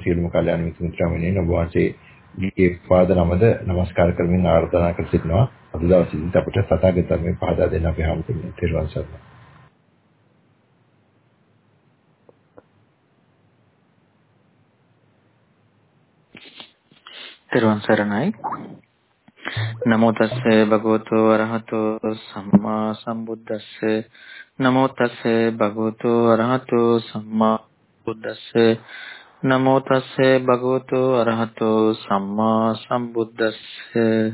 සියලුම කල්යාණ මිත්‍රයන් වෙනින් ඔබ වහන්සේගේ පාද නමද নমස්කාර කරමින් ආරාධනා කර සිටිනවා. අද දවසේදී අපිට සතාගත ධර්මයේ පහදා දෙන්න අපි හමුතුනේ. තෙරුවන් සරණයි. තෙරුවන් සරණයි. නමෝ තස්සේ භගවතු වරහතෝ සම්මා සම්බුද්දස්සේ නමෝ තස්සේ භගවතු වරහතෝ සම්මා බුද්දස්සේ නමෝ තස්සේ භගවතු අරහතෝ සම්මා සම්බුද්දස්සේ.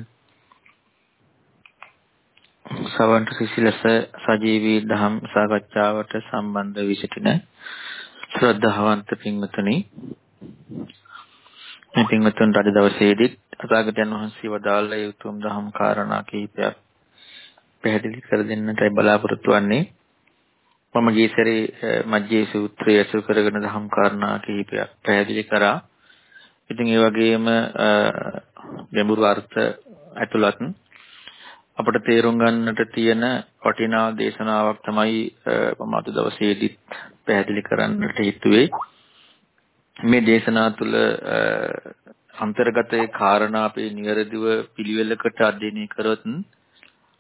සවන්ත සිසිලස සජීවී දහම් සාකච්ඡාවට සම්බන්ධ වී සිටින ශ්‍රද්ධාවන්ත පින්වතුනි මේ පින්වතුන්ට අද දවසේදීත් අසාගතයන් වහන්සේ වදාළ යුතුම් දහම් කාරණා කිහිපයක් පැහැදිලි කර දෙන්නටයි බලාපොරොත්තු වෙන්නේ. මම ගීසරේ මජ්ජේ සූත්‍රය ඇසුරු කරගෙන දහම් කාරණා කිහිපයක් පැහැදිලි කරා. ඉතින් ඒ වගේම ගැඹුරු අර්ථ ඇතුළත් අපට තේරුම් ගන්නට තියෙන වටිනා දේශනාවක් තමයි මම අද දවසේදීත් පැහැදිලි කරන්නට හිතුවේ. මේ දේශනා තුළ අන්තර්ගතයේ කාරණා අපේ නිවැරදිව පිළිවෙලකට අධ්‍යයනය කරොත්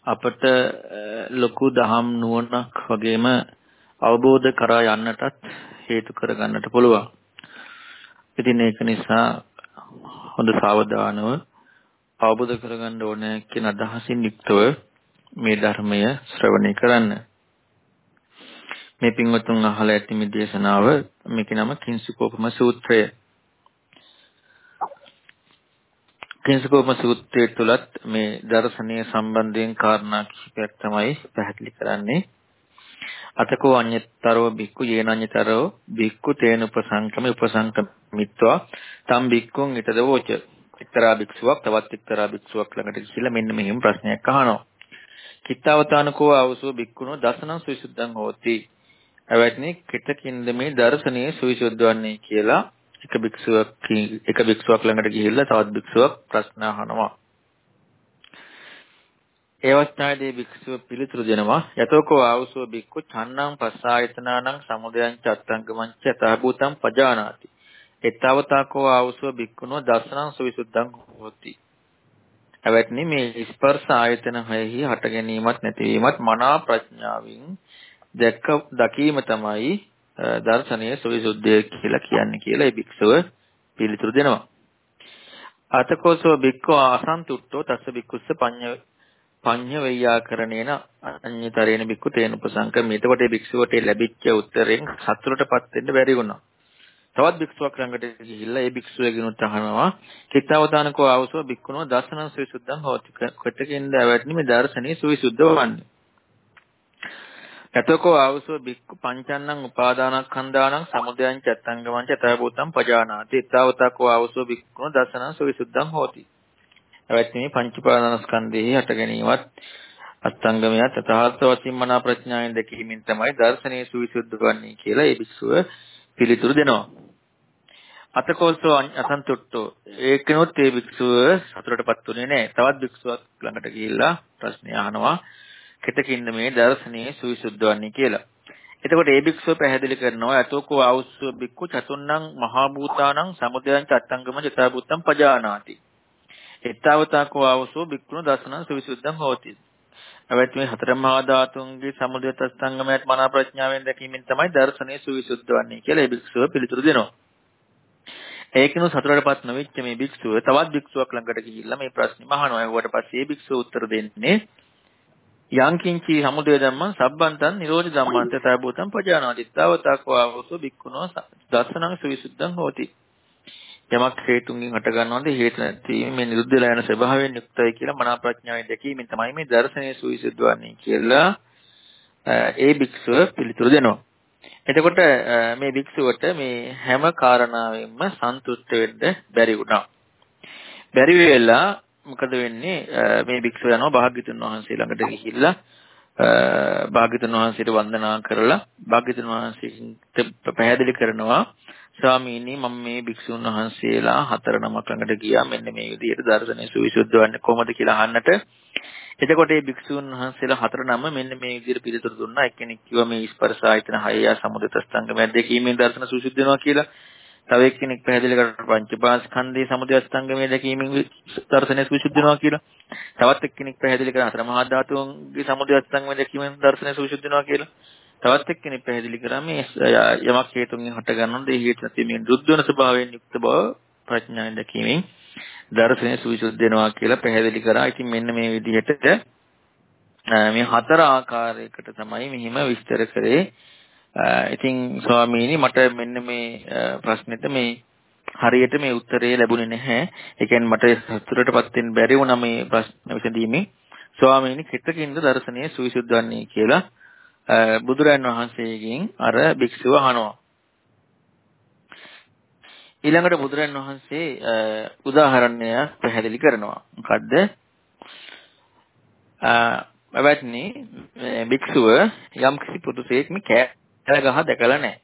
අපට ලොකු දහම් නුවණක් වගේම අවබෝධ කරා යන්නටත් හේතු කරගන්නට පුළුවන්. ඉතින් ඒක නිසා හොඳ සාවධානව අවබෝධ කරගන්න ඕනේ කියන අදහසින් යුක්තව මේ ධර්මය ශ්‍රවණය කරන්න. මේ පින්වතුන් අහලා ඇති මේ දේශනාව මේකේ නම කිංසුකෝපම සූත්‍රය. කිංසුකෝපම සූත්‍රය තුලත් මේ දර්ශනීය සම්බන්ධයෙන් කාරණා කිහිපයක් තමයි පැහැදිලි කරන්නේ. අතකෝ අඤ්‍යතරෝ බික්කු යේනඤ්‍යතරෝ බික්කු තේන උපසංකම උපසංකමිත්වා තම් බික්කුන් ඊටදවෝච එක්තරා භික්ෂුවක් තවත් එක්තරා භික්ෂුවක් ළඟට ගිහිල්ලා මෙන්න මෙහෙම ප්‍රශ්නයක් අහනවා. කිත්තාවතානකෝ ආවසෝ බික්කුණෝ දසනං සවිසුද්ධං හෝති. අවැත්නි කිතකින්ද මේ දර්ශනීය සවිසුද්ධ වන්නේ කියලා එක භික්ෂුවක් එක භික්ෂුවක් ළඟට ගිහිල්ලා තවත් භික්ෂුවක් ප්‍රශ්න අහනවා. ඒ අවස්ථාවේදී භික්ෂුව පිළිතුරු දෙනවා යතෝකෝ ආවසෝ භික්ඛු චන්නං පස්සායතනානං සමුදයං චත්තංගමං ච තහබූතං පජානාති. එතවතාකෝ ආවසෝ භික්ඛුනෝ දර්ශනං සවිසුද්ධං හෝති. එවත්නි මේ ස්පර්ශ ආයතන හයෙහි හට ගැනීමත් නැතිවීමත් මනා ප්‍රඥාවෙන් දැක්ක දකීම තමයි දර්ශනීය සවිසුද්ධිය කියලා කියන්නේ කියලා ඒ භික්ෂුව පිළිතුරු දෙනවා. අතකෝසෝ භික්ඛු අසන්තුට්ඨෝ තස්ස භික්ඛුස්ස පඤ්ඤ පඤ්ඤ වේයාකරණේන අඤ්‍යතරේන බික්කු තේන උපසංකම. එතකොට මේ භික්ෂුවට ලැබිච්ච උත්තරෙන් සතුටටපත් වෙන්න බැරි වුණා. තවත් භික්ෂුවක් ළඟට ගිහිල්ලා ඒ භික්ෂුවගෙනුත් අහනවා කිත්තවතානකෝ ආවසෝ භික්ඛුනෝ දර්ශනං සවිසුද්ධං හෝති. කොටකින්ද ඇවැත්නි මේ දර්ශනේ සවිසුද්ධ වන්නේ. යතකෝ ආවසෝ භික්ඛු පංචන්නං උපාදානස්කන්ධානං සමුදයං චත්තංගමං චතයබෝතං පජානාති. ඊතාවතකෝ ආවසෝ භික්ඛුනෝ දර්ශනං සවිසුද්ධං හෝති. පැවැත්මේ පංච පාදානස්කන්ධෙහි හට ගැනීමත් අත්ංගමයට තථාර්ථ වශයෙන් මනා ප්‍රඥාවෙන් දැකීමෙන් තමයි දර්ශනීය සුවිසුද්ධ වන්නේ කියලා ඒ භික්ෂුව පිළිතුරු දෙනවා. අතකෝසෝ අසන්තුට්ඨෝ ඒකනොත් ඒ භික්ෂුව සතුටටපත් උනේ නැහැ. තවත් භික්ෂුවක් ළඟට ගිහිල්ලා ප්‍රශ්න අහනවා කෙතකින්ද මේ දර්ශනීය සුවිසුද්ධ වන්නේ කියලා. එතකොට ඒ භික්ෂුව පැහැදිලි කරනවා අතෝකෝ ආවුස්සෝ භික්ඛු චතුන්නම් මහා භූතානං සමුදයං චත්තංගම චතාභූතං පජානාති. එත්තවතාකෝ ආවසෝ බික්කුණු දසනං සවිසුද්ධං හෝති. අවැත් මේ හතර මහා ධාතුන්ගේ සමුදය තස්තංගමයට මනා ප්‍රඥාවෙන් දැකීමෙන් තමයි දර්ශනය සවිසුද්ධ වන්නේ කියලා ඒ භික්ෂුව පිළිතුරු දෙනවා. ඒකිනු සතරටපත් නොවිච්ච මේ භික්ෂුව තවත් භික්ෂුවක් ළඟට ගිහිල්ලා මේ ප්‍රශ්නේ අහනවා. ඒවට පස්සේ ඒ භික්ෂුව උත්තර දෙන්නේ යංකින්චි සමුදය ධම්මං සබ්බන්තං නිරෝධ ධම්මං තථාභූතං පජානාති. තාවතාකෝ ආවසෝ බික්කුණෝ දස්සනං සවිසුද්ධං හෝති. යමක් හේතුන්ගෙන් හට ගන්නවද හේතු නැතිවීම මේ නිරුද්ධ වෙලා යන ස්වභාවයෙන් යුක්තයි කියලා මනා ප්‍රඥාවෙන් දැකීමෙන් තමයි මේ දර්ශනීය සුවිසුද්ධ වන්නේ කියලා ඒ භික්ෂුව පිළිතුරු දෙනවා. එතකොට මේ භික්ෂුවට මේ හැම කාරණාවෙන්ම සන්තුෂ්ට වෙන්න බැරි වුණා. බැරි වෙලා මොකද වෙන්නේ මේ භික්ෂුව යනවා භාග්‍යතුන් වහන්සේ ළඟට ගිහිල්ලා භාග්‍යතුන් වහන්සේට වන්දනා කරලා භාග්‍යතුන් වහන්සේට පැහැදිලි කරනවා ස්වාමීනි මම මේ භික්ෂුන් වහන්සේලා හතර නමක් ළඟට ගියා. මෙන්න මේ විදිහට දර්ශනය සුවිසුද්ධ වන්නේ කොහොමද කියලා අහන්නට. එතකොට මේ භික්ෂුන් වහන්සේලා හතර නම මෙන්න මේ විදිහට පිළිතුරු දුන්නා. එක්කෙනෙක් කිව්වා මේ ස්පර්ශ ආයතන හය සමුදත ස්තංගමය දෙකීමෙන් දර්ශන සුවිසුද්ධ වෙනවා කියලා. තව එක්කෙනෙක් පැහැදිලි කරනවා පංචපාස්කන්ධයේ සමුදය අස්තංගමයේ දැකීමෙන් දර්ශනය සවිසුද්ධ වෙනවා කියලා. තවත් එක්කෙනෙක් පැහැදිලි කරනවා අතර මහා ධාතුන්ගේ සමුදය අස්තංගමයේ දැකීමෙන් දර්ශනය සවිසුද්ධ වෙනවා කියලා. තවත් එක්කෙනෙක් පැහැදිලි කරා මේ යමක් හේතුන්ගෙන් හට ගන්නොත් ඒ හේතු නැතිවීමෙන් දුක් වෙන ස්වභාවයෙන් යුක්ත බව ප්‍රඥාවෙන් දැකීමෙන් දර්ශනය සවිසුද්ධ වෙනවා කියලා පැහැදිලි කරා. ඉතින් මෙන්න මේ විදිහට මේ හතර ආකාරයකට තමයි මෙහිම විස්තර කරේ. ඉතින් ස්වාමීනි මට මෙන්න මේ ප්‍රශ්නෙට මේ හරියට මේ උත්තරේ ලැබුණේ නැහැ. ඒ කියන්නේ මට සතුටටපත් වෙන්න බැරි වුණා මේ ප්‍රශ්න විසඳීමේ. ස්වාමීනි කෙතකින්ද දර්ශනීය සුවිසුද්ධ වන්නේ කියලා බුදුරන් වහන්සේගෙන් අර භික්ෂුව අහනවා. ඊළඟට බුදුරන් වහන්සේ උදාහරණයක් පැහැදිලි කරනවා. මොකද්ද? අවත්නි භික්ෂුව යම් කිසි පුදුසෙක් මේ කෑල ගහ දැකලා නැහැ.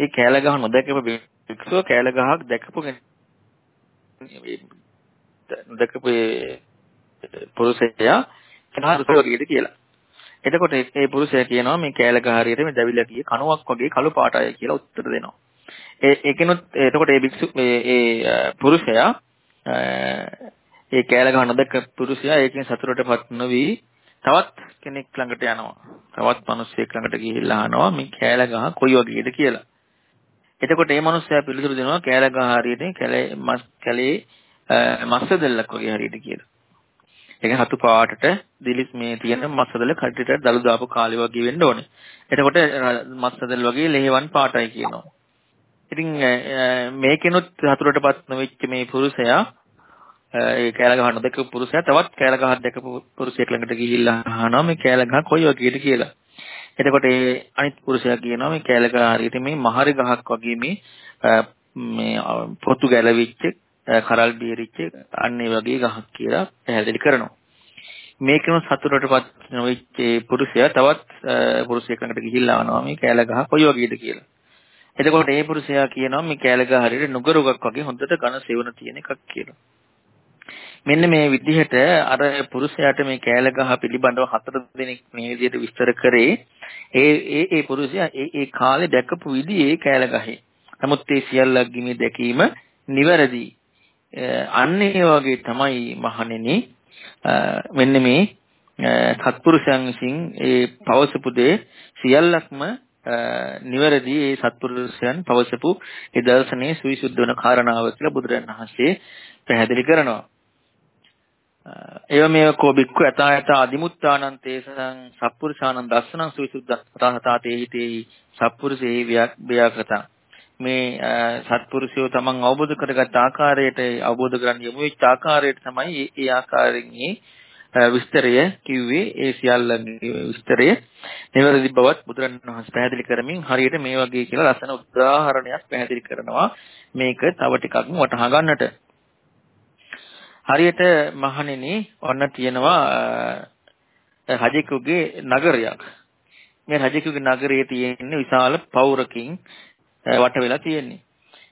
ඒ කෑල ගහ නොදැකපු භික්ෂුව කෑල ගහක් දැකපු දැකපු පුරුෂයා කනහරුසෝගියද කියලා. එතකොට ඒ පුරුෂයා කියනවා මේ කෑල ගහ හරියට මේ දැවිලා ගිය කණුවක් වගේ කළු පාටයි කියලා උත්තර දෙනවා. ඒ ඒකිනුත් එතකොට ඒ භික්ෂු ඒ පුරුෂයා ඒ කෑල ගහ නොදැක පුරුෂයා ඒකෙන් සතුටටපත් නොවි තවත් කෙනෙක් ළඟට යනවා. තවත් මිනිහෙක් ළඟට ගිහිල්ලා අහනවා මේ කෑල ගහ කොයි වගේද කියලා. එතකොට මේ මිනිස්සයා පිළිතුරු දෙනවා කෑල ගහ හරියට කැලේ මස් කැලේ මස්සදෙල්ලක් වගේ හරියට කියලා. ඒක හතු පාටට දිලිස් මේ තියෙන මස්සදෙල්ල කටට දළු දාපු කාලේ වගේ වෙන්න ඕනේ. එතකොට මස්සදෙල් වගේ ලෙහෙවන් පාටයි කියනවා. ඉතින් මේකෙනුත් හතුරටපත් නොවෙච්ච මේ පුරුෂයා ඒ කෑල ගහ නොදකපු පුරුෂයා තවත් කෑල ගහක් දැකපු පුරුෂයෙක් ළඟට ගිහිල්ලා අහනවා මේ කෑල ගහ කොයි වගේද කියලා. එතකොට ඒ අනිත් පුරුෂයා කියනවා මේ කෑල ගහ හරියට මේ මහරි ගහක් වගේ මේ මේ පොතු ගැලවිච්ච කරල් බීරිච්ච අන්න ඒ වගේ ගහක් කියලා පැහැදිලි කරනවා. මේකම සතුටටපත් නොවෙච්ච පුරුෂයා තවත් පුරුෂයෙක් ළඟට ගිහිල්ලා අහනවා මේ කෑල ගහ කොයි වගේද කියලා. එතකොට ඒ පුරුෂයා කියනවා මේ කෑල ගහ හරියට නුගරුගක් වගේ හොඳට ඝන සෙවණ තියෙන එකක් කියලා. මෙන්න මේ විදිහට අර පුරුෂයාට මේ කෑල ගහ පිළිබඳව හතර දිනක් මේ විදිහට විස්තර කරේ ඒ ඒ ඒ පුරුෂයා ඒ ඒ කාලේ දැකපු විදිහේ කෑල ගහේ. නමුත් ඒ සියල්ලක්ගේ මේ දැකීම නිවැරදි. අන්න ඒ වගේ තමයි මහණෙනි මෙන්න මේ සත්පුරුෂයන් විසින් ඒ පවසපු දේ සියල්ලක්ම නිවැරදි ඒ සත්පුරුෂයන් පවසපු ඒ දර්ශනයේ සවිසුද්ධ වන කාරණාව කියලා බුදුරජාණන් වහන්සේ පැහැදිලි කරනවා. එව මේව කෝ බික්ඛු යතා යතා අදිමුත්තානං තේසං සප්පුරුෂානං දස්සනං සවිසුද්ධතා තේහිතේ සප්පුරුෂේ ව්‍යාකතං මේ සත්පුරුෂයෝ තමන් අවබෝධ කරගත් ආකාරයට අවබෝධ කරගන්න යොමු වෙච්ච ආකාරයට තමයි ඒ ආකාරයෙන් විස්තරය කිව්වේ. ඒ සියල්ලගේ විස්තරය නිවැරදි බවත් බුදුරණවහන්සේ පැහැදිලි කරමින් හරියට මේ වගේ කියලා ලස්සන උදාහරණයක් පැහැදිලි කරනවා. මේක තව ටිකක් වටහා ගන්නට. හරියට මහණෙනි ඔන්න තියෙනවා රජෙකුගේ නගරයක්. මේ රජෙකුගේ නගරයේ තියෙන විශාල පවුරකින් වට වෙලා තියෙන්නේ.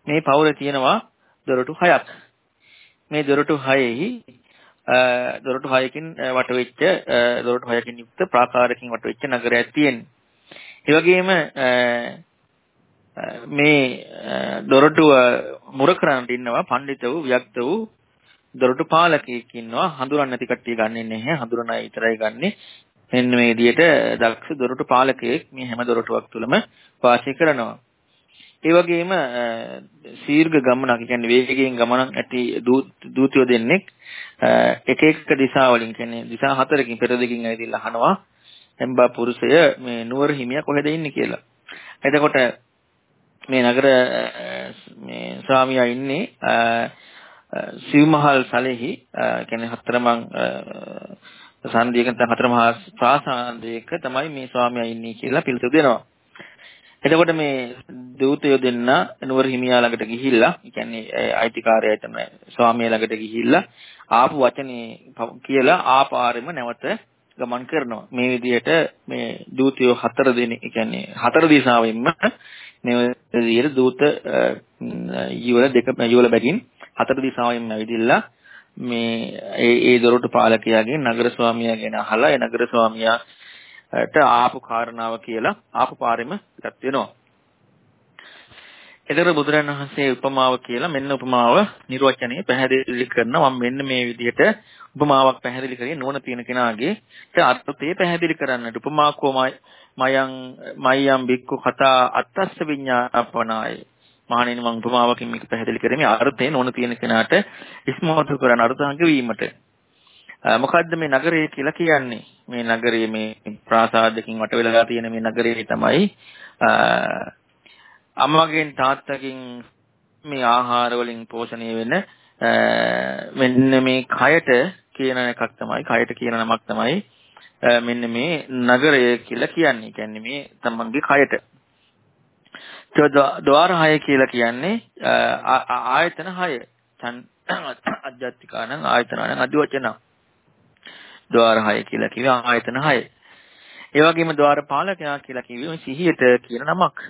මේ පවුරේ තියෙනවා දොරටු හයක්. මේ දොරටු හයෙහි දොරටු හයකින් වට වෙච්ච දොරටු හයකින් යුක්ත ප්‍රාකාරකින් වට වෙච්ච නගරයක් තියෙන්නේ. ඒ වගේම මේ දොරටුව මුර කරන්නට ඉන්නවා පඬිත වූ වික්ත වූ දොරටු පාලකයෙක් ඉන්නවා. හඳුරන්නේ නැති කට්ටිය ගන්නෙ නැහැ. හඳුරන අය විතරයි ගන්නෙ. මෙන්න මේ විදිහට දක්ෂ දොරටු පාලකයෙක් මේ හැම දොරටුවක් තුළම වාසය කරනවා. ඒ වගේම සීර්ඝ ගමනක් කියන්නේ වේගයෙන් ගමනක් ඇති දූතයෝ දෙන්නෙක් එක එක දිශා වලින් කියන්නේ දිශා හතරකින් පෙර දෙකින් ඇවිදලා අහනවා. එම්බා පුරුෂය මේ නුවර හිමියා කොහෙද ඉන්නේ? කියලා. එතකොට මේ නගර මේ ස්වාමියා ඉන්නේ සිව්මහල් සලෙහි කියන්නේ හතරමං සන්ධියක හතරමහා ප්‍රාසාදයක තමයි මේ ස්වාමියා ඉන්නේ කියලා පිළිතුරු දෙනවා. එතකොට මේ දූතයෝ දෙන්න නුවර හිමියා ළඟට ගිහිල්ලා, කියන්නේ අයිතිකාරය හිටම ස්වාමියා ළඟට ගිහිල්ලා ආපු වචනේ කියලා ආපාරෙම නැවත ගමන් කරනවා. මේ විදිහට මේ දූතයෝ හතර දෙනෙක්, කියන්නේ හතර දිශාවෙන්ම මේ විදිහට දූත යුවල දෙක යුවල බැගින් හතර දිශාවෙන්ම ඇවිදිලා මේ ඒ ඒ දොරටු පාලකයාගෙන් නගර ස්වාමියා ගැන අහලා ඒ නගර ස්වාමියාට ආපු කාරණාව කියලා ආපු පාරෙම පිටත් වෙනවා. එතකොට බුදුරණන් වහන්සේ උපමාව කියලා මෙන්න උපමාව නිර්වචනයේ පැහැදිලි කරනවා. මම මෙන්න මේ විදිහට උපමාවක් පැහැදිලි කරේ නුවණ තියෙන කෙනාගේ අර්ථය පැහැදිලි කරන්නට. උපමාකෝ මයං මයම් බික්කු කතා අත්තස්ස විඤ්ඤාපනාය මහණෙනි මම උපමාවකින් මේක පැහැදිලි කරේ මේ අර්ථය නුවණ තියෙන කෙනාට ඉස්මතු කරන අර්ථාංග වීමට මොකද්ද මේ නගරය කියලා කියන්නේ මේ නගරයේ මේ ප්‍රාසාදකින් වට වෙලා තියෙන මේ නගරයේ තමයි අම්මගෙන් තාත්තගෙන් මේ ආහාර වලින් පෝෂණය වෙන මෙන්න මේ කයට කියන එකක් තමයි කයට කියන නමක් තමයි මෙන්න මේ නගරය කියලා කියන්නේ. කියන්නේ මේ තමන්ගේ කයට. ද්වාර 6 කියලා කියන්නේ ආයතන 6. අධ්‍යාත්මිකානං ආයතනං අධිවචන. ද්වාර 6 කියලා කිව්වේ ආයතන 6. ඒ වගේම ද්වාර පාලකයා කියලා කිව්වේ සිහියට කියන නමක්.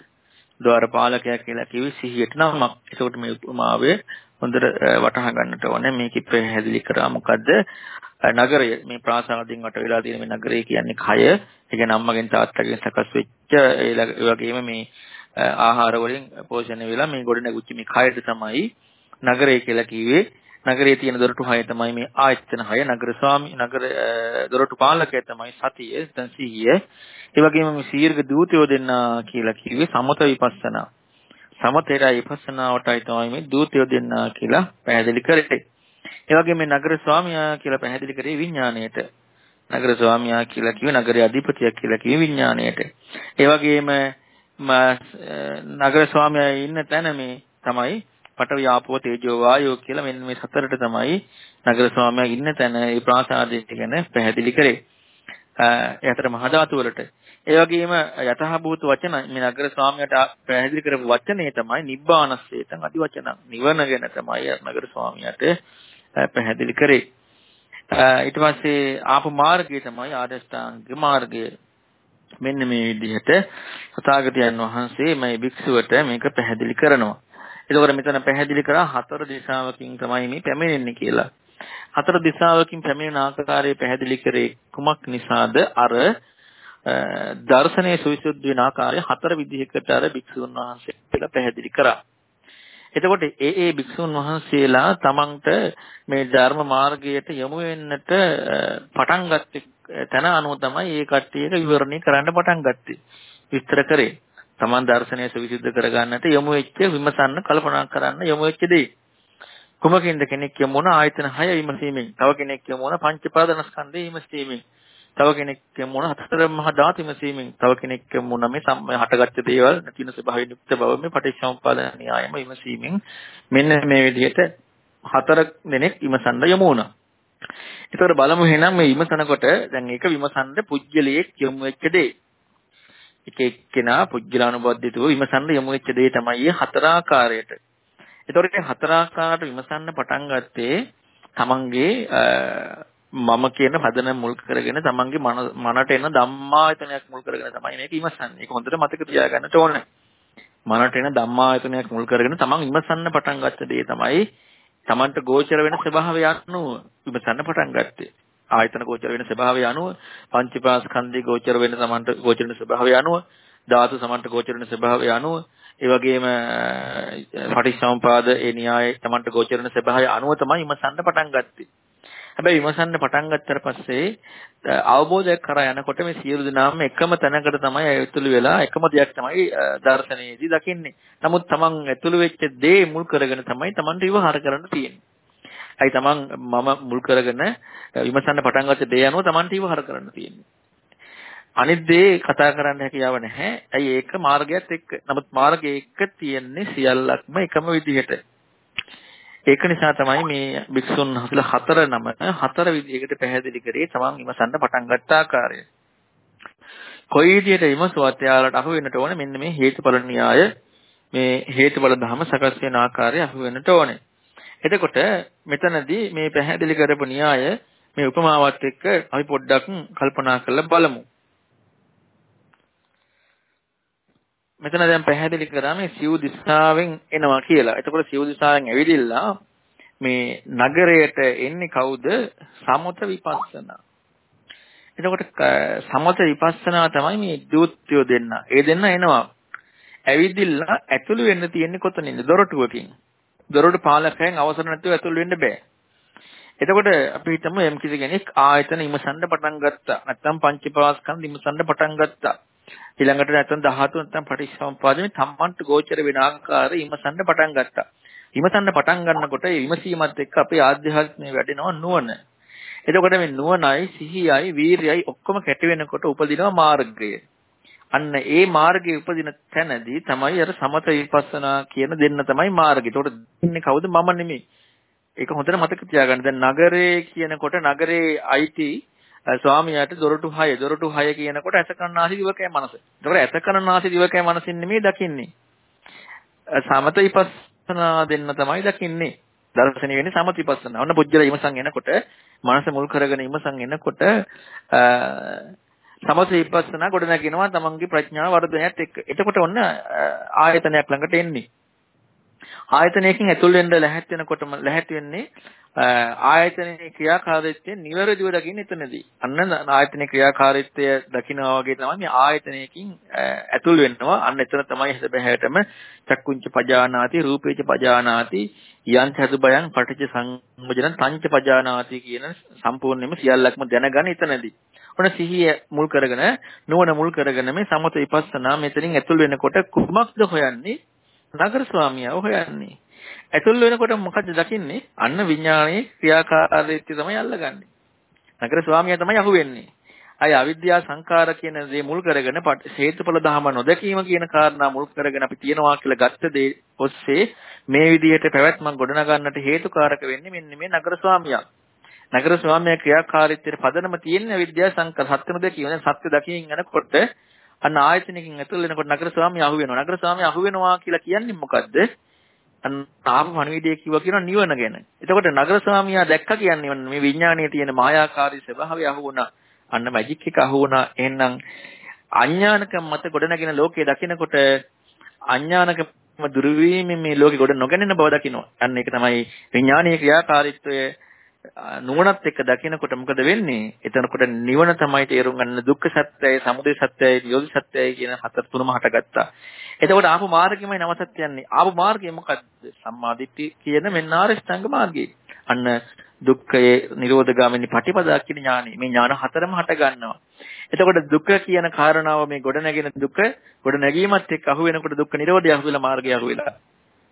ద్వාරපාලකයා කියලා කිව්වේ සිහියට නමක්. ඒකට මේ උපමාවේ හොඳට වටහා ගන්නට ඕනේ මේකේ පැහැදිලි කරා මොකද්ද නගරය මේ ප්‍රාසාදයෙන් වට වෙලා තියෙන මේ නගරය කියන්නේ කය ඒ කියන්නේ අම්මගෙන් තාත්තගෙන් සකස් වෙච්ච ඒ වගේම මේ ආහාර වලින් පෝෂණය වෙලා මේ ගොඩ නැගුච්ච මේ කයට තමයි නගරය කියලා කිව්වේ. නගරයේ තියෙන දොරටු හය තමයි මේ ආයතන හය. නගර ස්වාමි නගර දොරටු පාලකයා තමයි සතිය දැන් සිහිය. ඒ වගේම මේ සීර්ඝ දූතයෝ දෙන්නා කියලා කිව්වේ සමත විපස්සනා. සමතේරයි විපස්සනාවටයි තමයි මේ දූතයෝ දෙන්නා කියලා පැහැදිලි කරේ. ඒ වගේම මේ නගර ස්වාමියා කියලා පැහැදිලි කරේ විඥාණයට. නගර ස්වාමියා කියලා කිව්වේ නගරයේ අධිපතියක් කියලා කිව්වේ විඥාණයට. ඒ වගේම නගර ස්වාමියා ඉන්න තැන මේ තමයි පඨවි ආපෝ තේජෝ වායෝ කියලා මෙන්න මේ සතරට තමයි නගර ස්වාමයා ඉන්න තැන ඒ ප්‍රාසාදය ගැන පැහැදිලි කරේ. ඒ අතර මහා ධාතු වලට. ඒ වගේම යතහභූත වචන මේ නගර ස්වාමයාට පැහැදිලි කරපු වචනේ තමයි නිබ්බානස්සේතං අදි වචන. නිවන ගැන තමයි නගර ස්වාමයාට පැහැදිලි කරේ. ඊට පස්සේ ආපු මාර්ගය තමයි ආදස්ථාංග මාර්ගය. මෙන්න මේ විදිහට සතාගතයන් වහන්සේ මේ භික්ෂුවට මේක පැහැදිලි කරනවා. එතකොට මෙතන පැහැදිලි කරා හතර දිශාවකින් තමයි මේ පැමිණෙන්නේ කියලා. හතර දිශාවකින් පැමිණෙන ආකාරය පැහැදිලි කරේ කුමක් නිසාද? අර දර්ශනයේ සවිසුද්ධ වෙන ආකාරය හතර විදිහකට අර භික්ෂුන් වහන්සේලා පැහැදිලි කරා. එතකොට ඒ ඒ භික්ෂුන් වහන්සේලා තමන්ට මේ ධර්ම මාර්ගයට යොමු වෙන්නට පටන් ගත්තේ තන අනුව තමයි ඒ කට්ටියක විවරණය කරන්න පටන් ගත්තේ. විස්තර කරේ. Taman දර්ශනය සවිසුද්ධ කරගන්නට යොමු වෙච්ච විමසන්න කල්පනා කරන්න යොමු වෙච්ච දේ. කුමකින්ද කෙනෙක් යොමු වුණ ආයතන 6 විමසීමෙන්. තව කෙනෙක් යොමු වුණ පංචපාදනස්කන්ධය විමසීමෙන්. තව කෙනෙක් යොමු වුණ හතර මහා ධාතු විමසීමෙන්. තව කෙනෙක් යොමු වුණ මේ සම්මය හටගත්ත දේවල් නැතින ස්වභාවයෙන් යුක්ත බව මේ පටිච්චසමුප්පාද න්‍යායම විමසීමෙන් මෙන්න මේ විදිහට හතර දෙනෙක් විමසන්න යොමු වුණා. ඒතකොට බලමු එහෙනම් මේ විමසනකොට දැන් ඒක විමසන්න පුජ්‍යලියෙක් යොමු වෙච්ච දේ. එක එක්කෙනා පුජ්‍යලානුබද්ධිතව විමසන්න යොමු වෙච්ච දේ තමයි හතර ආකාරයට. ඒතකොට මේ හතර ආකාරයට විමසන්න පටන් ගත්තේ තමන්ගේ මම කියන පදන මුල් කරගෙන තමන්ගේ මනට එන ධම්මායතනයක් මුල් කරගෙන තමයි මේක විමසන්නේ. ඒක හොඳට මතක තියාගන්න ඕනේ. මනට එන ධම්මායතනයක් මුල් කරගෙන තමන් විමසන්න පටන් ගත්ත දේ තමයි තමන්ට ගෝචර වෙන ස්වභාවය අනුව විමසන්න පටන් ගත්තේ. ආයතන ගෝචර වෙන ස්වභාවය අනුව පංචපාස්කන්ධේ ගෝචර වෙන සමන්ට ගෝචර වෙන ස්වභාවය අනුව ධාතු සමන්ට ගෝචර වෙන ස්වභාවය අනුව ඒ වගේම පටිච්චසමුපාද ඒ න්‍යාය තමන්ට ගෝචර වෙන ස්වභාවය අනුව තමයි විමසන්න පටන් ගත්තේ. හැබැයි විමසන්න පටන් ගත්තට පස්සේ අවබෝධයක් කරා යනකොට මේ සියලු දෙනාම එකම තැනකට තමයි ඇතුළු වෙලා එකම දෙයක් තමයි දර්ශනයේදී දකින්නේ. නමුත් තමන් ඇතුළු වෙච්ච දේ මුල් කරගෙන තමයි තමන්ට විවහාර කරන්න තියෙන්නේ. අයි තමන් මම මුල් කරගෙන විමසන්න පටන් ගත්ත දේ අනුව තමන්ට ඉවහර කරන්න තියෙන්නේ. අනිත් දේ කතා කරන්න හැකියාව නැහැ. ඇයි ඒක මාර්ගයත් එක්ක. නමුත් මාර්ගය එක්ක තියෙන්නේ සියල්ලක්ම එකම විදිහට. ඒක නිසා තමයි මේ භික්ෂුන් වහන්සේලා හතර නම හතර විදිහකට පැහැදිලි කරේ තමන් විමසන්න පටන් ගත්ත ආකාරය. කොයි විදිහට විමසුවත් යාලට අහු වෙන්නට ඕනේ මෙන්න මේ හේතුඵල න්‍යාය මේ හේතුඵල ධම සකස් වෙන ආකාරය අහු වෙන්නට ඕනේ. එතකොට මෙතනදී මේ පැහැදිලි කරපු න්‍යාය මේ උපමාවත් එක්ක අපි පොඩ්ඩක් කල්පනා කරලා බලමු. මෙතන දැන් පැහැදිලි කරා මේ සිව් දිශාවෙන් එනවා කියලා. එතකොට සිව් දිශාවෙන් ඇවිදිලා මේ නගරයට එන්නේ කවුද? සමත විපස්සනා. එතකොට සමත විපස්සනා තමයි මේ දූත්‍යෝ දෙන්න. ඒ දෙන්න එනවා. ඇවිදිලා ඇතුළු වෙන්න තියෙන්නේ කොතනින්ද? දොරටුවකින්. දොරටු පාලකයන් අවසර නැතුව ඇතුළු වෙන්න බෑ. එතකොට අපි හිතමු යම් කිසි කෙනෙක් ආයතන ඉමසන්න පටන් ගත්තා. නැත්නම් පංචපාස්කන්ධ ඉමසන්න පටන් ගත්තා. ඊළඟට නැත්නම් ධාතු නැත්නම් පටිච්චසමුප්පාදනේ තමන්ට ගෝචර වෙන ආකාරය ඉමසන්න පටන් ගත්තා. ඉමසන්න පටන් ගන්නකොට ඒ විමසීමත් එක්ක අපේ ආධ්‍යාත්මය වැඩෙනවා නුවණ. එතකොට මේ නුවණයි සිහියයි වීරියයි ඔක්කොම කැටි වෙනකොට උපදිනවා මාර්ගය. අන්න ඒ මාර්ගයේ උපදින තැනදී තමයි අර සමත විපස්සනා කියන දෙන්න තමයි මාර්ගය. ඒතකොට දෙන්නේ කවුද මම නෙමෙයි. ඒක හොඳට මතක තියාගන්න. දැන් නගරේ කියනකොට නගරේ අයිති ස්වාමියාට දොරටු 6 දොරටු 6 කියනකොට ඇසකන්නාසි දිවකේ මනස. ඒතකොට ඇසකන්නාසි දිවකේ මනසින් නෙමෙයි දකින්නේ. සමත විපස්සනා දෙන්න තමයි දකින්නේ. දර්ශනය වෙන්නේ සමත විපස්සනා. ඔන්න පුජ්‍යල ඉමසන් එනකොට මනස මුල් කරගෙන ඉමසන් එනකොට සමත විපස්සනා ගොඩ නැගෙනවා තමන්ගේ ප්‍රඥාව වර්ධනයත් එක්ක. එතකොට ඔන්න ආයතනයක් ළඟට එන්නේ. ආයතනයකින් ඇතුල් වෙන්න ලැහැත් වෙනකොටම ලැහැත් වෙන්නේ ආයතනයේ ක්‍රියාකාරීත්වය නිවැරදිව දකින්න එතනදී. අන්න ආයතනයේ ක්‍රියාකාරීත්වය දකිනවා වගේ තමයි මේ ආයතනයකින් ඇතුල් වෙනවා. අන්න එතන තමයි හද බහැටම චක්කුංච පජානාති රූපේච පජානාති යං චදු බයං පටිච්ච සම්මුජන තංච පජානාති කියන සම්පූර්ණයෙන්ම සියල්ලක්ම දැනගන්න එතනදී. ඔන්න සිහිය මුල් කරගෙන නුවණ මුල් කරගෙන මේ සමත විපස්සනා මෙතනින් ඇතුල් වෙනකොට කුමක්ද හොයන්නේ? නගර ස්වාමියා හොයන්නේ. ඇතුල් වෙනකොට මොකද දකින්නේ? අන්න විඥානයේ ක්‍රියාකාරීත්වය තමයි අල්ලගන්නේ. නගර ස්වාමියා තමයි අහුවෙන්නේ. අය අවිද්‍යා සංඛාර කියන දේ මුල් කරගෙන හේතුඵල ධහම නොදැකීම කියන කාරණා මුල් කරගෙන අපි තියනවා කියලා ගත්ත දේ ඔස්සේ මේ විදිහට පැවැත්මක් ගොඩනගන්නට හේතුකාරක වෙන්නේ මෙන්න මේ නගර ස්වාමියා. නගර ස්වාමියා ක්‍රියාකාරීත්වයට පදනම තියෙන විද්‍යා සංකල්ප සත්‍යම දැකීම සත්‍ය දකින්න යනකොට අන්න ආයතනකින් ඇතුල් වෙනකොට නගර ස්වාමියා අහු වෙනවා. නගර ස්වාමියා අහු වෙනවා කියලා කියන්නේ මොකද්ද? අන්න ආප පණවිඩය කිව්වා කියන නිවන ගැන. එතකොට නගර ස්වාමියා දැක්ක කියන්නේ මේ විඥානයේ තියෙන මායාකාරී ස්වභාවය අහු වුණා. අන්න මැජික් එක අහු වුණා. එහෙනම් අඥානකම් මත ගොඩනගෙන ලෝකය දකිනකොට අඥානකම දුරු වීමෙන් මේ ලෝකෙ ගොඩ නොගැනෙන බව දකිනවා. අන්න ඒක තමයි විඥානීය ක්‍රියාකාරීත්වය නුවණත් එක්ක දකිනකොට මොකද වෙන්නේ? එතනකොට නිවන තමයි තේරුම් ගන්න දුක්ඛ සත්‍යය, සමුදය සත්‍යය, නිරෝධ සත්‍යය කියන හතර තුනම හටගත්තා. එතකොට ආපු මාර්ගෙමයි නව සත්‍යයන්නේ. ආපු මාර්ගය මොකද්ද? සම්මාදිට්ඨිය කියන මෙන්න ආරෂ්ඨාංග මාර්ගය. අන්න දුක්ඛයේ නිරෝධගාමිනී පටිපදා කියන ඥානෙ. මේ ඥාන හතරම හට ගන්නවා. එතකොට දුක කියන කාරණාව මේ ගොඩ නැගෙන දුක ගොඩ නැගීමත් එක්ක අහු වෙනකොට දුක්ඛ නිරෝධය අහු වෙලා මාර්ගය අහු වෙලා.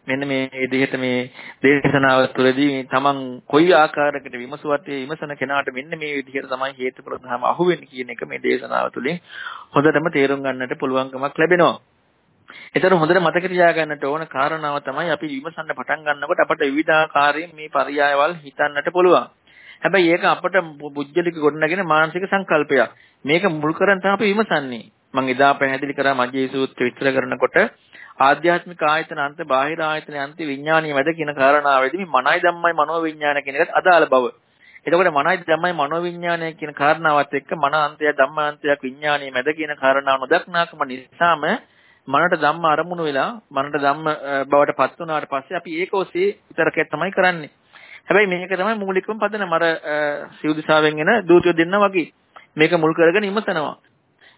මෙන්න මේ විදිහට මේ දේශනාව තුළදී මේ තමන් කොයි ආකාරයකට විමසුවත් ඒ විමසන කෙනාට මෙන්න මේ විදිහට තමයි හේතුඵල ධර්ම අහුවෙන්නේ කියන එක මේ දේශනාව තුළින් හොඳටම තේරුම් ගන්නට පුළුවන්කමක් ලැබෙනවා. ඒතර හොඳට මතක තියාගන්නට ඕන කාරණාව තමයි අපි විමසන්න පටන් ගන්නකොට අපට විවිධාකාරයෙන් මේ පරයයවල් හිතන්නට පුළුවන්. හැබැයි ඒක අපට බුද්ධලික ගොඩනගෙන මානසික සංකල්පයක්. මේක මුල් කරන් තමයි අපි විමසන්නේ. මම එදා පැහැදිලි කරා මජ්ජේ සූත්‍ර විස්තර කරනකොට ආධ්‍යාත්මික ආයතන අන්ත බාහිර ආයතන අන්ත විඥානීය වැඩ කියන කාරණාවෙදී මේ මනයි ධම්මයි මනෝ විඥාන කියන එකත් අදාළ බව. එතකොට මනයි ධම්මයි මනෝ විඥානය කියන කාරණාවත් එක්ක මන අන්තය ධම්ම අන්තයක් විඥානීය මැද කියන කාරණාව නොදක්නාකම නිසාම මනට ධම්ම අරමුණු වෙලා මනට ධම්ම බවට පත් වුණාට පස්සේ අපි ඒක ඔස්සේ විතරකයක් තමයි කරන්නේ. හැබැයි මේක තමයි මූලිකම පදනම අර සිව්දිසාවෙන් එන දූතයෝ දෙන්න වගේ. මේක මුල් කරගෙන ඉමසනවා.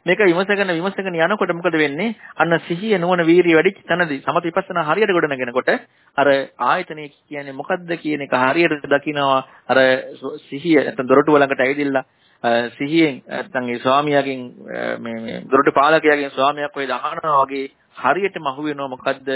මේක විමසගෙන විමසගෙන යනකොට මොකද වෙන්නේ? අන්න සිහිය නුවණ වීරිය වැඩිච්ච තැනදී සමත විපස්සනා හරියට ගොඩනගෙනකොට අර ආයතනය කියන්නේ මොකද්ද කියන එක හරියට දකිනවා. අර සිහිය නැත්නම් දොරටුව ළඟට ඇවිදින්න සිහියෙන් නැත්නම් ඒ ස්වාමියාගෙන් මේ මේ දොරටු පාලකයාගෙන් ස්වාමියා කොහෙද අහනවා වගේ හරියටම අහුවෙනවා මොකද්ද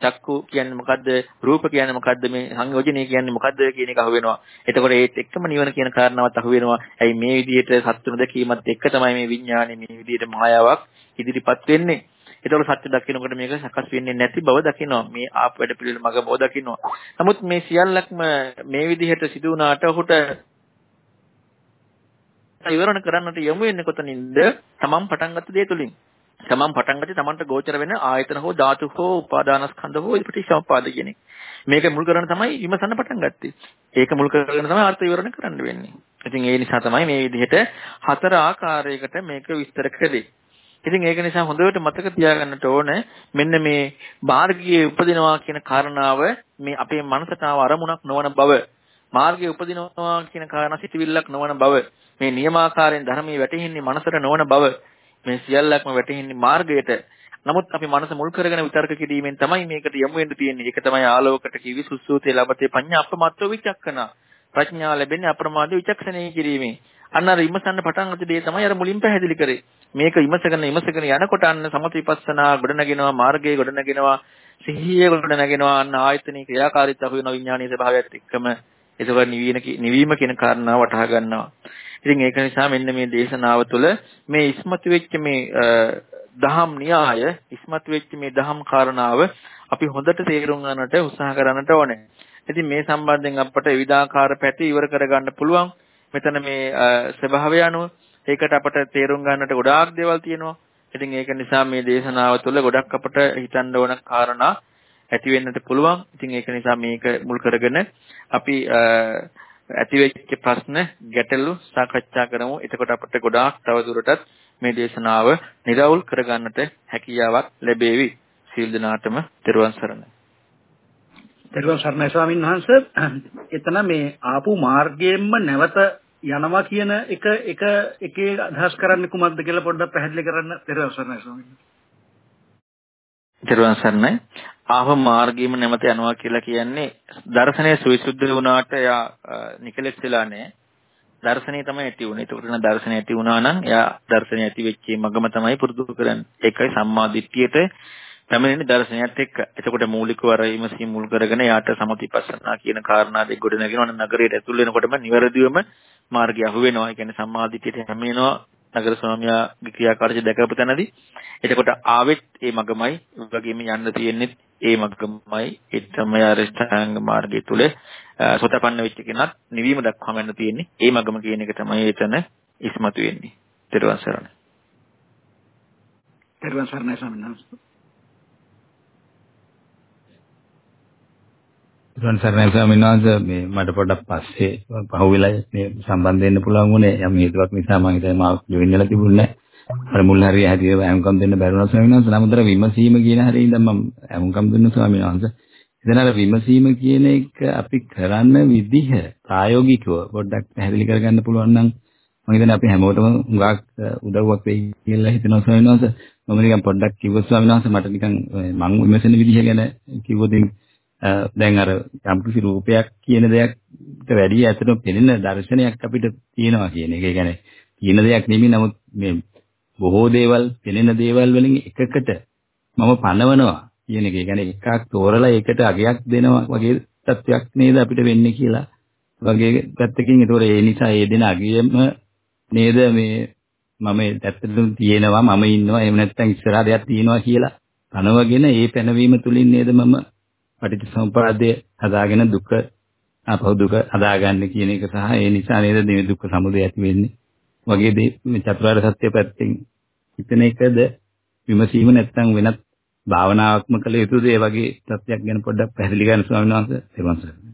චක්කු කියන්නේ මොකද්ද රූප කියන්නේ මොකද්ද මේ සංයෝජනය කියන්නේ මොකද්ද කියන එක අහුවෙනවා. එතකොට ඒත් එක්කම නිවන කියන කාරණාවත් අහුවෙනවා. ඇයි මේ විදිහට සත්‍යන දැකීමත් එක්ක තමයි මේ විඥානේ මේ විදිහට මායාවක් ඉදිරිපත් වෙන්නේ. එතකොට සත්‍ය දකිනකොට මේක සකස් වෙන්නේ නැති බව දකිනවා. මේ ආප වැඩ පිළිවෙල මග බව දකිනවා. නමුත් මේ සියල්ලක්ම මේ විදිහට සිදු වුණාට ඔහුට විවරණ කරන්නට යොමු වෙන්නේ කොතනින්ද? තමන් පටන් ගත්ත දේ තුලින්. තමන් පටන් ගත්තේ තමන්ට ගෝචර වෙන ආයතන හෝ ධාතු හෝ උපාදානස්කන්ධ හෝ ප්‍රතිසම්පාද කියන එක. මේක මුල් කරගෙන තමයි විමසන්න පටන් ගත්තේ. ඒක මුල් කරගෙන තමයි අර්ථ විවරණ කරන්න වෙන්නේ. ඉතින් ඒ නිසා තමයි මේ විදිහට හතර ආකාරයකට මේක විස්තර කළේ. ඉතින් ඒක නිසා හොඳට මතක තියාගන්නට ඕන මෙන්න මේ මාර්ගයේ උපදිනවා කියන කාරණාව මේ අපේ මනසටව අරමුණක් නොවන බව මාර්ගයේ උපදිනවා කියන කාරණා සිටිවිල්ලක් නොවන බව මේ නියමාකාරයෙන් ධර්මයේ වැටෙන්නේ මනසට නොවන බව මේ සියල්ලක්ම වැටෙන්නේ මාර්ගයට නමුත් අපි මනස මුල් කරගෙන විතර්ක කිරීමෙන් තමයි මේකට යමු වෙන්න තියෙන්නේ. ඒක තමයි ආලෝකට කිවි සුසුතේ ලබතේ පඤ්ඤා අපමත්ව විචක්කන. ප්‍රඥා ලැබෙන්නේ අප්‍රමාද විචක්ෂණය කිරීමෙන්. අන්න අර ඉමසන්න පටන් ගන්න දේ තමයි අර මුලින් පැහැදිලි කරේ. මේක ඉමසගෙන ඉමසගෙන යනකොට අන්න සමථ විපස්සනා ගොඩනගෙනවා මාර්ගයේ ගොඩනගෙනවා සිහිය ගොඩනගෙනවා අන්න ආයතනයේ ක්‍රියාකාරීත්වය වෙන විඥානීය ස්වභාවයත් එක්කම ඒක නිවීම නිවීම කියන කාරණාව වටහා ගන්නවා. ඉතින් ඒක නිසා මෙන්න මේ දේශනාව තුළ මේ ඉස්මතු වෙච්ච මේ දහම් න්‍යාය ඉස්මතු වෙච්ච මේ දහම් කාරණාව අපි හොඳට තේරුම් ගන්නට උත්සාහ කරන්නට ඕනේ. ඉතින් මේ සම්බන්ධයෙන් අපට විවිධාකාර පැති ඉවර කරගන්න පුළුවන්. මෙතන මේ ස්වභාවය අනුව ඒකට අපට තේරුම් ගන්නට ගොඩාක් දේවල් තියෙනවා. ඉතින් ඒක නිසා මේ දේශනාව තුළ ගොඩක් අපට හිතන්න ඕන කාරණා ඇති වෙන්නට පුළුවන්. ඉතින් ඒක නිසා මේක මුල් කරගෙන අපි ඇතිවෙච්ච ප්‍රශ්න ගැටලු සාකච්ඡා කරමු. එතකොට අපට ගොඩාක් තවදුරටත් මේ දේශනාව නිරවුල් කරගන්නට හැකියාවක් ලැබේවි. සීල් දනාටම තෙරුවන් සරණයි. තෙරුවන් සරණයි ස්වාමීන් වහන්සේ. එතන මේ ආපු මාර්ගයෙන්ම නැවත යනවා කියන එක එක එකේ අදහස් කරන්නේ කුමක්ද කියලා පොඩ්ඩක් පැහැදිලි කරන්න තෙරුවන් සරණයි ස්වාමීන් වහන්සේ. තෙරුවන් සරණයි. ආව මාර්ගයේම නැමත යනවා කියලා කියන්නේ දර්ශනය සවිසුද්ධ වුණාට එයා නිකලෙස් වෙලා නැහැ. දර්ශනය තමයි ඇති වුනේ. ඒකට නම් දර්ශනය ඇති වුණා නම් එයා දර්ශනය ඇති වෙච්ච මගම තමයි පුරුදු කරන්නේ. ඒකයි සම්මා දිට්ඨියට පැමිණෙන දර්ශනයත් එක්ක. එතකොට මූලිකව අර විමසීම් මුල් කරගෙන යාට සමතිපස්සනා කියන කාරණා දෙක ගොඩ නැගෙනවා නගරයට ඇතුල් වෙනකොටම නිවැරදිවම මාර්ගය අහු වෙනවා. ඒ කියන්නේ සම්මා දිට්ඨියට හැමෙනවා නගර ස්වාමියාගේ ක්‍රියාකාරීත්වය දැකපු තැනදී එතකොට ආවෙත් ඒ මගමයි වගේම යන්න තියෙන්නේ ඒ මගමයි ඒ තමයි අරිෂ්ඨාංග මාර්ගය තුල සෝතපන්න වෙච්ච කෙනත් නිවීම දක්වාම යන්න තියෙන්නේ ඒ මගම කියන එක තමයි එතන ඉස්මතු වෙන්නේ. ත්‍රිවන් සරණයි. ත්‍රිවන් සරණයි ස්වාමීන් වහන්සේ. ත්‍රිවන් සරණයි ස්වාමීන් වහන්සේ මේ මට පොඩ්ඩක් පස්සේ පහුවෙලා මේ සම්බන්ධ වෙන්න පුළුවන් වුණේ යම් හේතුවක් නිසා මම හිතන්නේ මාව ජොයින් වෙලා තිබුණේ නැහැ. අර මුල් හරිය හැටියට අහුම්කම් දෙන්න බැරුණා ස්වාමීන් වහන්සේ. නමුත් අර විමසීම කියන හරිය ඉඳන් මම අහුම්කම් දුන්න ස්වාමීන් වහන්සේ. එතන අර විමසීම කියන එක අපි කරන්න විදිහ ප්‍රායෝගිකව පොඩ්ඩක් පැහැදිලි කරගන්න පුළුවන් නම් මම හිතන්නේ අපි හැමෝටම හුඟක් උදව්වක් වෙයි කියලා හිතනවා ස්වාමීන් වහන්සේ. මම නිකන් පොඩ්ඩක් කිව්වොත් ස්වාමීන් වහන්සේ මට නිකන් මම විමසන විදිහ ගැන කිව්වොත් දැන් අර යම්කිසි රූපයක් කියන දෙයක්ට වැඩිය ඇත්තටම පෙනෙන දර්ශනයක් අපිට තියෙනවා කියන එක. ඒ කියන්නේ තියෙන දෙයක් නෙමෙයි නමුත් මේ බොහෝ දේවල් පෙනෙන දේවල් වලින් එකකට මම පනවනවා කියන එක. ඒ කියන්නේ එකක් තෝරලා ඒකට අගයක් දෙනවා වගේ තත්වයක් නේද අපිට වෙන්නේ කියලා වගේ පැත්තකින් ඒතකොට ඒ නිසා ඒ දෙන අගයම නේද මේ මම ඇත්තටම තියෙනවා මම ඉන්නවා එහෙම නැත්නම් ඉස්සරහ දෙයක් තියෙනවා කියලා පනවගෙන ඒ පැනවීම තුලින් නේද මම පටිච්චසමුප්පාදය හදාගෙන දුක අපව දුක හදාගන්න කියන එක සහ ඒ නිසා නේද මේ දුක්ඛ සමුදය ඇති වෙන්නේ වගේ දේ මේ චතුරාර්ය සත්‍ය පැත්තෙන් හිතන එකද විමසීම නැත්තම් වෙනත් භාවනාවක්ම කළ යුතුද ඒ වගේ තත්ත්වයක් ගැන පොඩ්ඩක් පැහැදිලි කරන්න ස්වාමීන් වහන්සේ තෙරුවන් සරණයි.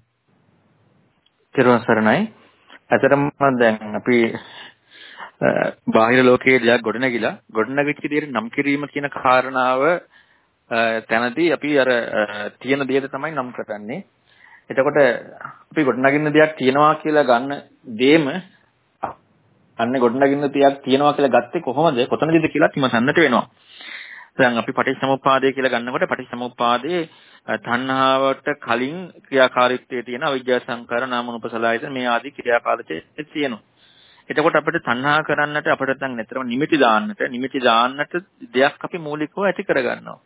තෙරුවන් සරණයි. අතරම දැන් අපි බාහිර ලෝකයේ දෙයක් ගොඩනැගිලා ගොඩනැගිච්ච දේට නම් කිරීම කියන කාරණාව තැනදී අපි අර තියෙන දේද තමයි නම් කරන්නේ. එතකොට අපි ගොඩනගින්න දෙයක් තියෙනවා කියලා ගන්න දේම අන්නේ ගොඩනගින්න දෙයක් තියෙනවා කියලා ගත්තේ කොහොමද? කොතනදද කියලා විමසන්නට වෙනවා. දැන් අපි පටිච්චසමුප්පාදය කියලා ගන්නකොට පටිච්චසමුප්පාදයේ තණ්හාවට කලින් ක්‍රියාකාරීත්වයේ තියෙන අවිජ්ජා සංකාර නාමනුපසලායතන මේ ආදී ක්‍රියාකාරීත්වය තියෙනවා. එතකොට අපිට තණ්හා කරන්නට අපිට දැන් නිතරම නිමිති දාන්නට නිමිති දාන්නට දෙයක් අපි මූලිකව ඇති කරගන්නවා.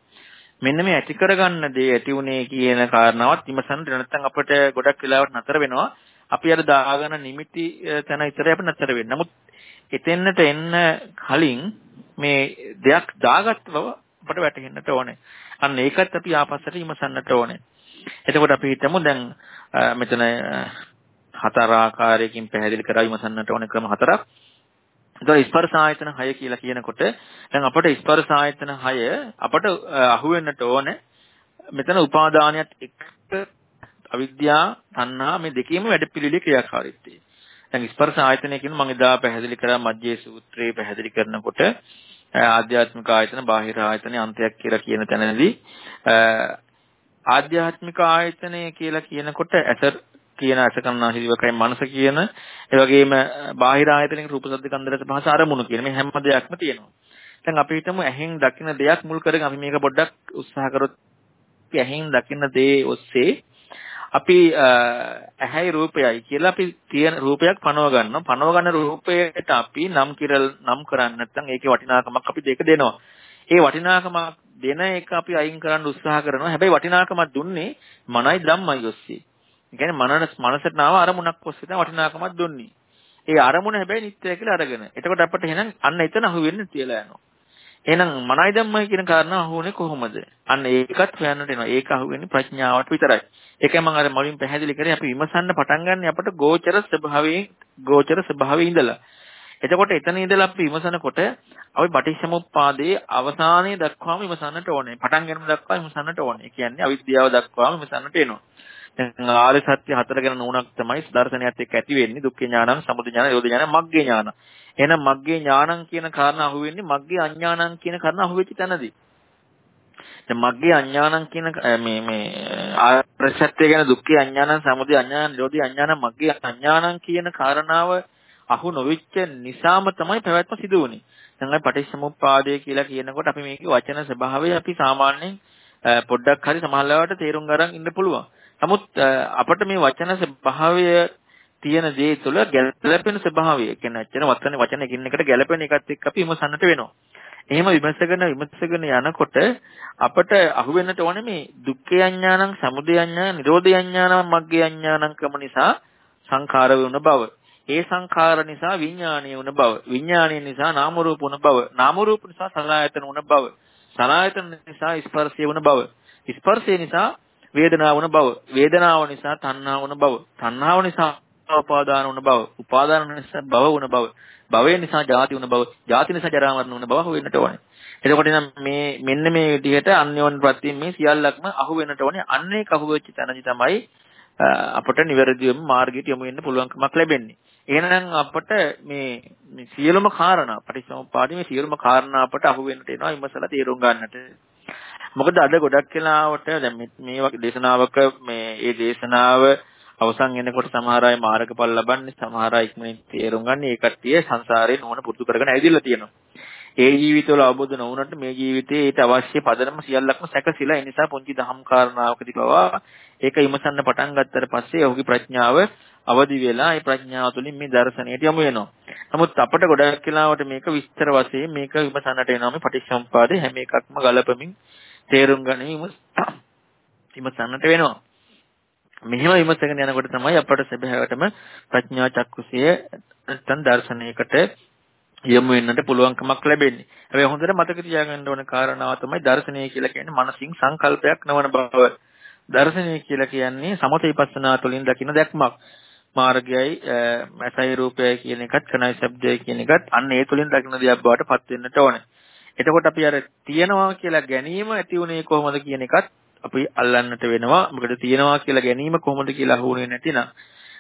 මෙන්න මේ ඇති කරගන්න දේ ඇති උනේ කියන කාරණාවත් විමසන්න නැත්නම් අපිට ගොඩක් වෙලාවට නතර වෙනවා. අපි අර දාගෙන නිමිති තැන ඉතරයි අපි නතර වෙන්නේ. නමුත් එතෙන්නට එන්න කලින් මේ දෙයක් දාගත් බව අපට වැටහෙන්නට ඕනේ. අන්න ඒකත් අපි ආපස්සට විමසන්නට ඕනේ. එතකොට අපි හිතමු දැන් මෙතන හතර ආකාරයකින් පැහැදිලි කරා විමසන්නට ඕනේ ක්‍රම හතරක්. ඒතකොට ස්පර්ශ ආයතන 6 කියලා කියනකොට දැන් අපට ස්පර්ශ ආයතන 6 අපට අහු වෙන්නට ඕනේ මෙතන උපාදානියත් එක්ක අවිද්‍යාව තණ්හා මේ දෙකේම වැඩපිළිවෙලේ ක්‍රියාකාරීත්වය. දැන් ස්පර්ශ ආයතනය කියන මම එදා පැහැදිලි කරා මජ්ජේ සූත්‍රයේ පැහැදිලි කරනකොට ආධ්‍යාත්මික ආයතන බාහිර ආයතන අන්තයක් කියලා කියන තැනදී ආධ්‍යාත්මික ආයතනය කියලා කියනකොට ඇස කියන අසකන්නාහි දිවකයි මනස කියන ඒ වගේම බාහිර ආයතනික රූප සද්ද ගන්ධ රස භාෂා අරමුණු කියන මේ හැම දෙයක්ම තියෙනවා. දැන් අපි හිතමු ඇහෙන් දකින දෙයක් මුල් කරගෙන අපි මේක පොඩ්ඩක් උත්සාහ කරොත් ඇහෙන් දකින දේ ඔස්සේ අපි ඇහැයි රූපයයි කියලා අපි තියෙන රූපයක් පනව ගන්නවා. පනව ගන්න රූපයට අපි නම් කිරල් නම් කරන්නේ නැත්නම් ඒකේ වටිනාකමක් අපි දෙක දෙනවා. ඒ වටිනාකමක් දෙන එක අපි අයින් කරන්න උත්සාහ කරනවා. හැබැයි වටිනාකමක් දුන්නේ මනයි ධම්මයි ඔස්සේ. ඒ කියන්නේ මනස මනසට නාව අරමුණක් ඔස්සේ තමයි වටිනාකමක් දුන්නේ. ඒ අරමුණ හැබැයි නිත්‍යයි කියලා අරගෙන. එතකොට අපිට එහෙනම් අන්න එතන අහුවෙන්නේ තියලා යනවා. එහෙනම් මනයි ධම්මයි කියන කාරණා අහුවන්නේ කොහොමද? අන්න ඒකත් හොයන්නට එනවා. ඒක අහුවෙන්නේ ප්‍රඥාවට විතරයි. ඒකයි මම අර මුලින් පැහැදිලි කරේ අපි විමසන්න පටන් ගන්න අපට ගෝචර ස්වභාවයෙන් ගෝචර ස්වභාවයේ ඉඳලා. එතකොට එතන ඉඳලා අපි විමසනකොට අපි පටිච්චසමුප්පාදයේ අවසානයේ දක්වාම විමසන්නට ඕනේ. පටන් ගැනීම දක්වා විමසන්නට ඕනේ. ඒ කියන්නේ අවිද්‍යාව දක්වාම විමසන්නට එනවා. දැන් ආර්ය සත්‍ය හතර ගැන නුවණක් තමයි දර්ශනයත් එක්ක ඇති වෙන්නේ. දුක්ඛ ඥානං, සමුදය ඥානං, යෝධ ඥානං, මග්ගේ ඥානං. එහෙනම් මග්ගේ ඥානං කියන කාරණා අහුවෙන්නේ මග්ගේ අඥානං කියන කාරණා අහුවෙච්ච තැනදී. දැන් මග්ගේ අඥානං කියන මේ මේ ආර්යසත්‍ය ගැන දුක්ඛේ අඥානං සමුදය අඥානං නිරෝධී අඥානං මග්ගේ අඥානං කියන කාරණාව අහු නොවිච්ච නිසාම තමයි පැවැත්ම සිදු වුනේ. දැන් අය පටිච්චසමුප්පාදය කියලා කියනකොට අපි මේකේ වචන ස්වභාවය අපි සාමාන්‍යයෙන් පොඩ්ඩක් හරි සමහරවට තේරුම් ගන්න ඉන්න පුළුවන්. නමුත් අපිට මේ වචන ස්වභාවය තියෙන දේ තුළ ගැළපෙන ස්වභාවය කියන්නේ ඇත්තන වචන වචන එකින් එකට ගැළපෙන එකත් එක්ක අපි විමසන්නට වෙනවා. එහෙම විමසගෙන විමසගෙන යනකොට අපට අහුවෙන්නට ඕනේ මේ දුක්ඛය අඥානං, සමුදය අඥානං, නිරෝධය අඥානං, මග්ගය අඥානං කම නිසා සංඛාර වුණ බව. ඒ සංඛාර නිසා විඥානීය වුණ බව. විඥානීය නිසා නාම රූප වුණ බව. නාම රූප නිසා සලආයතන වුණ බව. සලආයතන නිසා ස්පර්ශය වුණ බව. ස්පර්ශය නිසා වේදනාව වුණ බව. වේදනාව නිසා තණ්හාව වුණ බව. තණ්හාව නිසා උපාදාන වුණ බව. උපාදාන නිසා භව වුණ බව. භවය නිසා ජාති වුණ බව, ජාති නිසා ජරා මරණ වුණ බව අහු වෙන්නට ඕනේ. එතකොට නම් මේ මෙන්න මේ විදිහට අන්‍යෝන්‍ය ප්‍රත්‍යයෙන් මේ සියල්ලක්ම අහු වෙන්නට ඕනේ. අන්න ඒක අහු වෙච්ච තැනදි තමයි අපට නිවැරදිවම මාර්ගයට යොමු වෙන්න පුළුවන්කමක් ලැබෙන්නේ. එහෙනම් අපට මේ මේ සියලුම කාරණා පටිච්චසමුප්පාදයේ මේ සියලුම කාරණා අපට අහු වෙන්නට එනවා විමසලා තේරුම් ගන්නට. මොකද අද ගොඩක් වෙලාවට දැන් මේ වගේ දේශනාවක මේ ඒ දේශනාව අවසන් වෙනකොට සමහර අය මාර්ගඵල ලබන්නේ සමහර අය ඉක්මනින් තේරුම් ගන්න ඒ කට්ටිය සංසාරේ නොවන පුරුදු කරගෙන ඇවිදලා තියෙනවා. ඒ ජීවිතවල අවබෝධ නොවුනට මේ ජීවිතයේ ඊට අවශ්‍ය පදනම සියල්ලක්ම සැකසিলা ඒ නිසා පුංචි දහම් කාරණාවකදී පවා ඒක විමසන්න පටන් ගත්තට පස්සේ ඔහුගේ ප්‍රඥාව අවදි වෙලා ඒ ප්‍රඥාව තුළින් මේ දර්ශනයට යමු වෙනවා. නමුත් අපට ගොඩක් වෙලාවට මේක විස්තර වශයෙන් මේක විමසන්නට එනවා මේ පටිච්චසමුපාදේ හැම එකක්ම ගලපමින් තේරුම් ගැනීම විමසන්නට වෙනවා. මෙහෙම විමසගෙන යනකොට තමයි අපට සැබෑවටම ප්‍රඥා චක්කුසිය නැත්නම් දර්ශනයකට යොමු වෙන්නට පුළුවන්කමක් ලැබෙන්නේ. හැබැයි හොඳට මතක තියාගන්න ඕන කාරණාව තමයි දර්ශනය කියලා කියන්නේ මනසින් සංකල්පයක් නොවන බව. දර්ශනය කියලා කියන්නේ සමත විපස්සනා තුළින් දකින දැක්මක්. මාර්ගයයි මසයි රූපයයි කියන එකත් කනයි ශබ්දයයි කියන එකත් අන්න ඒ තුළින් දකින දෙයක් බවට පත් වෙන්නට ඕනේ. එතකොට අපි අර තියනවා කියලා ගැනීම ඇති උනේ කොහොමද කියන එකත් අපි අල්ලන්නට වෙනවා. මොකද තියනවා කියලා ගැනීම කොහොමද කියලා අහුනේ නැතිනම්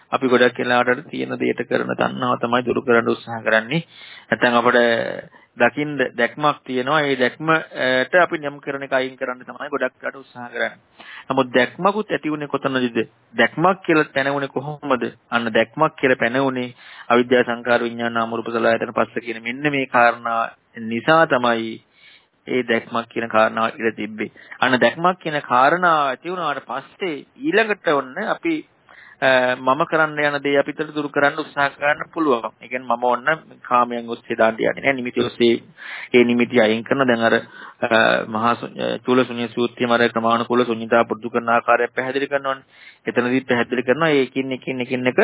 අපි ගොඩක් වෙලාවට තියෙන දෙයට කරන තණ්හාව තමයි දුරු කරන්න උත්සාහ කරන්නේ. නැත්නම් අපිට දකින්න දැක්මක් තියෙනවා. ඒ දැක්මට අපි යම් කරන එක අයින් කරන්න තමයි ගොඩක් වෙලාට උත්සාහ කරන්නේ. නමුත් දැක්මකුත් ඇති උනේ කොතනදද? දැක්මක් කියලා පැනුනේ කොහොමද? අන්න දැක්මක් කියලා පැනුනේ අවිද්‍යා සංකාර විඥාන නාම රූප සලආයතන පස්ස කියන මෙන්න මේ කාරණා නිසා තමයි ඒ දැක්මක් කියන කාරණාව ඉර තිබ්බේ. අන්න දැක්මක් කියන කාරණාව ඇති වුණාට පස්සේ ඊළඟට ඔන්න අපි මම කරන්න යන දේ අපිට දුරු කරන්න උත්සාහ කරන්න පුළුවන්. ඒ කියන්නේ මම ඔන්න කාමයන් ඔස්සේ දාන්න යන්නේ නෑ. නිමිති ඔස්සේ ඒ නිමිති අයින් කරන දැන් අර මහා චූලසුඤ්ඤ සූත්‍රයේ මර ක්‍රමානුකූල ශුන්‍යතා පුරුදු කරන ආකාරය පැහැදිලි කරනවානේ. එතනදී පැහැදිලි කරනවා ඒකින් එකින් එකින් එක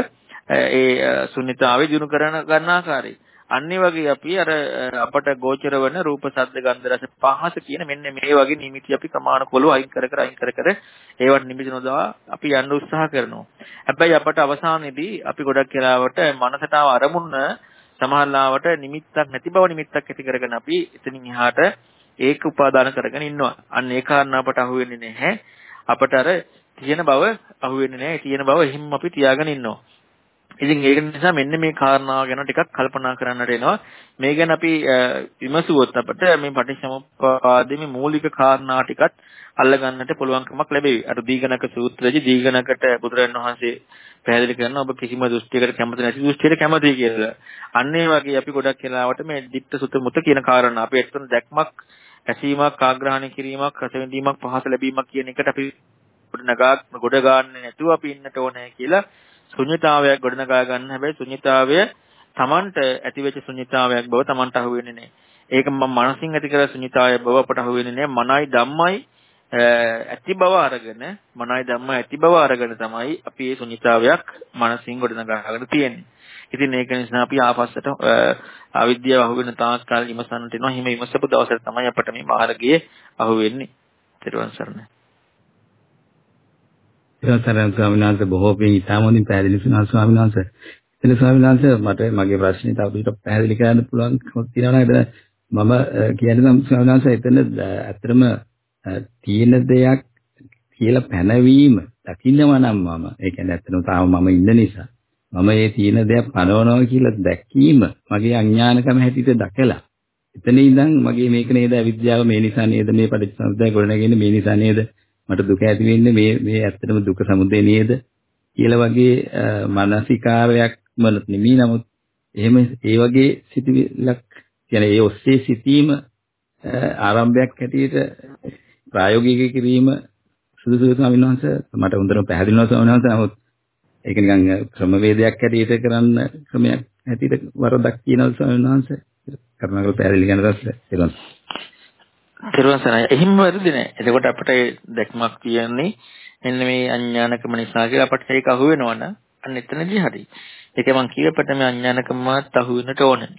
ඒ ශුන්‍යතාවේ දිනු කරන ගන්න ආකාරය. අන්නේ වගේ අපි අර අපට ගෝචර වෙන රූප ශබ්ද ගන්ධ රස පහස කියන මෙන්න මේ වගේ නිමිති අපි ප්‍රමාණකොළු අයින් කර කර අයින් කර කර ඒවට නිමිති නොදවා අපි යන්න උත්සාහ කරනවා. හැබැයි අපට අවසානයේදී අපි ගොඩක් කාලවට මනසට අරමුණ සමහරලාවට නිමිත්තක් නැති බව නිමිත්තක් ඇති කරගෙන අපි එතනින් එහාට ඒක උපාදාන කරගෙන ඉන්නවා. අන්න ඒ කාරණා අපට අහුවෙන්නේ නැහැ. අපට අර තියෙන බව අහුවෙන්නේ නැහැ. තියෙන බව එහෙම අපි තියාගෙන ඉන්නවා. ඉතින් ඒක නිසා මෙන්න මේ කාරණාව ගැන ටිකක් කල්පනා කරන්නට එනවා. මේ ගැන අපි විමසුවොත් අපිට මේ පටිච්චසමුප්පාදයේ මේ මූලික කාරණා ටිකත් අල්ලගන්නට පුළුවන්කමක් ලැබෙවි. අර දීඝනක සූත්‍රයේදී දීඝනකට බුදුරජාණන් වහන්සේ පැහැදිලි කරනවා ඔබ කිසිම දෘෂ්ටියකට කැමති නැති දෘෂ්ටියට කැමතියි කියලා. අන්න ඒ වගේ අපි ගොඩක් වෙලාවට මේ ditta sutta mutta කියන කාරණා අපි එක්තන දැක්මක් ඇසීමක් ආග්‍රහණය කිරීමක් රසවිඳීමක් පහස ලැබීමක් කියන එකට අපි ගොඩනගා ගොඩ ගන්න නැතුව අපි ඉන්නට ඕනේ කියලා ශුන්‍යතාවයක් ගොඩනගා ගන්න හැබැයි ශුන්‍යතාවය Tamanට ඇතිවෙච්ච ශුන්‍යතාවයක් බව Tamanට අහු වෙන්නේ නැහැ. ඒක මම මනසින් ඇති කර ශුන්‍යතාවයක් බව අපට අහු වෙන්නේ නැහැ. මනයි ධම්මයි ඇති බව අරගෙන මනයි ධම්ම ඇති බව අරගෙන තමයි අපි මේ ශුන්‍යතාවයක් මනසින් ගොඩනගාගෙන තියෙන්නේ. ඉතින් ඒක නිසා අපි ආපස්සට අවිද්‍යාව අහු වෙන තාක් කාල ඉමසන්නට එනවා. හිම ඉමසපු දවසට තමයි අපට මේ මාර්ගයේ අහු වෙන්නේ. ත්‍රිවන් සරණයි. ඉරතරන් ස්වාමීන් වහන්සේ බොහෝ පින් ඉතාම හොඳින් පැහැදිලි කරනවා ස්වාමීන් වහන්සේ. එතන ස්වාමීන් වහන්සේ මට මගේ ප්‍රශ්නේ තව ටිකක් පැහැදිලි කරන්න පුළුවන් තියෙනවා නේද? මම කියන්නේ නම් ස්වාමීන් වහන්සේ එතන ඇත්තටම තියෙන දෙයක් කියලා පැනවීම දකින්නවා නම් මම ඒ කියන්නේ ඇත්තටම තාම මම ඉන්න නිසා මම මේ තියෙන දෙයක් පනවනවා කියලා දැකීම මගේ අඥානකම හැටියට දැකලා එතන ඉඳන් මගේ මේක නේද අවිද්‍යාව මේ නිසා නේද මේ පටිච්චසමුප්පාදය ගොඩනගන්නේ මේ නිසා නේද මට දුක ඇති වෙන්නේ මේ මේ ඇත්තටම දුක සමුදය නේද? කියලා වගේ මානසිකාරයක් වලත් නෙමෙයි. නමුත් එහෙම ඒ වගේ සිතිවිල්ලක් කියන්නේ ඒ ඔස්සේ සිටීම ආරම්භයක් හැටියට ප්‍රායෝගික කිරීම සුදුසු ස්වාමීන් වහන්සේ. මට හොඳට පැහැදිලිව ස්වාමීන් වහන්සේ. නමුත් ඒක නිකන් ක්‍රමවේදයක් හැටියට කරන්න ක්‍රමයක් හැටියට වරදක් කියනවා ස්වාමීන් වහන්සේ. කරුණාකර පැහැදිලි කරන රස්සේ ඒක තිරුවසනයි එහෙම වැරදි නෑ. එතකොට අපිට දැක්මක් කියන්නේ මෙන්න මේ අඥානකම නිසා කියලා අපිට ඒක අහු වෙනවනම් අන්න එතනදී හරි. ඒක මං කියපට මේ අඥානකමත් අහු වෙන්නට ඕනේ.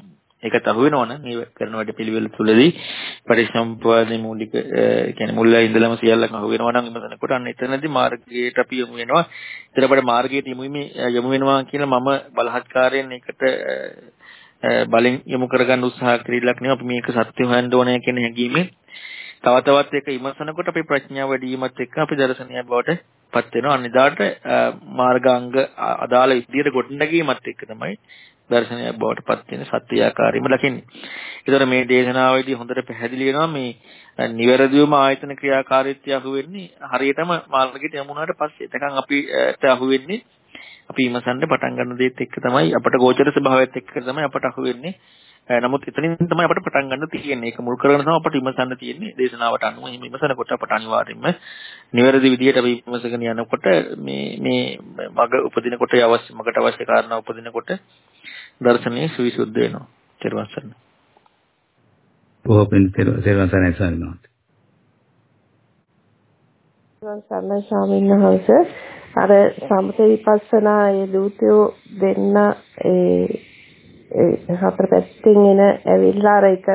ඒකත් අහු වෙනවනම් මේ කරන වැඩ පිළිවෙල තුළදී පරිසම්පාදේ මූලික කියන්නේ මුල්ලා ඉඳලම සියල්ලම අහු වෙනවනම් එතනකොට අන්න එතනදී මාර්ගයට අපි යමු වෙනවා. ඊට අපිට මාර්ගයට යමු යමු වෙනවා කියලා මම බලහත්කාරයෙන් ඒකට බලෙන් යොමු කරගන්න උත්සාහ කරීලක් නෙවෙයි අපි මේක සත්‍ය හොයන්න ඕනේ කියන හැඟීමෙන් තව තවත් ඒක ඉමසනකොට අපි ප්‍රඥාව වැඩි වීමත් එක්ක අපි දර්ශනීය බවට පත් වෙනවා අනිදාට මාර්ගාංග අදාළ විදියට ගොඩනැගීමත් එක්ක තමයි දර්ශනීය බවට පත් වෙන සත්‍යාකාරීම දකින්නේ. ඒතර මේ දේශනාවේදී හොඳට පැහැදිලි වෙනවා මේ නිවැරදිවම ආයතන ක්‍රියාකාරීත්වය අහු වෙන්නේ හරියටම මාර්ගයට යමුනාට පස්සේ. එතකන් අපිට අහු වෙන්නේ අපි ඉමසන්න පටන් ගන්න දේත් එක්ක තමයි අපට ගෝචර ස්වභාවයත් එක්ක තමයි අපට අහු වෙන්නේ නමුත් එතනින් තමයි අපිට පටන් ගන්න තියෙන්නේ. ඒක මුල් කරගෙන තමයි අපිට විමසන්න තියෙන්නේ. දේශනාවට අනුව එහෙම විමසනකොට අපට අනිවාර්යයෙන්ම නිවැරදි විදිහට අපි විමසගෙන යනකොට මේ මේ මග උපදිනකොට අවශ්‍ය මගට අවශ්‍ය කාරණා උපදිනකොට දර්ශනීය සවිසුද්ධ වෙනවා. ත්‍රිවන් සරණ. බොහෝ පින් ත්‍රිවන් සරණයි සරණයි. සර්ණ ස්වාමීන් වහන්සේ අර සමත විපස්සනා ඒ දූතයෝ දෙන්න ඒ හතර පැත්තෙන් එන ඇවිල්ලා අර එක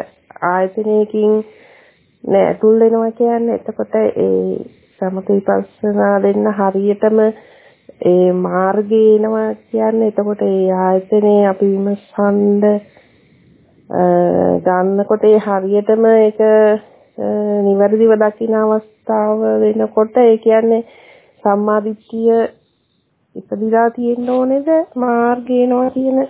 ආයතනයකින් නෑ ඇතුල් වෙනවා කියන්නේ එතකොට ඒ සමත විපස්සනා දෙන්න හරියටම ඒ මාර්ගේ එනවා කියන්නේ එතකොට ඒ ආයතනේ අපි විමසන්ද ගන්නකොට ඒ හරියටම ඒක නිවැරදිව දකින අවස්ථාව වෙනකොට ඒ කියන්නේ සම්මාදිට්ඨිය ඉපදිලා තියෙන්න ඕනේද මාර්ගේනවා කියන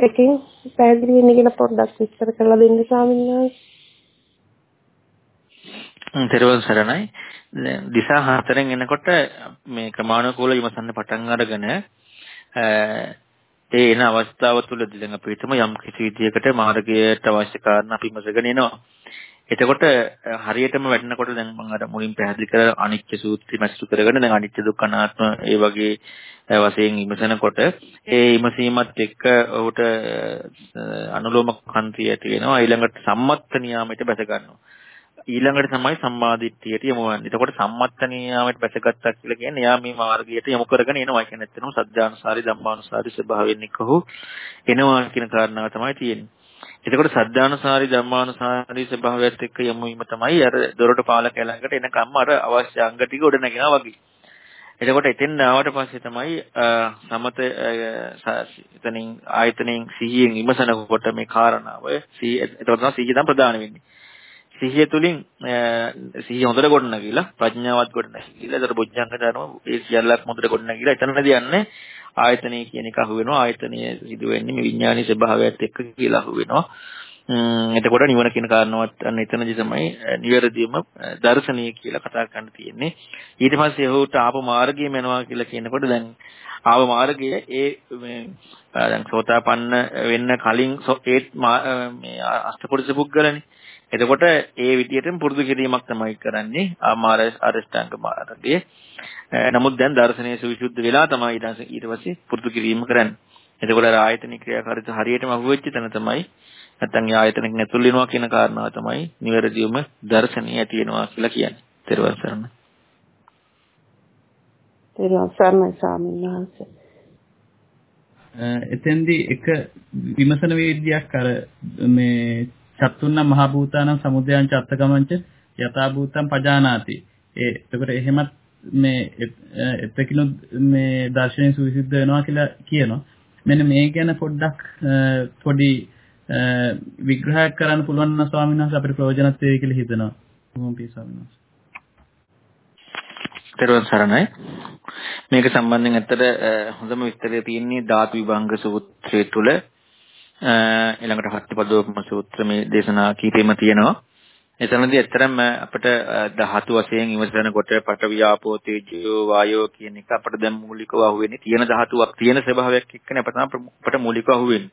එකෙන් පැහැදිලි වෙන්න කියලා පොඩ්ඩක් විස්තර කරලා දෙන්න ස්වාමීන් වහන්සේ. තෙරුවන් සරණයි. දිසා හතරෙන් එනකොට මේ ක්‍රමානුකූල විමසන්න පටන් අරගෙන ඒ එන අවස්ථාව තුළදී දැන් අපි හිතමු යම් කිසි විදියකට මාර්ගයට අවශ්‍ය කාරණා අපි මසගෙන එනවා. එතකොට හරියටම වැටෙනකොට දැන් මම අර මුලින් පැහැදිලි කර අනිත්‍ය සූත්‍රය මැස්තු කරගෙන දැන් අනිත්‍ය දුක්ඛ අනාත්ම ඒ වගේ වශයෙන් විමසනකොට ඒ විමසීමත් එක්ක ඔහුට අනුලෝම කන්තිය ඇති වෙනවා ඊළඟට සම්මත්ත නියාමයට බැස ගන්නවා ඊළඟට තමයි සම්මාදිට්ඨියට යමු වෙන්නේ. එතකොට සම්මත්ත නියාමයට බැසගත්තා කියලා කියන්නේ යා මේ මාර්ගයට යමු කරගෙන එනවා. ඒ කියන්නේ ඇත්තටම සද්ධානුසාරි ධම්මානුසාරි ස්වභාවයෙන් එක්කහු එනවා කියන කාරණාව තමයි තියෙන්නේ. එතකොට සද්ධානුසාරි ධම්මානුසාරි ස්වභාවයත් එක්ක යමු වීම තමයි අර දොරට පාලක ළඟට එනකම්ම අර අවශ්‍ය අංග ටික උඩ නැගෙනවා වගේ. එතකොට එතෙන් ආවට පස්සේ තමයි සමත එතනින් ආයතනෙන් සිහියෙන් විමසනකොට මේ කාරණාව සිහිය එතකොට තමයි සිහිය තමයි ප්‍රධාන වෙන්නේ. සිහිය තුලින් සිහිය හොඳට ගොඩනගිලා ප්‍රඥාවත් ගොඩනගිලා ඒතර බොජ්ජංග දනෝ ඒ සියල්ලක් හොඳට ගොඩනගිලා එතනදී යන්නේ ආයතනය කියන එක අහු වෙනවා ආයතනය සිදු වෙන්නේ මේ විඥානීය ස්වභාවයත් එක්ක කියලා අහු වෙනවා එතකොට නිවන කියන කාරණාවත් අන්න එතනදි තමයි නිවැරදිවම දර්ශනීය කියලා කතා කරන්න තියෙන්නේ. ඊට පස්සේ ඔහුට ආප මාර්ගයම යනවා කියලා කියනකොට දැන් ආව මාර්ගය ඒ මේ දැන් සෝතාපන්න වෙන්න කලින් ඒ මේ අෂ්ටපුරුෂ පුද්ගලනේ. එතකොට ඒ විදිහටම පුරුදු කිරීමක් තමයි කරන්නේ ආමාර අරෂ්ඨාංග මාර්ගයේ. නමුත් දැන් දර්ශනීය සවිසුද්ධ වෙලා තමයි ඊට පස්සේ පුරුදු කිරීම කරන්නේ. එතකොට ආයතනික ක්‍රියාකාරීත්වය හරියටම අහුවෙච්ච තැන තමයි නැත්නම් ඒ ආයතනකින් ඇතුල් වෙනවා කියන කාරණාව තමයි නිවැරදිවම දර්ශනීය ඇති වෙනවා කියලා කියන්නේ. ත්‍රිවංශ සරණ. ත්‍රිවංශ සරණ ස්වාමීන් වහන්සේ. එතෙන්දී එක විමසන වේදියක් අර මේ චත්තුන්න මහ භූතානම් සමුදයං චත්තකමංච යථා භූතං පජානාති. ඒ එතකොට එහෙමත් මේ එතකිනු මේ දර්ශනීය සුවිසුද්ධ වෙනවා කියලා කියනවා. මෙන්න මේ ගැන පොඩ්ඩක් පොඩි විග්‍රහයක් කරන්න පුළුවන් නම් ස්වාමීන් වහන්සේ අපිට ප්‍රයෝජනවත් වෙයි කියලා හිතනවා. කොහොමද මේ ස්වාමීන් වහන්සේ? තෙරුවන් සරණයි. මේක සම්බන්ධයෙන් ඇත්තට හොඳම විස්තරය තියෙන්නේ ධාතු විභංග සූත්‍රය තුල ඊළඟට හත්පදෝපම සූත්‍ර මේ දේශනා කීපෙම තියෙනවා. එතනදී ඇත්තරම අපිට ධාතු වශයෙන් ඉවසන කොට පඨවි ආපෝ තේජෝ වායෝ කියන එක අපිට දැන් මූලිකව අහුවෙන්නේ තියෙන ධාතුවක් තියෙන ස්වභාවයක් එක්කනේ අපිට අපිට මූලිකව අහුවෙන්නේ.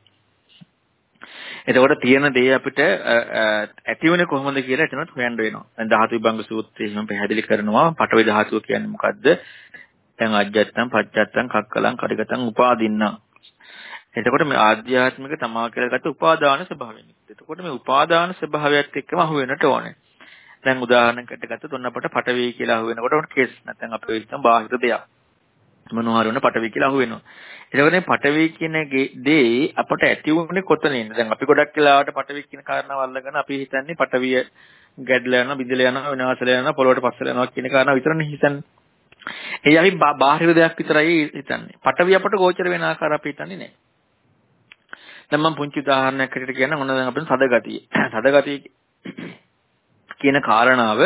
එතකොට තියෙන දේ අපිට ඇති වෙන්නේ කොහොමද කියලා එතනත් හොයන්න වෙනවා. දැන් ධාතු විභංග සූත්‍රයේ එහෙම පැහැදිලි කරනවා පඨවි ධාතුව කියන්නේ මොකද්ද? දැන් අජ්ජත්තම් පච්චත්තම් කක්කලං කඩිගතං උපාදින්න. එතකොට මේ ආධ්‍යාත්මික තමා කියලා ගත්ත උපාදාන ස්වභාවයෙන්. එතකොට මේ උපාදාන ස්වභාවයත් එක්කම අහු වෙනට ඕනේ. දැන් උදාහරණයකට ගත්තොත් ඔන්න අපට පඨවි කියලා අහු වෙනකොට ඔන්න කේස් නැත්නම් අපේ හිතන බාහිර දෙයක්. මොනවා හරි වුණ පටවි කියලා අහුවෙනවා. එතකොට මේ පටවි කියන දේ අපට ඇති වුණේ කොතනින්ද? දැන් අපි ගොඩක් වෙලාවට පටවි කියන කාරණාව අල්ලගෙන අපි හිතන්නේ පටවිය ගැඩලා යනවා, බිඳලා යනවා, විනාශලා යනවා, පොළොවට පස්සලා යනවා කියන කාරණාව විතරනේ හිතන්නේ. ඒ අපි බාහිර දෙයක් විතරයි හිතන්නේ. පටවිය අපට ගෝචර වෙන ආකාර අපි හිතන්නේ නැහැ. දැන් මම පුංචි උදාහරණයක් හැටියට කියන්නම්. ඔන්න දැන් අපිට සදගතිය. සදගතිය කියන කාරණාව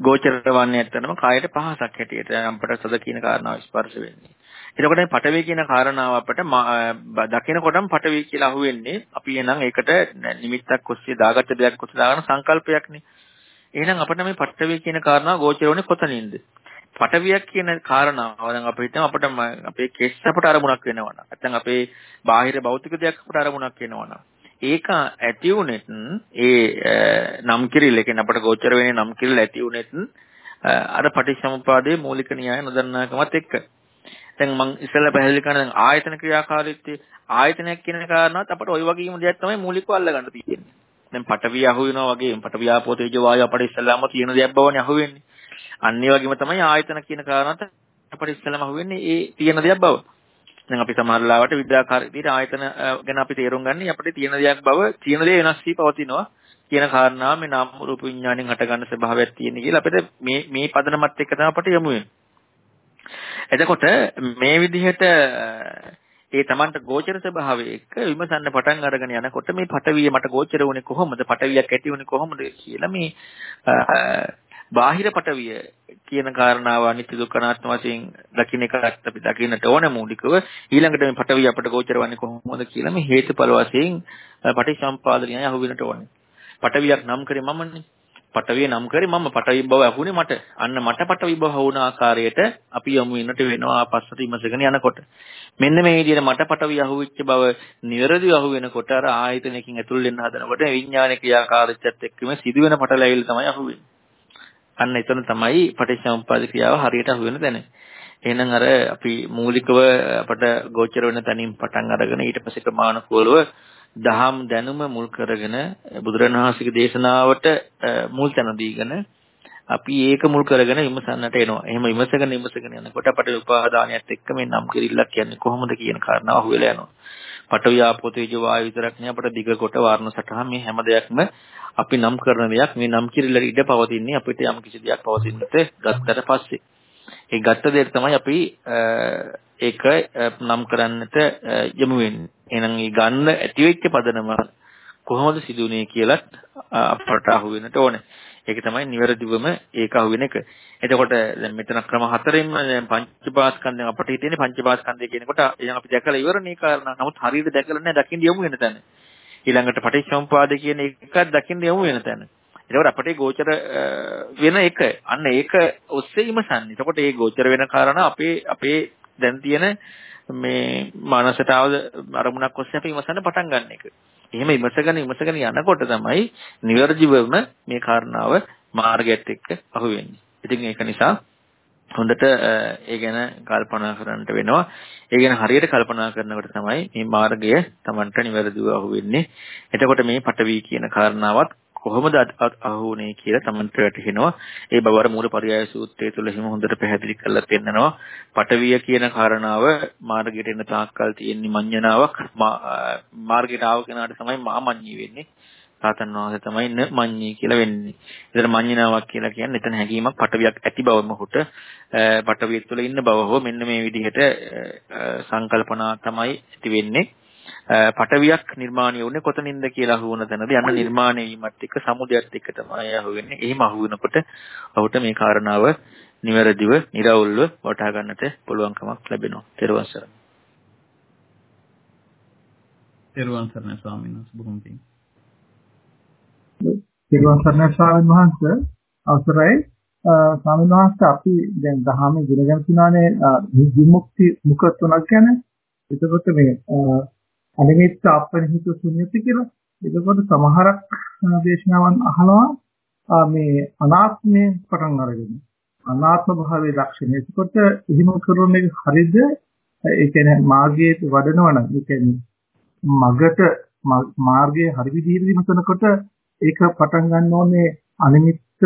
ගෝචර වන්නේ ඇත්තටම කායට පහසක් හැටියට අපට සද කියන කාරණාව ස්පර්ශ වෙන්නේ. එතකොට මේ පටවේ කියන කාරණාව අපට දකිනකොටම පටවේ කියලා අහුවෙන්නේ අපි එනං ඒකට නිමිත්තක් ඔස්සේ දාගත්ත දෙයක් ඔස්සේ දාගන්න සංකල්පයක්නේ. එහෙනම් අපිට මේ පටවේ කියන කාරණාව ගෝචර වෙන්නේ කොතනින්ද? පටවියක් කියන කාරණාව දැන් අපි හිතමු අපිට අපේ කෙස් අපට අරමුණක් වෙනවා. නැත්නම් අපේ බාහිර භෞතික දෙයක් අපට අරමුණක් වෙනවා. ඒක ඇති උනේත් ඒ නම් කිරිල්ල කියන්නේ අපට ගෝචර වෙන්නේ නම් කිරිල්ල ඇති උනේත් අර පටිච්චසමුපාදයේ මූලික න්‍යාය නොදන්නාකමත් එක්ක. දැන් මම ඉස්සෙල්ලා පැහැදිලි කරන දැන් ආයතන ක්‍රියාකාරීත්වයේ ආයතනයක් කියන කාරණාවත් අපට ওই වගේම දෙයක් තමයි මූලිකව අල්ලගන්න තියෙන්නේ. දැන් පටවිය අහු වෙනවා වගේම පටවිය ආපෝ තේජෝ වායු අපට ඉස්සෙල්ලාම තියෙන දෙයක් බවනේ අහු වෙන්නේ. අන්න ඒ වගේම තමයි ආයතන කියන කාරණාවත් අපට ඉස්සෙල්ලාම අහු වෙන්නේ ඒ තියෙන දෙයක් බව. දැන් අපි සමහර ලාවට විද්‍යාකාර විදිහට ආයතන ගැන අපි තේරුම් ගන්න අපිට තියෙන දෙයක් බව තියෙන දේ වෙනස් වී පවතිනවා කියන කාරණාව මේ නාම රූප විඥාණයෙන් හටගන්න ස්වභාවයක් තියෙන කියලා අපිට මේ මේ පදනමත් එක්ක තමයි අපිට යමු වෙන්නේ. එතකොට මේ විදිහට ඒ Tamanට ගෝචර ස්වභාවය එක්ක විමසන්න පටන් අරගෙන යනකොට මේ පටවිය මට ගෝචර වුණේ කොහොමද? පටවියක් ඇති වුණේ කොහොමද කියලා මේ බාහිර පටවිය කියන කාරණාව අනිත්‍ය දුක්ඛ අනාත්ම වශයෙන් දකින්න එකත් අපි දකින්නට ඕන මූලිකව ඊළඟට මේ පටවිය අපට ගෝචර වන්නේ කොහොමද කියලා මේ හේතුඵල වශයෙන් පටිච්චසම්පාදණය අහු වෙනට ඕනේ. පටවියක් නම් කරේ මමනේ. පටවිය නම් කරේ මම පටවි බව අහුනේ මට. අන්න මට පටවි බව වුණ ආකාරයට අපි යමු වෙනට වෙනවා ආපස්සට ඉමසගෙන යනකොට. මෙන්න මේ විදිහට මට පටවි අහුවෙච්ච බව නිවැරදිව අහු වෙනකොට අර ආයතනයකින් ඇතුල් වෙන්න හදනකොට විඥාන ක්‍රියාකාරීත්වයත් එක්කම සිදුවෙන පටලැවිල්ල තමයි අහුවෙන්නේ. අන්න එතන තමයි පටිච්චසමුප්පාද ක්‍රියාව හරියට අහු වෙන තැන. එහෙනම් අර අපි මූලිකව අපට ගෝචර වෙන තැනින් පටන් අරගෙන ඊට පස්සේ ක්‍රමානුකූලව දහම් දැනුම මුල් කරගෙන බුදුරණවහන්සේගේ දේශනාවට මුල් තැන දීගෙන අපි ඒක මුල් කරගෙන විමසන්නට එනවා. එහෙම විමසගෙන විමසගෙන යනකොට අපට උපාදානියත් එක්ක මේ නම් කිරිල්ලක් කියන්නේ කොහොමද කියන කාරණාව අහුවෙලා යනවා. පඨවි ආපෝ තේජෝ වායු විතරක් නේ අපට දිග කොට වර්ණ සටහන් මේ හැම දෙයක්ම අපි නම් කරන දෙයක් මේ නම් කිරිල්ල ඉඩ පවතින්නේ අපිට යම් කිසි දෙයක් පවතින්නට ගත්තට පස්සේ. ඒ ගත්ත දෙයට තමයි අපි ඒක නම් කරන්නට යමු වෙන්නේ. එහෙනම් ඒ ගන්න ඇති වෙච්ච පදනම කොහොමද සිදුුනේ කියලත් අපට අහු වෙන්නට ඕනේ. ඒක තමයි නිවැරදිවම ඒක අහුවෙන එක. එතකොට දැන් මෙතන ක්‍රම හතරෙන්ම දැන් පංචපාස්කන්ධයෙන් අපිට හිතෙන්නේ පංචපාස්කන්ධය කියනකොට එයන් අපි දැකලා ඉවරනේ කාරණා. නමුත් හරියට දැකලා නැහැ දකින්න යමු වෙන තැන. ඊළඟට පටිච්චසමුපාද කියන එකක් දකින්න යමු වෙන තැන. ඒකවල අපිට ගෝචර වෙන එක. අන්න ඒක ඔස්සේ ඉමසන්නේ. එතකොට මේ ගෝචර වෙන කාරණා අපේ අපේ දැන් තියෙන මේ මානසට ආව අරමුණක් ඔස්සේ අපි ඉමසන්න පටන් ගන්න එක. එහෙම ඉමසගෙන ඉමසගෙන යනකොට තමයි නිවර්ජිවම මේ කාරණාව මාර්ගයත් එක්ක අහු වෙන්නේ. ඉතින් ඒක නිසා හොඳට ඒ ගැන කල්පනා කරන්නට වෙනවා. ඒ ගැන හරියට කල්පනා කරනකොට තමයි මේ මාර්ගය Tamanට නිවැරදිව අහු වෙන්නේ. එතකොට මේ පටවි කියන කාරණාවත් කොහොමද අහුනේ කියලා තමන්ට වැටහෙනවා. ඒ බවර මූලපරියාය සූත්‍රය තුළ හිම හොඳට පැහැදිලි කරලා පෙන්නනවා. පටවිය කියන කාරණාව මාර්ගයට එන තාක්කල් තියෙන මඤ්ඤණාවක් මාර්ගයට ආව කෙනාට තමයි මාමඤ්ඤී වෙන්නේ. සාතන් වහන්සේ තමයි න මඤ්ඤී කියලා වෙන්නේ. ඒතර මඤ්ඤණාවක් කියලා කියන්නේ එතන හැඟීමක් පටවියක් ඇති බව මොහොත පටවිය තුළ ඉන්න බව හෝ මෙන්න මේ විදිහට සංකල්පනා තමයි ඇති වෙන්නේ. පටවියක් නිර්මාණය වුණේ කොතනින්ද කියලා අහුවන තැනදී අන්න නිර්මාණය වීමත් එක්ක සමුදයත් එක්ක තමයි අහුවෙන්නේ. එහෙම අහුවෙනකොට ඔහුට මේ කාරණාව නිවැරදිව, निराවුල්ව වටහා ගන්නට පුළුවන්කමක් ලැබෙනවා. ත්වන් සරණයි. ත්වන් සරණයි ස්වාමීන් වහන්සේ බොහොම පිං. ත්වන් සරණයි ස්වාමීන් වහන්සේ අවසරයි ස්වාමීන් වහන්සේ අපි දැන් දහමේ ඉගෙනගෙන තිනානේ විමුක්ති මුඛ තුනක් ගැන එතකොට මේ අනිමිත්ත අපරිහිත ශුන්‍යති කියලා. එතකොට සමහරක් දේශනාවන් අහනවා මේ අනාත්මයෙන් පටන් අරගෙන අනාත්ම භාවයේ ලක්ෂණය. එතකොට එහෙම කරන එක හරිද? ඒ කියන්නේ මාර්ගයේ වඩනවා නම් ඒ කියන්නේ මගට මාර්ගයේ හරි විදිහට විමසනකොට ඒක පටන් ගන්න ඕනේ අනිමිත්ත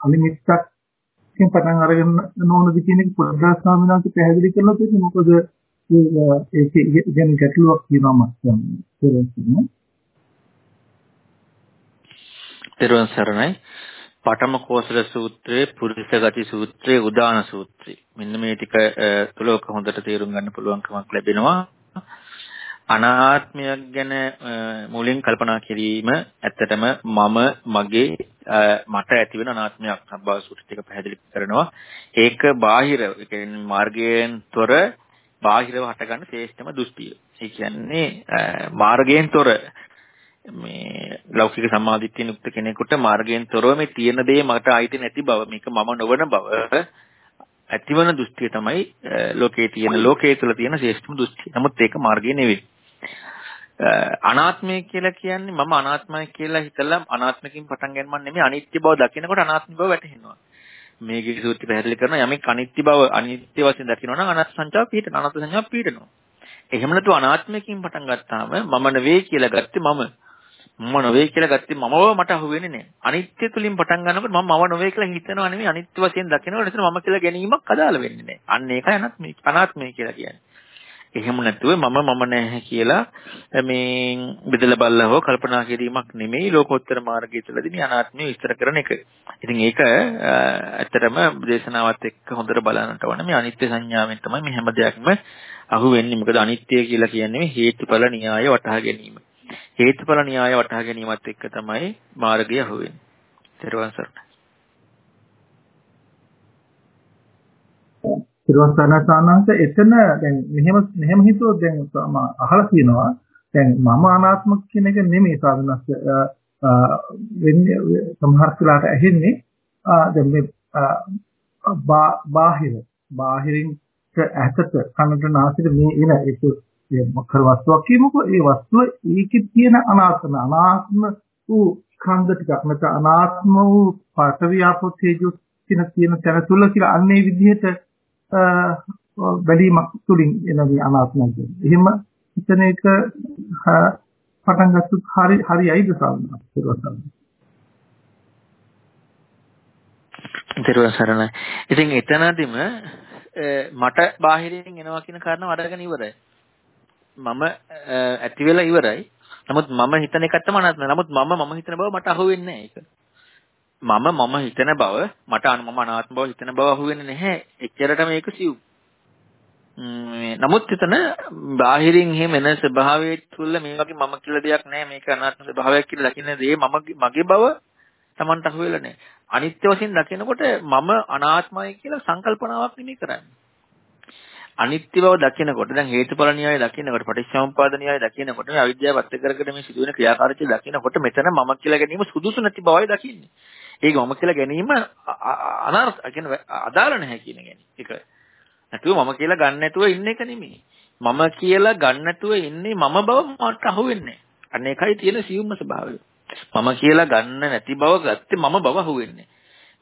අනිමිත්තකින් පටන් අරගෙන ඕනද කියන එක පොඩ්ඩක් ස්වාමීන් වහන්සේ පැහැදිලි කරලා තියෙනවා. මොකද ඒක ඉගෙන ගැටලුවක් කියනවා මම තෙරුවන් සරණයි. පඨම කෝසල සූත්‍රයේ පුරිස ගති සූත්‍රයේ උදාන සූත්‍රය. මෙන්න මේ ටික තුල ඔක හොඳට තේරුම් ගන්න පුළුවන්කමක් ලැබෙනවා. අනාත්මයක් ගැන මුලින් කල්පනා කිරීම ඇත්තටම මම මගේ මට ඇතිවෙන අනාත්මයක් සම්භාව සූත්‍ර ටික පැහැදිලි කරනවා. ඒක බාහිර ඒ කියන්නේ මාර්ගයෙන් තොර බාහිරව හටගන්න ශ්‍රේෂ්ඨම දෘෂ්ටිය. ඒ කියන්නේ මාර්ගයෙන් තොර මේ ලෞකික සම්මාදිට්ඨිය නුක්ත කෙනෙකුට මාර්ගයෙන් තොරව මේ තියෙන දේ මට අයිති නැති බව මේක මම නොවන බව ඇතිවන දෘෂ්ටිය තමයි ලෝකයේ තියෙන ලෝකයේ තුල තියෙන ශ්‍රේෂ්ඨම දෘෂ්ටිය. නමුත් ඒක මාර්ගය නෙවෙයි. අනාත්මය කියලා කියන්නේ මම අනාත්මයි කියලා හිතලා අනාත්මකින් පටන් ගන්න මන් නෙමෙයි අනිත්‍ය බව දකිනකොට අනාත්ම බව වැටහෙනවා. මේකේ සූත්‍රය පැහැදිලි කරනවා යමෙක් අනිත්‍ය බව අනිත්‍ය වශයෙන් දකිනවා නම් අනාත්ම සංඥාව පිහිටන අනාත්ම සංඥාව පිහිටනවා. එහෙම නැතුව අනාත්මයෙන් පටන් ගත්තාම මම නෙවෙයි කියලා ගත්තේ මම. මම නෙවෙයි කියලා ගත්තේ මමව මට අහු වෙන්නේ නැහැ. අනිත්‍ය තුලින් පටන් ගන්නකොට මම මම නෙවෙයි කියලා හිතනවා නෙවෙයි අනිත්‍ය වශයෙන් දකිනකොට එතන මම කියලා ගැනීමක් අදාළ වෙන්නේ නැහැ. අන්න ඒකයි අනාත්මය අනාත්මය කියලා කියන්නේ. එහෙම නැතුව මම මම නැහැ කියලා මේ බෙදලා බලලා හෝ කල්පනා කිරීමක් නෙමෙයි ලෝකෝත්තර මාර්ගය තුළදී මේ අනාත්මය විස්තර කරන එක. ඉතින් ඒක ඇත්තටම දේශනාවත් එක්ක හොඳට බලන්නට ඕන මේ අනිත්‍ය සංඥාවෙන් තමයි මේ හැම දෙයක්ම අහු වෙන්නේ. මොකද අනිත්‍ය කියලා කියන්නේ හේතුඵල න්‍යාය වටහා ගැනීම. හේතුඵල න්‍යාය වටහා ගැනීමත් එක්ක තමයි මාර්ගය අහු වෙන්නේ. ඊට පස්සේ ත්‍රිවස්තන සානංශ එතන දැන් මෙහෙම මෙහෙම හිතුවොත් දැන් අහලා කියනවා දැන් මම අනාත්ම කියන එක නෙමෙයි සාධනස් වෙන්නේ සමහර වෙලාවට ඇහෙන්නේ. දැන් මේ බාහිර බාහිරින් ඇසට කනට නාසයට මේ එන ඒක මොකර වස්තුවක් කියමුකෝ. ඒ වස්තුව ඒකේ තියෙන අනාත්ම අනාත්ම වූ ස්කන්ධ ටිකක්. නැත්නම් අනාත්ම වූ පටවියාපෝ තේජෝ කියන තියෙන තැන තුල කියලා අන්නේ විදිහට බැලීමක් තුලින් එන මේ අනාත්මය කියන්නේ. එහෙම හිතන එක පටන් ගත්තොත් හරි හරියයිද සාමාන්‍යයෙන් පිරවසන්න. දරුවන් සරණයි. ඉතින් එතනදිම මට බාහිරින් එනවා කියන කාරණාව අරගෙන ඉවරයි. මම ඇති වෙලා ඉවරයි. නමුත් මම හිතන එකත් තමයි අනාත්මයි. නමුත් මම මම හිතන බව මට අහුවෙන්නේ නැහැ ඒක. මම මම හිතන බව මට මම අනාත්ම බව හිතන බව අහුවෙන්නේ නැහැ. එච්චරට මේක සිව්. නමුත් එතන බාහිරින් එහෙම එන ස්වභාවයේ තුල මේ වගේ මම කියලා දෙයක් නැහැ මේක අනාත්ම ස්වභාවයක් කියලා දකින්න දේ මම මගේ බව Tamanට අහුවෙලා නැහැ. අනිත්‍ය වශයෙන් දකිනකොට මම අනාත්මයි කියලා සංකල්පනාවක් නෙමෙයි කරන්නේ. අනිත්‍ය බව දකිනකොට දැන් හේතුඵල න්‍යාය දකිනකොට පටිච්චසමුප්පාද න්‍යාය දකිනකොට මේ අවිද්‍යාව අත්‍ය කරගෙන මේ සිදුවෙන ක්‍රියාකාරීත්වය දකිනකොට මෙතන මම කියලා ගැනීම සුදුසු නැති බවයි දකින්නේ. ඒක මම කියලා ගැනීම අනර්ථ කියන්නේ අදාළ නැහැ කියන එක. නැතුව මම කියලා ගන්න නැතුව ඉන්න එක නෙමෙයි. මම කියලා ගන්න නැතුව ඉන්නේ මම බව මට අහුවෙන්නේ නැහැ. අන්න ඒකයි තියෙන සියුම්ම ස්වභාවය. මම කියලා ගන්න නැති බව ගත්තේ මම බව අහුවෙන්නේ.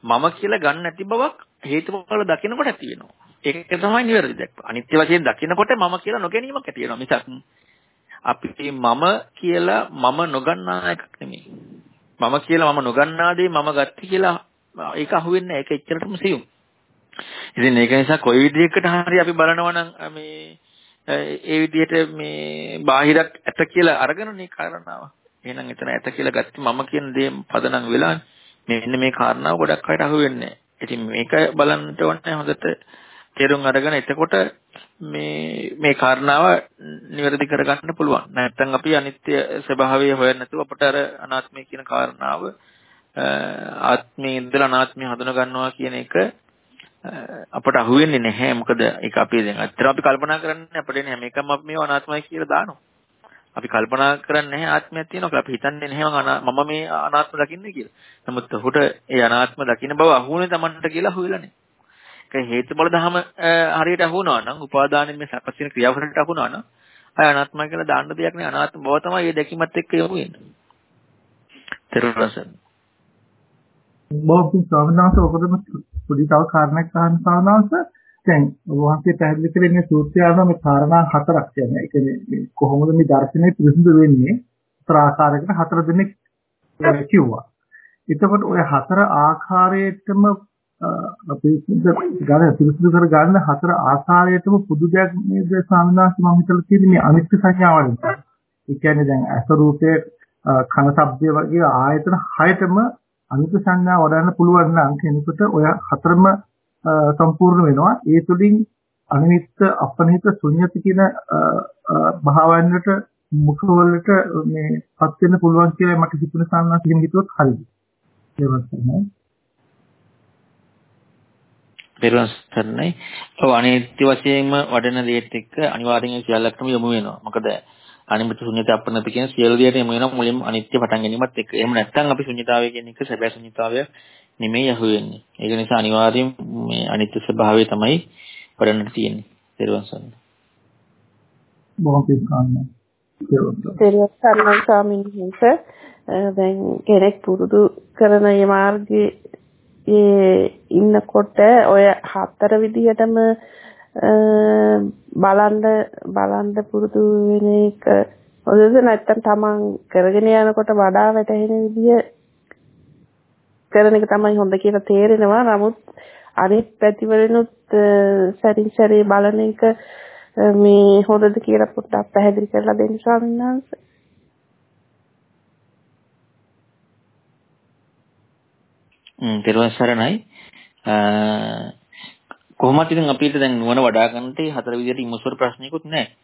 මම කියලා ගන්න නැති බවක් හේතුඵල දකිනකොට ඇති වෙනවා. ඒක තමයි නිවැරදි දැක්ක. අනිත්‍ය වශයෙන් දකිනකොට මම කියලා නොගැනීමක් ඇති වෙනවා. මිසක් අපි මම කියලා මම නොගන්නා එකක් නෙමෙයි. මම කියලා මම නොගන්නා දේ මම ගත්ත කියලා ඒක අහුවෙන්නේ ඒක එච්චරටම සියුම්. ඉතින් ඒක නිසා කොයි විදිහකට හරි අපි බලනවා නම් මේ ඒ විදිහට මේ බාහිරක් ඇත කියලා අරගෙනනේ කාරණාව. එහෙනම් එතන ඇත කියලා ගත්තේ මම කියන දේ පදනම් වෙලානේ. මෙන්න මේ කාරණාව ගොඩක් අයට අහුවෙන්නේ නැහැ. ඉතින් මේක බලන්නට ඕනේ හොඳට තේරුම් අරගෙන එතකොට මේ මේ කාරණාව නිවැරදි කරගන්න පුළුවන්. නැත්නම් අපි අනිත්‍ය ස්වභාවය හොයන්න නැතුව අපට අර අනාත්මය කියන කාරණාව ආත්මයේ ඉඳලා අනාත්මය හඳුන ගන්නවා කියන එක අපට අහුවෙන්නේ නැහැ. මොකද ඒක අපි දැන් අත්‍තර අපි කල්පනා කරන්නේ අපිට හැම එකම අපි මේව අනාත්මයි කියලා දානවා. අපි කල්පනා කරන්නේ නැහැ ආත්මයක් තියෙනවා කියලා. අපි හිතන්නේ නැහැ මම මේ අනාත්ම දකින්නේ කියලා. නමුත් ඔහුට ඒ අනාත්ම දකින්න බව අහුනේ Tamanට කියලා අහුවෙලා නැහැ. ඒක හේතුඵල ධම හරියට අහුනවා නම් උපාදානෙන් මේ සකස් ක්‍රියාවකට අහුනවා නම් අය අනාත්මයි කියලා දාන්න දෙයක් නෑ අනාත්ම බව තමයි මේ දැකීමත් එක්ක යොමු වෙන්නේ. තෙරුරසන්. බොහොම ස්වාමීනාස ඔකදම පොඩි තව කාරණයක් අහන්න ස්වාමීනාස දැන් වහන්සේ පැහැදිලි කරේ මේ සූත්‍රය අනුව මේ කාරණා හතරක් කියන්නේ. ඒ කියන්නේ කොහොමද මේ දර්ශනය පිළිසිදු වෙන්නේ? හතර ආකාරයකට හතර දෙනෙක් කිව්වා. එතකොට ওই හතර ආකාරයටම පිරිසිදු ගන්න පිරිසිදු කර ගන්න හතර ආකාරයටම පුදු දෙයක් නේද ස්වාමීනාස් මම හිතලා තියෙන්නේ මේ අනිත්‍ය සංඥාව නිසා. ඒ කියන්නේ දැන් අස රූපයේ කන ශබ්දය වගේ ආයතන හයතම අනිත්‍ය සංඥා වඩන්න පුළුවන් නම් කෙනෙකුට ඔය හතරම සම්පූර්ණ වෙනවා. ඒ තුලින් අනිත්‍ය අපනිත ශුන්‍යති කියන භාවයන්ට මුඛවලට මේ පත් වෙන්න පුළුවන් කියලා මට හිතුන සාමනා කියන හිතුවත් හරියි. ඒ වගේ පෙරවන් කරන්නයි. ඔව් අනිත්‍ය වශයෙන්ම වඩන දේත් එක්ක අනිවාර්යෙන් සියල්ලක්ම යොමු වෙනවා. මොකද අනිමිත ශුන්‍යත අපනත කියන සියලු දේට යොමු වෙනවා මුලින්ම අනිත්‍ය පටන් ගැනීමත් එක්ක. එහෙම නැත්නම් අපි ශුන්‍යතාවය කියන එක සැබෑ ශුන්‍යතාවය නෙමෙයි අහුවෙන්නේ. ඒක නිසා අනිවාර්යෙන් මේ අනිත්‍ය ස්වභාවය තමයි වඩන්න තියෙන්නේ. පෙරවන් සන්න. බොහොම පිළිගන්නවා. පෙරවන් සන්න ස්වාමීන් වහන්සේ දැන් කෙනෙක් පුරුදු කරන මේ මාර්ගයේ ඉන්නකොට ඔය හතර විදිහටම බලන්න බලන්න පුරුදු වෙන එක. හොඳද නැත්නම් තමන් කරගෙන යනකොට වඩා වැටහෙන විදිය කරන එක තමයි හොඳ කියලා තේරෙනවා. නමුත් අනිත් පැතිවලිනුත් සැරින් සැරේ බලන එක මේ හොඳද කියලා පොඩ්ඩක් පැහැදිලි කරලා දෙන්න ස්වාමීන් වහන්සේ. තෙරුවන් සරණයි. කොහොමද ඉතින් අපිට දැන් නුවණ වඩා ගන්නට හතර විදියට ඉමුසුර ප්‍රශ්නයක්වත් නැහැ.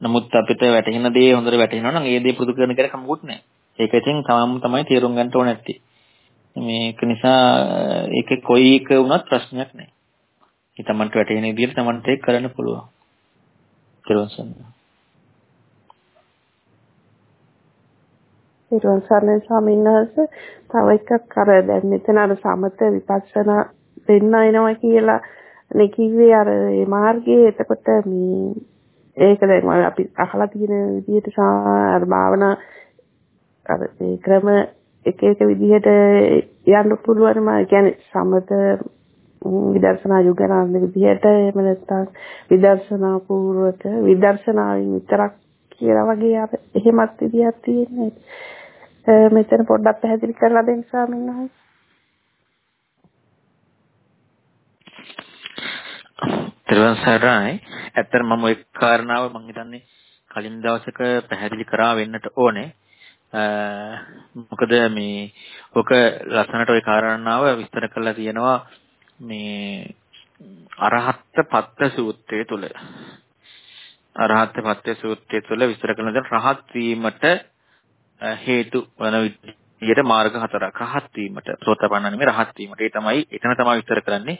නමුත් අපිට වැටහෙන දේ හොඳට වැටහෙනවා නම් ඒ දේ පුරුදු කරන කෙනෙක් කමකුත් නැහැ. ඒක ඉතින් තමම තමයි තේරුම් ගන්න ඕන නැත්තේ. මේක නිසා ඒක කොයි එක වුණත් ප්‍රශ්නයක් නැහැ. ඒ තමන්ට වැටහෙන විදියට තමන්ට ඒක කරන්න පුළුවන්. තෙරුවන් සරණයි. ඊට සරණ ස්වාමීන් වහන්සේ. තව එකක් අර දැන් මෙතන අර සමත විපස්සනා දෙන්න එනවා කියලා නේ කිව්වේ අර මේ මාර්ගයේ එතකොට මේ ඒක දැන් අපි අහලා තියෙන විදිහට අර භාවනා අර ඒ ක්‍රම එක එක විදිහට යන්න පුළුවන් මා කියන්නේ සමත විදර්ශනා යුගනාන්ද විදිහට එහෙම නැත්නම් විදර්ශනා පූර්වක විදර්ශනාවෙන් විතරක් කියලා වගේ අර එහෙමත් විදියක් තියෙන්නේ මෙතන පොඩ්ඩක් පැහැදිලි කරලා දෙන්න ස්වාමීන් වහන්සේ. ත්‍රිවන් සරණයි. ඇත්තට මම ඒ කාරණාව මම හිතන්නේ කලින් දවසක පැහැදිලි කරා වෙන්නට ඕනේ. මොකද මේ ඔක ලස්සනට ওই කාරණාව විස්තර කරලා තියෙනවා මේ අරහත් පත්ත සූත්‍රය තුල අරහත් පත්ත සූත්‍රය තුල විස්තර කරන දේ රහත් වීමට හේතු වන ඊට මාර්ග හතරක් රහත් වීමට සෝතපන්න නෙමෙයි රහත් වීමට. ඒ තමයි එතන තමයි විස්තර කරන්නේ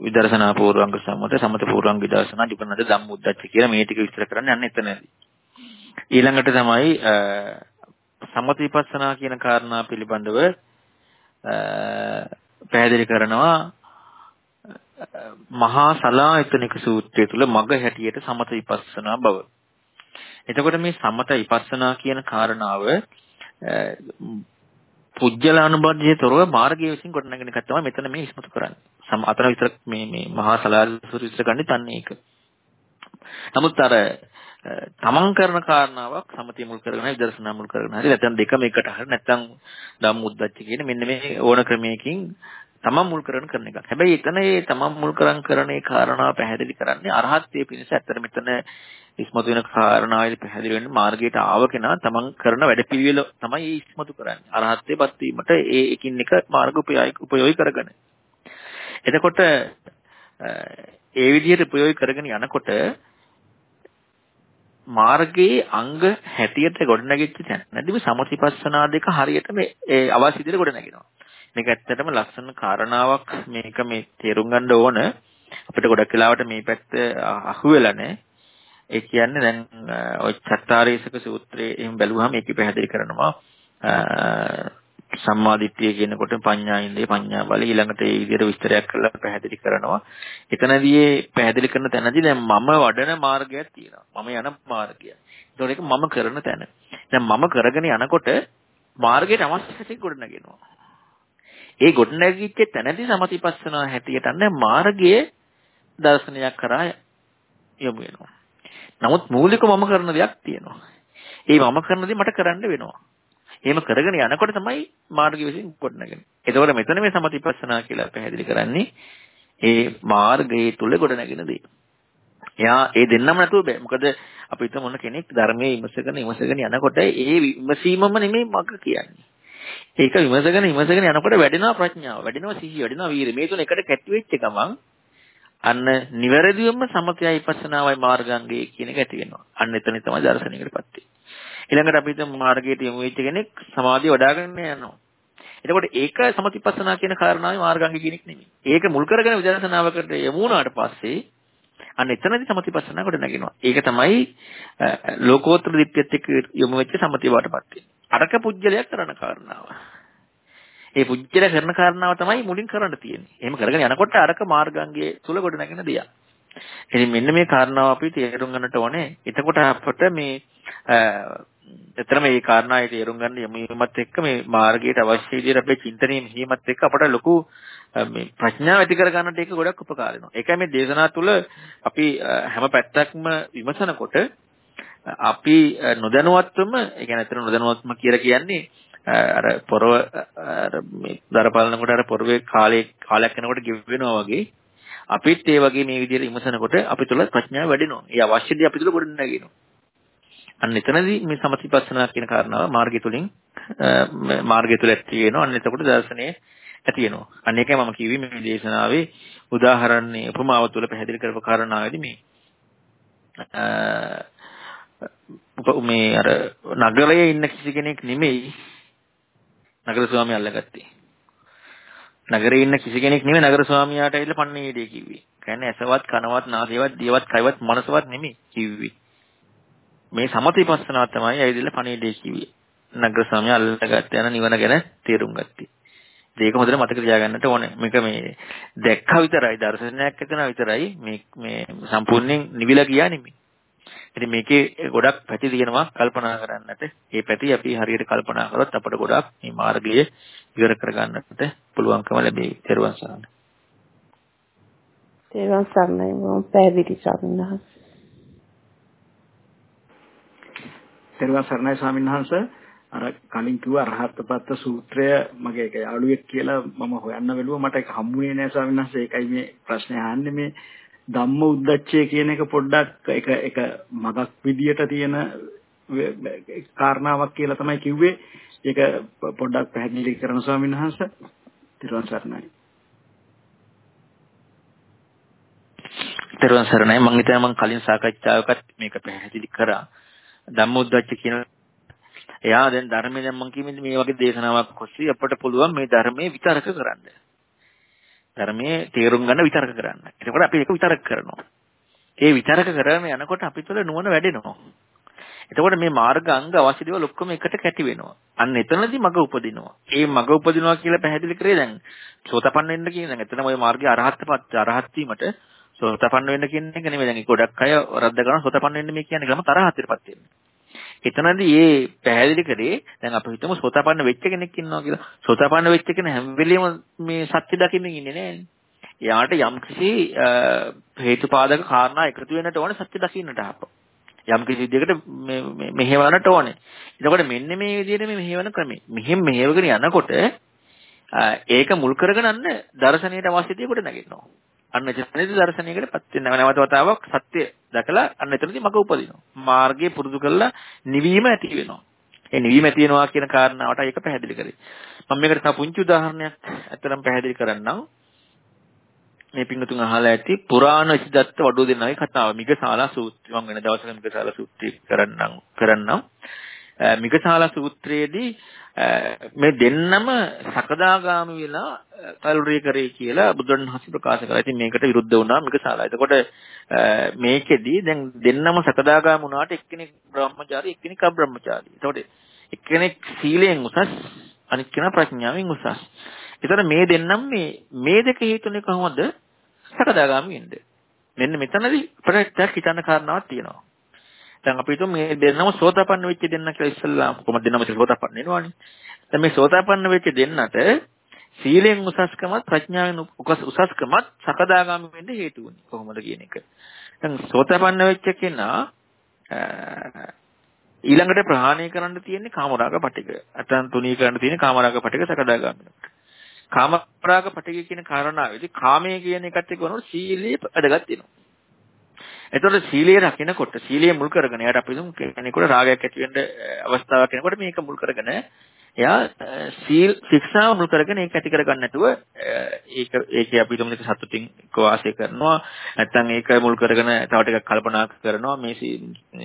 විදර්ශනා පූර්වංග සම්මත සමත පූර්වංග විදර්ශනා ජීවනද ධම්මුද්දච්ච කියලා මේ ටික විස්තර කරන්නේ අන්න එතනදී. ඊළඟට තමයි සමත විපස්සනා කියන කාරණා පිළිබඳව පැහැදිලි කරනවා මහා සලායතනික සූත්‍රය තුල මග හැටියට සමත විපස්සනා බව. එතකොට මේ සමත විපස්සනා කියන කාරණාව පුජ්‍යල අනුබද්ධයේ තොරව මාර්ගයේ විසින් ගොඩනගෙන එකක් තමයි මෙතන මේ ඉස්මතු කරන්නේ. සම අතන විතර මේ මේ මහා සලායතනික විතර ගන්නේ තන්නේ ඒක. නමුත් අර තමන් කරන කාරණාවක් සමතිය මුල් කරගෙන විදර්ශනා මුල් කරගෙන හරි නැත්නම් දෙකම එකට හරි නැත්නම් ධම්මුද්දච්ච කියන මෙන්න මේ ඕන ක්‍රමයකින් තමන් මුල් කරගෙන කරන එකක්. හැබැයි එතන ඒ තමන් මුල් කරන් කරන ඒ කාරණාව පැහැදිලි කරන්නේ අරහත්ත්වයේ පිණිස ඇත්තට මෙතන ඉස්මතු වෙන කාරණාවයි පැහැදිලි වෙන්නේ මාර්ගයට ආව කෙනා තමන් කරන වැඩපිළිවෙල තමයි ඒ ඉස්මතු කරන්නේ. අරහත්ත්වයේපත් වීමට ඒ එකින් එක මාර්ග උපයෝගී කරගෙන. එතකොට ඒ විදිහට උපයෝගී කරගෙන යනකොට මාර්ගයේ අංග හැටියට ගොඩනැගිච්ච තැන. නැතිව සමතිපස්සනා දෙක හරියට මේ ඒ අවශ්‍ය විදිහට ගොඩනැගෙනවා. මේක ඇත්තටම ලස්සන කාරණාවක් මේක මේ තේරුම් ගන්න ඕන. අපිට ගොඩක් වෙලාවට මේ පැත්ත අහුවෙලා නැහැ. ඒ කියන්නේ දැන් ඔය චත්තාරීසක සූත්‍රයේ එහෙම බැලුවහම ඒකේ පැහැදිලි කරනවා සම්මාදිට්ඨිය කියනකොට පඤ්ඤා ඉන්ද්‍රිය පඤ්ඤා බල ඊළඟට ඒ විදිහට විස්තරයක් කරලා පැහැදිලි කරනවා. එතනදී පැහැදිලි කරන තැනදී දැන් මම වඩන මාර්ගයක් තියෙනවා. මම යන මාර්ගය. ඒතකොට ඒක මම කරන තැන. දැන් මම කරගෙන යනකොට මාර්ගයට අවශ්‍ය හැටි ගොඩනගෙනවා. ඒ ගොඩනැගිච්ච තැනදී සමතිපස්සනා හැටියට අන්න මාර්ගයේ දර්ශනයක් කරා යොමු වෙනවා. නමුත් මූලික මම කරන දෙයක් තියෙනවා. ඒ මම කරන දේ මට කරන්න වෙනවා. එහෙම කරගෙන යනකොට තමයි මාර්ගය විසින් ගොඩනගන්නේ. එතකොට මෙතන මේ සමතිපස්සනා කියලා පැහැදිලි කරන්නේ ඒ මාර්ගයේ තුල ගොඩනගෙන දේ. එයා ඒ දෙන්නම නැතුව බෑ. මොකද අපි හිතමු මොන කෙනෙක් ධර්මයේ විමසගෙන විමසගෙන යනකොට ඒ විමසීමම නෙමෙයි මග කියන්නේ. ඒක විමසගෙන විමසගෙන යනකොට වැඩෙනවා ප්‍රඥාව, වැඩෙනවා සිහිය, වැඩෙනවා වීරිය. මේ තුන එකට කැටි වෙච්ච ගමන් අන්න නිවැරදිවම සමතයයි විපස්සනාවයි මාර්ගාංගය කියන එක ඇති වෙනවා. අන්න එතන තමයි දර්ශනයකටපත් වෙන්නේ. ඊළඟට අපි හිතමු මාර්ගයට යොමු වෙච්ච කෙනෙක් සමාධිය වඩ아가ගෙන යනවා. එතකොට ඒක සමතිපස්සනා කියන කාරණාවේ මාර්ගාංග කියන එක නෙමෙයි. ඒක මුල් කරගෙන විදර්ශනාවකට යමු වුණාට පස්සේ අන්න එතනදී සමතිපස්සනා කොට නැගෙනවා. ඒක තමයි ලෝකෝත්තර දිට්ඨියත් එක්ක යොමු වෙච්ච සමතිය වටපත් වෙන්නේ. අරක පුජ්‍යලයක් කරන කාරණාව. ඒ පුජ්‍යල කරන කාරණාව තමයි මුලින් කරන්න තියෙන්නේ. එහෙම කරගෙන යනකොට අරක මාර්ගාංගයේ තුල කොට නැගෙන දෙයක්. ඉතින් මෙන්න මේ කාරණාව අපි තේරුම් ගන්නට ඕනේ. එතකොට අපට මේ එතරම් මේ කාරණායි තේරුම් ගන්න යමීමත් එක්ක මේ මාර්ගයට අවශ්‍ය විදිහට අපේ චින්තනයේ මෙහිමත් එක්ක අපට ලොකු මේ ප්‍රඥාව ඇති කර ගන්නට ඒක ගොඩක් උපකාර වෙනවා. ඒකයි මේ දේශනා තුළ අපි හැම පැත්තක්ම විමසනකොට අපි නොදැනුවත්වම ඒ කියන්නේ අතන නොදැනුවත්ම කියලා කියන්නේ අර පොරව අර මේ දරපලනකොට අර පොරවේ කාලේ කාලයක් යනකොට ගෙවෙනවා වගේ අපිත් ඒ වගේ මේ විදිහට විමසනකොට අපි තුළ ප්‍රඥාව වැඩෙනවා. ඒ අවශ්‍ය දේ අපි තුළ ගොඩ නැගෙනවා. අන්න එතනදී මේ සමතිපස්සනා කියන කාරණාව මාර්ගය තුලින් මාර්ගය තුල ඇති වෙනවා. අන්න එතකොට දර්ශනයේ ඇති වෙනවා. අන්න ඒකයි මම කිව්වේ මේ දේශනාවේ උදාහරණේ උපමාව තුල පැහැදිලි කරපු කාරණාවේදී මේ මේ අර නගරයේ ඉන්න කිසි කෙනෙක් නෙමෙයි නගර ස්වාමියා අල්ලගත්තේ. නගරේ ඉන්න කිසි කෙනෙක් නෙමෙයි නගර ස්වාමියාට ඇවිල්ලා පණ්ණේඩිය කිව්වේ. කියන්නේ ඇසවත් කනවත් නාසයවත් දියවත් කයවත් මනසවත් නෙමෙයි කිව්වේ. මේ සමතිපස්සනාව තමයි ඇවිදලා පණිවිඩය කිව්වේ. නගර ස්වාමියා අල්ලගත්ත යන නිවන ගැන තේරුම් ගත්තේ. ඒක හොඳට මතක තියාගන්නට ඕනේ. මේක මේ දැක්කා විතරයි දර්ශනයක් ඇතන විතරයි මේ මේ සම්පූර්ණයෙන් නිවිලා ගියා නෙමෙයි. ඉතින් මේකේ ගොඩක් පැති තියෙනවා කල්පනා කරන්නට. මේ පැති අපි හරියට කල්පනා කරොත් අපට ගොඩක් මේ මාර්ගය ඉවර කරගන්නට පුළුවන්කම ලැබෙයි. ත්වන් සරණයි. ත්වන් සරණයි මම පැහැදිලි සම්හස්. තෙරුවන් සරණයි ස්වාමීන් වහන්ස අර කලින් කිව්ව අරහත්පත්ත සූත්‍රය මගේ එක යාළුවෙක් කියලා මම හොයන්න බැලුවා මට ඒක හම්බුනේ නැහැ ස්වාමීන් වහන්සේ ඒකයි මේ ප්‍රශ්නේ අහන්නේ මේ ධම්ම උද්දච්චය කියන එක පොඩ්ඩක් එක එක මගක් විදියට තියෙන කාරණාවක් කියලා තමයි කිව්වේ. ඒක පොඩ්ඩක් පැහැදිලි කරන ස්වාමීන් වහන්සේ. තෙරුවන් සරණයි. තෙරුවන් සරණයි. මම හිතන්නේ මම කලින් සාකච්ඡාවකත් මේක පැහැදිලි කරා. ධම්මොද්දච්ච කියන එයා දැන් ධර්මයේ දැන් මම කියන්නේ මේ වගේ දේශනාවක් ඔස්සේ අපට පුළුවන් මේ ධර්මයේ විතරක කරන්න. ධර්මයේ තේරුම් ගන්න විතරක කරන්න. එතකොට අපි ඒක විතරක කරනවා. ඒ විතරක කරගෙන යනකොට අපි තුළ නුවණ වැඩෙනවා. එතකොට මේ මාර්ග අංග අවශ්‍ය දේවල් ඔක්කොම එකට කැටි වෙනවා. අන්න එතනදී මග උපදිනවා. ඒ මග උපදිනවා කියලා පැහැදිලි කරේ දැන් සෝතපන්න වෙන්න කියන දැන් එතන ওই මාර්ගය අරහත්පත් අරහත් වීමට සෝතපන්න වෙන්න කියන එක නෙමෙයි දැන් ගොඩක් අය වරද්ද ගන්න සෝතපන්න වෙන්න මේ කියන්නේ ගම තරහත්තරපත් වෙන්න. එතනදී මේ පැහැදිලි කරේ දැන් අපි හිතමු සෝතපන්න වෙච්ච කෙනෙක් ඉන්නවා කියලා. සෝතපන්න වෙච්ච කෙනා හැම වෙලෙම මේ සත්‍ය දකින්න ඉන්නේ නෑනේ. එයාට යම්කිසි හේතුපාදක කාරණා එකතු වෙන්නට ඕන සත්‍ය දකින්නට අප. යම් කිසි විදිහකට මෙහෙවන්නට ඕනේ. එතකොට මෙන්න මේ විදිහට මේ මෙහෙවන ක්‍රමය. මෙහෙම මෙහෙවගෙන යනකොට ඒක මුල් කරගෙන අන්න දර්ශනීයට අවශ්‍ය දේ කොට නැගෙනවා. අන්න එතනදී දර්ශනයකටපත් වෙන නැවත වතාවක් සත්‍ය දැකලා අන්න එතනදී මග උපදිනවා. මාර්ගයේ පුරුදු කරලා නිවීම ඇති වෙනවා. ඒ නිවීම ඇති වෙනවා කියන කාරණාවට ඒක පැහැදිලි කරේ. මම මේකට තව පුංචි උදාහරණයක් අතරම පැහැදිලි කරන්නම්. මේ පිංගුතුන් අහලා ඇති පුරාණ ඉසිදත්ත වඩුව දෙන්නගේ කතාව මිගසාලා සූත්‍රය මම වෙන දවසක මිගසාලා සූත්‍රය කරන්නම් කරන්නම් මිගසාලා සූත්‍රයේදී මේ දෙන්නම සකදාගාමි වෙලා කලුරිය කරේ කියලා බුදුරණවහන්සේ ප්‍රකාශ කරා. ඉතින් මේකට විරුද්ධ වුණා මිගසාලා. එතකොට මේකෙදී දැන් දෙන්නම සකදාගාමි වුණාට එක්කෙනෙක් බ්‍රහ්මචාරී එක්කෙනෙක් අබ්‍රහ්මචාරී. එතකොට එක්කෙනෙක් සීලයෙන් උසස් අනිත් කෙනා ප්‍රඥාවෙන් උසස්. ඒතර මේ දෙන්නම් මේ මේ දෙක හේතුනේ කොහොමද සකදාගාමි වෙන්නේ? මෙන්න මෙතනදී අපිට හිතන්න කාරණාවක් තියෙනවා. දැන් අපි හිතමු මේ දෙන්නම සෝතාපන්න වෙච්ච දෙන්න කියලා ඉස්සල්ලා කොහොමද දෙන්නම සෝතාපන්න වෙනවනේ. දැන් මේ සෝතාපන්න වෙච්ච දෙන්නට සීලෙන් උසස්කමත් ප්‍රඥාවෙන් උසස්කමත් සකදාගාමි වෙන්න හේතු වෙන්නේ කොහොමද කියන එක. දැන් සෝතාපන්න වෙච්ච කෙනා ඊළඟට ප්‍රහාණය කරන්න තියෙන්නේ කාමරාග පටික. අතන් තුනී කරන්න තියෙන්නේ කාමරාග පටික සකදාගාමි. කාමරාග පටිගය කියන කාරණාවේදී කාමයේ කියන එකත් එක්ක වනොත් සීලයේ වැඩගත් වෙනවා. එතකොට සීලය රකින්නකොට සීලය මුල් කරගෙන එයාට අපි දුම් කෙනෙකුට රාගයක් ඇති වෙන්න අවස්ථාවක් එනකොට මේක මුල් කරගෙන එයා සීල් ශික්ෂාව මුල් කරගෙන ඒක ඇති කරගන්න නැතුව ඒක ඒකේ අපි දුම් එක සතුටින් වාසය කරනවා. නැත්නම් ඒක මුල් කරගෙන තව ටිකක් කල්පනා කරනවා මේ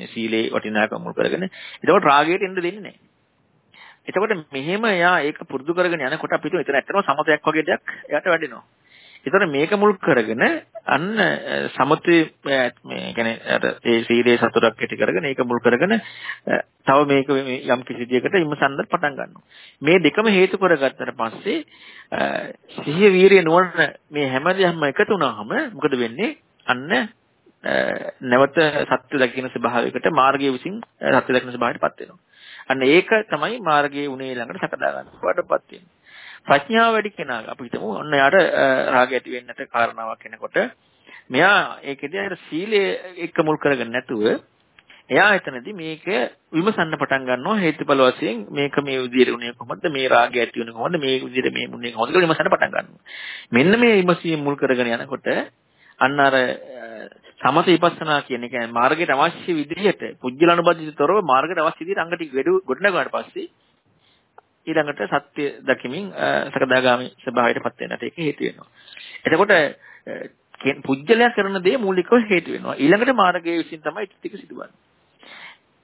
සීලේ වටිනාකම මුල් කරගෙන. එතකොට රාගයට එන්න දෙන්නේ නැහැ. එතකොට මෙහෙම එයා ඒක පුරුදු කරගෙන යනකොට අපිට එතන ඇත්තටම සමතයක් වගේ දෙයක් එයාට වැඩෙනවා. ඒතර මේක මුල් කරගෙන අන්න සමතේ මේ කියන්නේ අර ඒ සීලේ සතුටක් ඇති කරගෙන ඒක මුල් කරගෙන තව මේක යම් කිසි දෙයකට ඉමසන්න පටන් ගන්නවා. මේ දෙකම හේතු කරගත්තට පස්සේ සිහිය වීරිය නුවණ මේ හැම දෙයක්ම එකතු වුණාම මොකද වෙන්නේ? අන්න නැවත සත්‍ය දකින්න ස්වභාවයකට මාර්ගයේ විසින් සත්‍ය දකින්න ස්වභාවයටපත් වෙනවා. අන්න ඒක තමයි මාර්ගයේ උනේ ළඟට සකදා ගන්න කොටපත් වෙන්නේ. ප්‍රඥාව වැඩි කෙනා අපි හිතමු. ඔන්න යාට රාගය ඇති වෙන්නට කාරණාවක් වෙනකොට මෙයා ඒකෙදී අර සීලය එක්ක මුල් කරගෙන නැතුව එයා එතනදී මේක විමසන්න පටන් ගන්නවා. හේතුඵල වශයෙන් මේක මේ විදිහට උනේ කොහොමද? මේ රාගය ඇති වුනේ කොහොමද? මේ විදිහට මේ මුන්නේ කොහොමද කියලා විමසන්න පටන් ගන්නවා. මෙන්න මේ විමසීම මුල් කරගෙන යනකොට අන්න අර සමත විපස්සනා කියන එක මාර්ගයට අවශ්‍ය විදිහට පුජ්‍යල අනුබද්ධිතතරව මාර්ගයට අවශ්‍ය විදිහට අංග ටික ගොඩනගාට පස්සේ ඊළඟට සත්‍ය දකිමින් සකදාගාමි ස්වභාවයටපත් වෙන්නට ඒක හේතු වෙනවා. එතකොට පුජ්‍යලයා කරන දේ මූලිකව හේතු වෙනවා. ඊළඟට මාර්ගයේ විසින් තමයි ටික සිදුවන්නේ.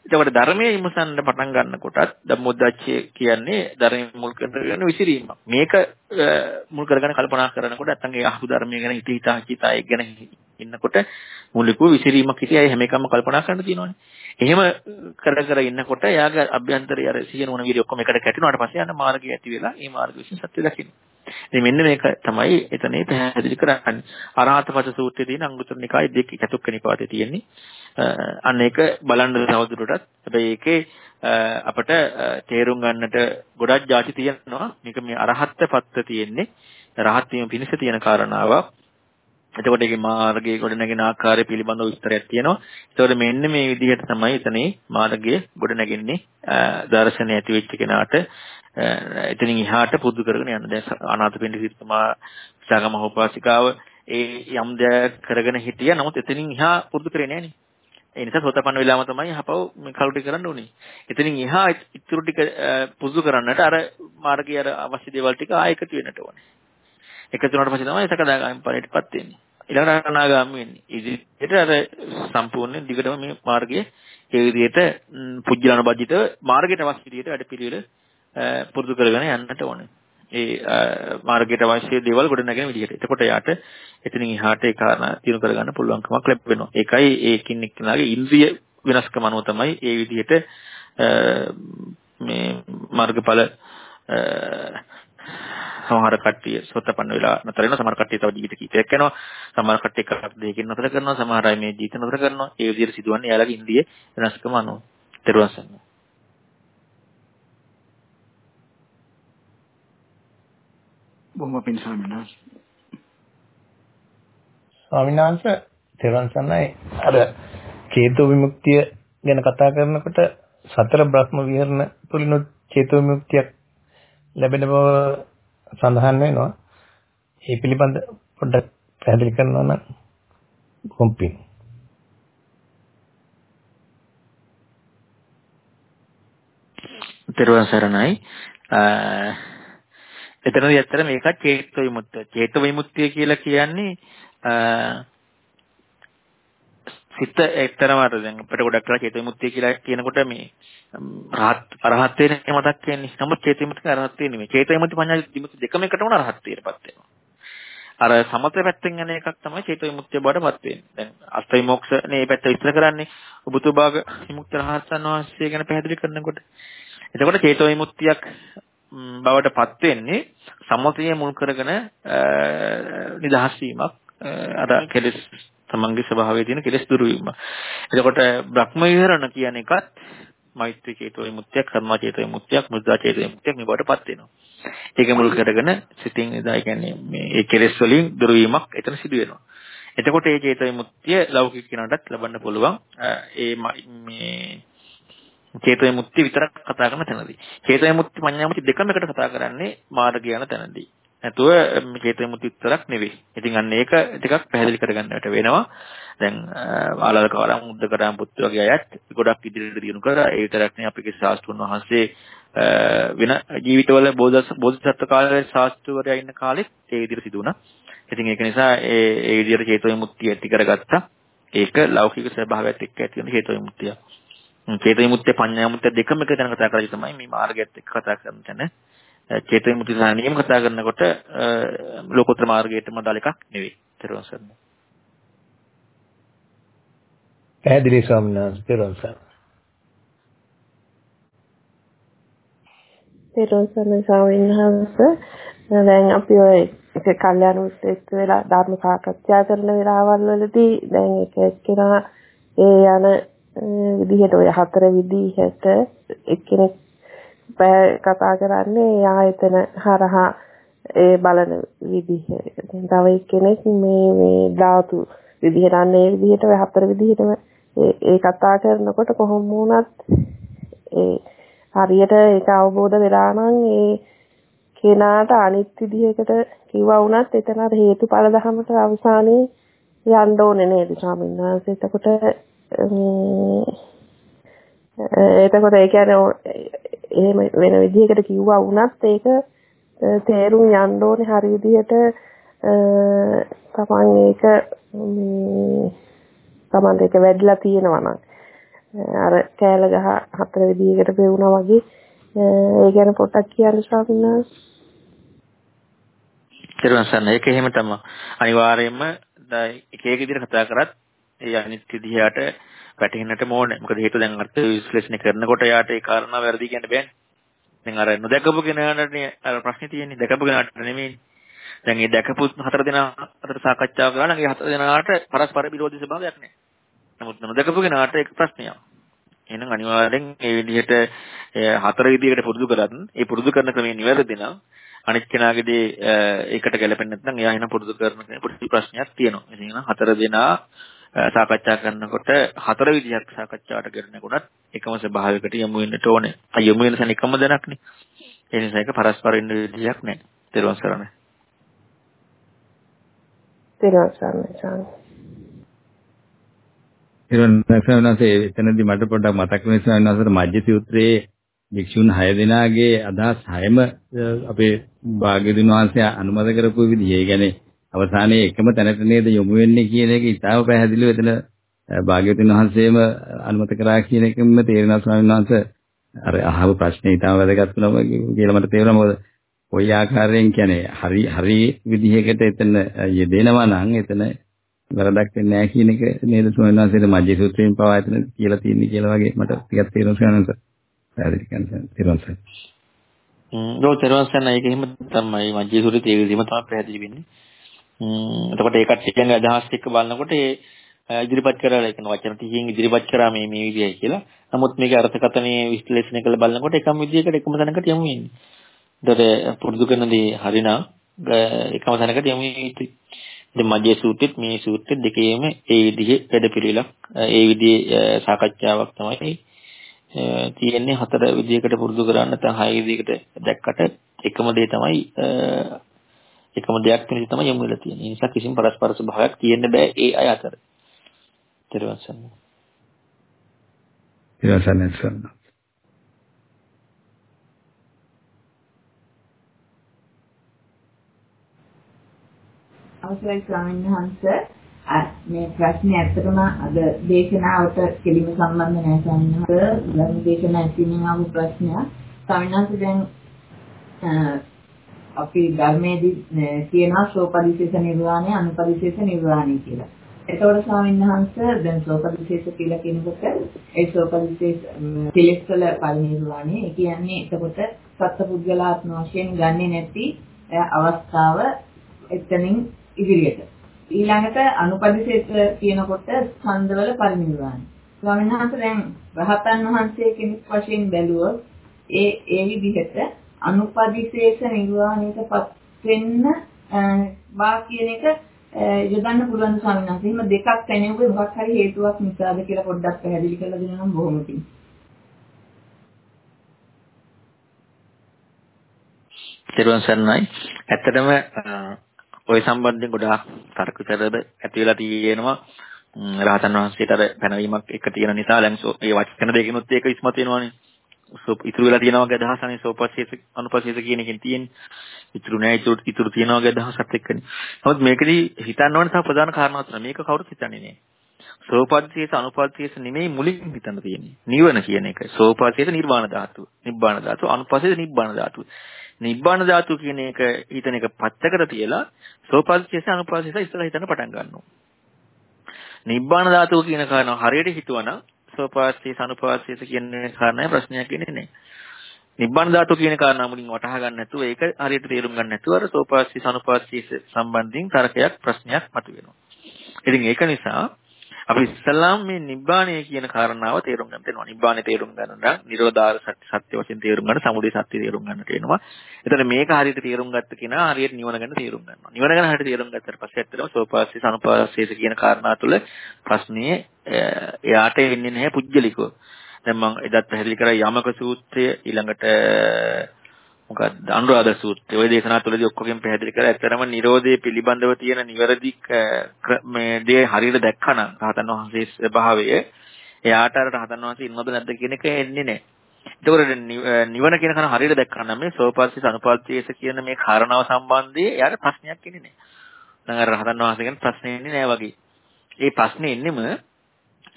එතකොට ධර්මයේ විමසන්න පටන් ගන්නකොටත් ධම්මොද්දච්චය කියන්නේ ධර්මයේ මුල් කරගෙන විසිරීමක්. මේක මුල් කරගෙන කල්පනා කරනකොට නැත්නම් ඒ අහු ධර්මයේ ගැන හිත හිතා හිතා ඒක ගැන ඉන්නකොට මූලිකව විසිරීමක් හිතේ හැම එකම කල්පනා කරන්න තියෙනවානේ. එහෙම කර කර ඉන්නකොට යාගේ අභ්‍යන්තරය අර සිහින වුණ විදිහ ඔක්කොම එකට කැටුනාට පස්සේ යන මාර්ගය ඇති වෙලා ඒ මාර්ග විශ්ව සත්‍ය දකින්න. ඉතින් මෙන්න මේක තමයි එතනේ පැහැදිලි කරන්නේ. අරහතපස සූත්‍රයේ තියෙන අංගුත්තර නිකායේ දෙක චතුක්ක නිපාතේ තියෙන්නේ. අන්න ඒක බලන්න තවදුරටත්. හැබැයි ඒකේ අපට තේරුම් ගන්නට ගොඩක් ಜಾති තියෙනවා. මේක මේ අරහත් පත්ත තියෙන්නේ. රහත් වීම පිණිස තියෙන කාරණාවක්. එතකොට ඒකේ මාර්ගයේ ගොඩ නැගෙන ආකාරය පිළිබඳව විස්තරයක් තියෙනවා. ඒතකොට මෙන්න මේ විදිහට තමයි එතනේ මාර්ගය ගොඩ නැගෙන්නේ දර්ශනය ඇති වෙච්ච කෙනාට එතනින් එහාට පුරුදු කරගෙන යන්න. දැන් අනාථපිණ්ඩික සිටුමා සාගම හොපාසිකාව ඒ යම් දෙයක් කරගෙන හිටියා. නමුත් එතනින් එහා පුරුදු කරේ නෑනේ. ඒ නිසා සෝතපන්න වෙලාම තමයි හපව මේ කලු ටික කරන්න ඕනේ. එතනින් එහා ඉතුරු ටික පුරුදු කරන්නට අර මාර්ගයේ අර අවශ්‍ය දේවල් ටික ආයෙ එකතු වෙන්නට ඕනේ. එකතු වුණාට පස්සේ තමයි සකදාගාමී ඵලයටපත් වෙන්නේ. ඊළඟට අනාගාමී වෙන්නේ. ඉදිරියට අර සම්පූර්ණ දිගටම මේ මාර්ගයේ ඒ විදිහට පුජ්‍යලන බජිත මාර්ගයට අවශ්‍ය විදිහට වැඩ පිළිවෙල පුරුදු කරගෙන යන්නට ඕනේ. ඒ මාර්ගයට අවශ්‍ය දේවල් ගොඩනගෙන විදිහට. එතකොට යාට එතනින් එහාට ඒ කාරණා දිනු කරගන්න පුළුවන්කමක් ලැබෙනවා. ඒකයි ඒකින් එක්කනාගේ ඉන්ද්‍රිය වෙනස්කම අනුව තමයි ඒ විදිහට මේ මාර්ගඵල සමහර කට්ටිය සෝතපන්න වෙලා නතර වෙනවා. සමහර කට්ටිය තව ජීවිත කීපයක් යනවා. සමහර කට්ටිය එකක් දෙකකින් නතර කරනවා. සමහර අය මේ ජීවිත නතර කරනවා. ඒ විදිහට සිදුවන්නේ එයාලගේ ඉන්ද්‍රිය වෙනස්කම අනුව තෙරුවන් සරණයි බොහොම පින් ස්වාමීන් වහන්සේ. ස්වාමීන් වහන්සේ තෙරුවන් සරණයි අර චේතෝ විමුක්තිය ගැන කතා කරනකොට සතර බ්‍රහ්ම විහරණ තුලිනුත් චේතෝ විමුක්තියක් ලැබෙන බව සඳහන් වෙනවා. ඒ පිළිබඳ පොඩ්ඩක් පැහැදිලි කරනවා නම් කොම්පින්. තෙරුවන් සරණයි. එතනදී ඇත්තට මේක චේතෝ විමුක්තිය. චේතෝ විමුක්තිය කියලා කියන්නේ සිත එක්තරම අර දැන් අපිට ගොඩක් කරලා චේතෝ විමුක්තිය කියලා කියනකොට මේ රහත් අරහත් වෙන මතක් වෙන්නේ. නමුත් චේතෝ විමුක්තිය අරහත් වෙන්නේ නෙමෙයි. චේතෝ විමුක්ති පඤ්ඤා විමුක්ති දෙකම එකට වුණ අරහත් වෙන්නපත් වෙනවා. අර සමත පැත්තෙන් යන එකක් තමයි චේතෝ විමුක්තිය බවටපත් වෙන්නේ. දැන් අෂ්ට විමුක්ෂ මේ පැත්ත විස්තර කරන්නේ ඔබතු භාග විමුක්ති රහතන් වහන්සේ ගැන පැහැදිලි කරනකොට. එතකොට චේතෝ විමුක්තියක් බවටපත් වෙන්නේ සමතය මුල් කරගෙන නිදහස් වීමක් අර කෙලෙස් තමන්ගේ ස්වභාවයේ තියෙන කෙලෙස් දුරු වීම. එතකොට බ්‍රහ්ම විහරණ කියන එකත් මෛත්‍රී චේතෝ විමුක්තියක්, කර්මා චේතෝ විමුක්තියක්, මුද්දා චේතෝ විමුක්තියක් මේ බවටපත් වෙනවා. ඒක මුල් කරගෙන සිතින් එදා කියන්නේ මේ ඒ කෙලෙස් වලින් දුරු වීමක් එතන සිදු වෙනවා. එතකොට මේ චේතෝ විමුක්තිය ලෞකික කෙනාටත් ලබන්න පුළුවන්. ඒ මේ චේතෝ විමුක්තිය විතරක් කතා කරන තැනදී. චේතෝ විමුක්ති පඤ්ඤා විමුක්ති දෙකම එකට කතා කරන්නේ මාර්ගය යන තැනදී. නැතුව චේතෝ විමුක්ති විතරක් නෙවෙයි. ඉතින් අන්න ඒක ටිකක් පැහැදිලි කරගන්නට වෙනවා. දැන් ආලලකවරම් උද්දකරම් පුත් වගේ අයත් ගොඩක් ඉදිරියට දිනු කරා. ඒ විතරක් නෙවෙයි අපේ ශාස්ත්‍රුන් වහන්සේ වෙන ජීවිතවල බෝධිසත්ව කාලේ ශාස්ත්‍රවරයා ඉන්න කාලෙත් ඒ විදිහට සිදු වුණා. ඉතින් ඒක නිසා ඒ ඒ විදිහට චේතෝ විමුක්තිය ඇති කරගත්තා. ඒක ලෞකික ස්වභාවයත් එක්ක ඇති වෙන චේතෝ විමුක්තිය. චේතෝ විමුක්තිය පඤ්ඤා විමුක්තිය දෙකම එක තැන කතා කරලා තමයි මේ මාර්ගයත් එක්ක කතා කරන තැන. චේතෝ විමුක්තිය සහ නියම කතා කරනකොට ලෝකෝත්තර මාර්ගයටම දාල එකක් නෙවෙයි. ඊට පස්සේ පැහැදිලි ස්වාමීන් වහන්සේ පෙරවන් සර්. පෙරවන් සර් ස්වාමීන් වහන්සේ දැන් අපි ඔය එක කල්යාණ මිත්‍රෙක් වෙලා ධර්ම සාකච්ඡා කරන වෙලාවල් වලදී දැන් එක එක්කෙනා ඒ යන විදිහට ඔය හතර විදිහට එක්කෙනෙක් කතා කරන්නේ ආයතන හරහා ඒ බලන විදිහ. තව එක්කෙනෙක් මේ මේ ධාතු විදිහට අන්න ඒ විදිහට ඔය හතර විදිහටම ඒ කතා කරනකොට කොහොම වුණත් ඒ හරියට ඒක අවබෝධ වෙලා නම් ඒ කෙනාට අනිත් විදිහකට කිව්වා වුණත් එතන අර හේතුඵල ධමයට අවසානයේ යන්න ඕනේ නේද ස්වාමීන් වහන්සේ. එතකොට එතකොට ඒ කියන්නේ එහෙම වෙන විදිහකට කිව්වා වුණත් ඒක තේරුම් යන්න ඕනේ හරි විදිහට තමන් ඒක මේ Tamante එක වැඩිලා තියෙනවා නම් අර කෑල ගහ හතර විදිහකට පෙවුනා වගේ ඒ ගැන පොඩ්ඩක් කියන්න ස්වාමීන් වහන්සේ. ඊළඟට ඒක එහෙම තමයි. අනිවාර්යයෙන්ම එක එක විදිහට කතා කරත් ඒ අනිත් විදිහට වැටෙන්නට ඕනේ. මොකද හේතුව දැන් අර්ථ විශ්ලේෂණය කරනකොට යාට ඒ කාරණා වැරදි කියන්න බෑනේ. දැන් අර නොදකපු කෙනාටනේ අර ප්‍රශ්නේ තියෙන්නේ. දැකපු කෙනාට නෙමෙයි. දැන් මේ දැකපු හතර දෙනා අතර සාකච්ඡාව කරලා නම් ඒ හතර දෙනාට පරස්පර විරෝධී ස්වභාවයක් නැහැ. නමුත් නොදකපු කෙනාට ඒක ප්‍රශ්නයක්. එහෙනම් අනිවාර්යෙන් මේ විදිහට හතර විදිහකට පුරුදු කරත් ඒ පුරුදු කරන ක්‍රමය නිවැරදි නම් අනිත් කෙනාගේදී ඒකට ගැලපෙන්නේ නැත්නම් එයා එහෙනම් පුරුදු කරන පොඩි ප්‍රශ්නයක් තියෙනවා. එහෙනම් හතර දෙනා සාකච්ඡා කරනකොට හතර විදිහක් සාකච්ඡාවට ගෙරණුණත් එකම ස්වභාවයකට යමු වෙන්නට ඕනේ. අය යමු වෙන සන එකම දැනක්නේ. ඒ නිසා ඒක පරස්පර ඉන්න විදිහක් නැහැ. තෙරුවන් සරණයි සාමි. තෙරුවන් සරණයි එතනදී මට පොඩ්ඩක් මතක් වෙන සරණසට මජ්ජි සූත්‍රයේ භික්ෂුන් 6 දෙනාගේ අදහස් 6ම අපේ භාග්‍යවතුන් වහන්සේ අනුමත කරපු විදිහ. ඒ කියන්නේ අවසානයේ එකම තැනට නේද යොමු වෙන්නේ කියන එක ඉතාම පැහැදිලිව එතන භාග්‍යවතුන් වහන්සේම අනුමත කරා කියන එකම තේරෙනවා ස්වාමීන් වහන්සේ අර අහපු ප්‍රශ්නේ ඉතාම වැදගත් වුණා කියලා මට තේරුණා මොකද ওই ආකාරයෙන් කියන්නේ හරි හරි විදිහකට එතන යෙදෙනවා නම් එතන වරදක් වෙන්නේ නැහැ කියන එක නේද ස්වාමීන් වහන්සේට මජ්ජි සූත්‍රයෙන් පවා එතන කියලා තියෙන්නේ කියලා වගේ මට ටිකක් තේරෙනවා ස්වාමීන් වහන්සේ. පැහැදිලි කරන්න තේරුම් ගන්න. හ්ම් ඒක තේරුම් ගන්න ඒක එහෙම තමයි මජ්ජි සූත්‍රයේ ඒ විදිහම තමයි පැහැදිලි වෙන්නේ. හ්ම් එතකොට ඒකට කියන්නේ අදහස් ටික බලනකොට ඒ ඉදිරිපත් කරලා ඒ කියන්නේ වචන ටිකකින් ඉදිරිපත් කරා මේ මේ විදියයි කියලා. නමුත් මේක අර්ථකථනයේ විශ්ලේෂණය කරලා බලනකොට එකම විදියකට එකම තැනකට යමු වෙන්නේ. ඒතර පුරුදු කරන දේ හරිනම් එකම තැනකට යමු වෙන්නේ. ඉතින් මජ්ජේ සූත්‍රෙත් මේ සූත්‍රෙත් දෙකේම ඒ විදිහේ වැඩපිළිවෙලක් ඒ විදිහේ සාකච්ඡාවක් තමයි තියෙන්නේ හතර විදිහකට පුරුදු කරන්න නැත්නම් හය විදිහකට දැක්කට එකම දේ තමයි එකම දෙයක් වෙන තමයි යොමු වෙලා තියෙන්නේ. ඒ නිසා කිසිම පරස්පර ස්වභාවයක් තියෙන්න බෑ ඒ අය අතර. ඊට පස්සේ ඊට පස්සේ අවසරයි ස්වාමීන් වහන්සේ. මේ ප්‍රශ්නේ ඇත්තටම අද දේශනාවට කෙලිම සම්බන්ධ නැහැ ස්වාමීන් වහන්සේ. ධර්ම දේශනා ඇතිවෙන ආපු ප්‍රශ්නයක්. ස්වාමීන් වහන්සේ දැන් අපි ධර්මයේදී කියනවා සෝපදිශේෂ නිර්වාණය අනුපදිශේෂ නිර්වාණය කියලා. එතකොට ස්වාමීන් වහන්සේ දැන් සෝපදිශේෂ කියලා කියනකොට ඒ සෝපදිශේෂ කෙලෙස්වල පරිනිර්වාණය ඒ කියන්නේ එතකොට සත්පුද්ගලාත්ම වශයෙන් ගන්නෙ නැති අවස්ථාව එතනින් ඉදිරියට. ඊළඟට අනුපදිශේෂ කියනකොට ස්කන්ධවල පරිනිර්වාණය. ස්වාමීන් වහන්සේ දැන් රහතන් වහන්සේ කෙනෙක් වශයෙන් බැලුවොත් ඒ ඒ විදිහට අනුපදිශේෂ නිර්වාණයටපත් වෙන්න බා කියන එක යොදන්න පුළුවන් ස්වාමීන් වහන්සේ. එහෙම දෙකක් තැනෙන්නේ මොකක් හරි හේතුවක් නිසාද කියලා පොඩ්ඩක් පැහැදිලි කරලා දෙනවා නම් බොහොම පිං. තිරුවන් සරණයි. ඇත්තටම ওই සම්බන්ධයෙන් ගොඩාක් තර්ක විතරද ඇති වෙලා තියෙනවා. රහතන් වහන්සේට අර පැනවීමක් එක තියෙන නිසා දැන් ඒ වචන දෙකිනුත් ඒක ඉස්මතු වෙනවානේ. ඉතුරු වෙලා තියෙනවා වගේ අදහසනේ සෝපස්සීස අනුපස්සීස කියන එකෙන් තියෙන්නේ. ඉතුරු නෑ ඉතුරු ඉතුරු තියෙනවා වගේ අදහසක් එක්කනේ. නමුත් මේකදී හිතන්න ඕනේ තව ප්‍රධාන කාරණාවක් තමයි මේක කවුරුත් හිතන්නේ නෑ. සෝපස්සීස අනුපස්සීස නෙමෙයි මුලින් හිතන්න තියෙන්නේ. නිවන කියන එක. සෝපස්සීස නිර්වාණ ධාතුව. නිබ්බාන ධාතුව අනුපස්සීස නිබ්බාන ධාතුව. නිබ්බාන ධාතුව කියන එක හිතන එක පත්තකට තියලා සෝපස්සීස අනුපස්සීස ඉස්සලා හිතන්න පටන් ගන්නවා. නිබ්බාන ධාතුව කියන කාරණා හරියට හිතුවනම් සෝපස්සීස අනුපස්සීස කියන කාරණාවේ ප්‍රශ්නයක් ඉන්නේ නැහැ. නිබ්බාන ධාතුව කියන කාරණා මුලින් වටහා ගන්න නැතුව ඒක හරියට තේරුම් ගන්න නැතුව අර සෝපස්සීස අනුපස්සීස සම්බන්ධයෙන් තර්කයක් ප්‍රශ්නයක් මතුවෙනවා. ඉතින් ඒක නිසා අපි ඉස්සල්ලාම මේ නිබ්බාණය කියන කාරණාව තේරුම් ගන්න වෙනවා. නිබ්බාණය තේරුම් ගන්න නම් නිරෝධාර සත්‍ය සත්‍ය වශයෙන් තේරුම් ගන්න, සමුදය සත්‍ය තේරුම් ගන්නට වෙනවා. එතන මේක හරියට තේරුම් ගත්ත කෙනා හරියට නිවන ගැන තේරුම් ගන්නවා. නිවන ගැන හරියට තේරුම් ගත්තට පස්සේ ඇත්තටම සෝපාස්සිස අනුපාස්සිස කියන කාරණා තුළ ප්‍රශ්නේ එයාට වෙන්නේ නැහැ පුජ්‍යලිකව. දැන් මම එදත් පැහැදිලි කරා යමක සූත්‍රය ඊළඟට මොකක්ද අනුරාධ සූත්‍රය. ওই දේශනා තුළදී ඔක්කොගෙන් පැහැදිලි කරලා ඇත්තරම Nirodhe පිළිබඳව තියෙන නිවැරදි මේ දේ හරියට දැක්කනම් රහතන් වහන්සේ ස්වභාවය එයාට අර රහතන් වහන්සේ ඉන්නවද නැද්ද කියන එක එන්නේ නැහැ. ඒකෝර නිවන කියන කන හරියට දැක්කනම් මේ සෝපාස්සිස අනුපාල්තියස කියන මේ කාරණාව සම්බන්ධයේ එයාට ප්‍රශ්නයක් එන්නේ නැහැ. දැන් අර රහතන් වහන්සේ ගැන ප්‍රශ්නේ එන්නේ නැහැ වගේ. ඒ ප්‍රශ්නේ එන්නෙම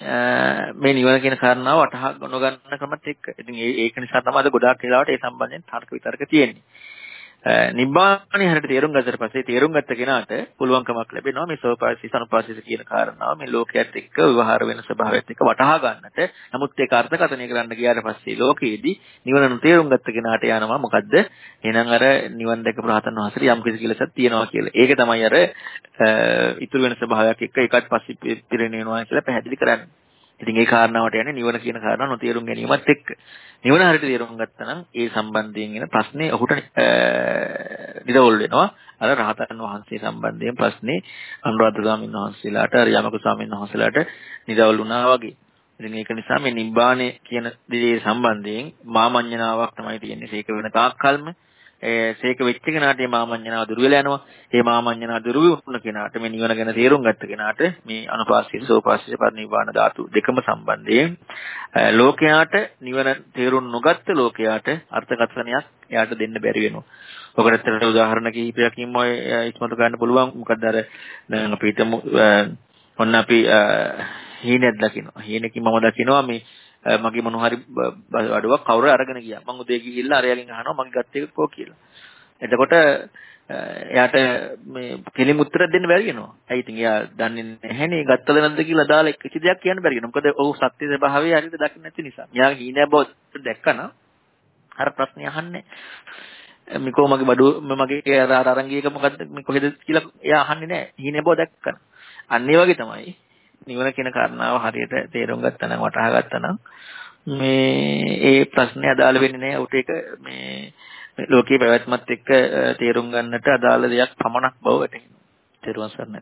මේ නිවන කියන කාරණාව වටහා නොගන්න ක්‍රමත් එක්ක. ඉතින් ඒක නිසා තමයි අද ගොඩාක් වෙලාවට ඒ සම්බන්ධයෙන් තර්ක විතර්ක තියෙන්නේ. නිබ්බාණය හරියට තේරුම් ගත්තට පස්සේ තේරුම් ගත්ත කෙනාට පුළුවන්කමක් ලැබෙනවා මේ සෝපාසී සනුපාසී කියන කාරණාව මේ ලෝකයේත් එක්ක විවහාර වෙන ස්වභාවයත් එක්ක වටහා ගන්නට. නමුත් ඒක අර්ථකථනය කරන්න ගියාට පස්සේ ලෝකයේදී නිවන තේරුම් ගත්ත කෙනාට යනවා මොකද්ද? එහෙනම් අර නිවන් දැකපු රහතන් වහන්සේට යම් කිසි කෙලසක් තියෙනවා කියලා. ඒක තමයි අර ඉතුරු වෙන ස්වභාවයක් එක්ක එකත් පස්සේ පිරෙනවා කියලා පැහැදිලි කරන්නේ. ඉතින් ඒ කාරණාවට යන්නේ නිවන කියන කාරණාව නොතේරුම් ගැනීමත් එක්ක. නිවන හරියට තේරුම් ගත්තා නම් ඒ සම්බන්ධයෙන් එන ප්‍රශ්නේ ඔහුට නිරවුල් වෙනවා. අර රහතන් වහන්සේ සම්බන්ධයෙන් ප්‍රශ්නේ අනුරාධ ස්වාමීන් වහන්සේලාට අර යමක ස්වාමීන් වහන්සේලාට නිරවුල් වුණා වගේ. ඉතින් ඒක නිසා මේ නිබ්බාණය කියන දේ සම්බන්ධයෙන් මාමඤ්ඤණාවක් තමයි තියෙන්නේ. ඒක වෙන තාක්කල්ම ඒ සේක වෙච්ච කෙනාට මේ මාමඤ්ඤණාව දුර වෙලා යනවා. මේ මාමඤ්ඤණාව දුර වුණ කෙනාට මේ නිවන ගැන තේරුම් ගත්ත කෙනාට මේ අනුපාස්සික සෝපාස්සික පරිනිර්වාණ ධාතු දෙකම සම්බන්ධයෙන් ලෝකයාට නිවන තේරුම් නොගත්ත ලෝකයාට අර්ථකථනයක් එයාට දෙන්න බැරි වෙනවා. ඔකට ඇත්තට උදාහරණ කිහිපයකින් ඔය ඉස්මතු ගන්න පුළුවන්. මොකද අර දැන් අපි හිතමු ඔන්න අපි හීනයක් දකිනවා. හීනකින් මම දකිනවා මේ මගේ මොන හරි අඩුවක් කවුරු අරගෙන ගියා. මම උදේ ගිහිල්ලා අරයාගෙන් අහනවා මගේ ගත්තේ කොහො කියලා. එතකොට එයාට මේ කෙලින් උත්තර දෙන්න බැරි වෙනවා. ඇයි ඉතින් එයා දන්නේ නැහැනේ ගත්තද නැද්ද කියලා දාලා කිසි දෙයක් කියන්න බැරි වෙනවා. මොකද ඔහු සත්‍ය ස්වභාවය හරියට දකින්න නැති නිසා. එයා හීනය බව දැක්කනම් අර ප්‍රශ්නේ අහන්නේ මිකෝ මගේ බඩුව මගේ අර අරංගියක මොකද්ද මේ කොහෙද කියලා එයා අහන්නේ නැහැ. හීනේ බව දැක්කන. අන්න ඒ වගේ තමයි නිවන කියන කාරණාව හරියට තේරුම් ගත්තා නම් වටහා ගත්තා නම් මේ ඒ ප්‍රශ්නේ අදාළ වෙන්නේ නැහැ. උට ඒක මේ ලෝකයේ පැවැත්මත් එක්ක තේරුම් ගන්නට අදාළ දෙයක් පමණක් බව වැටහෙනවා. තේරුම් ගන්න.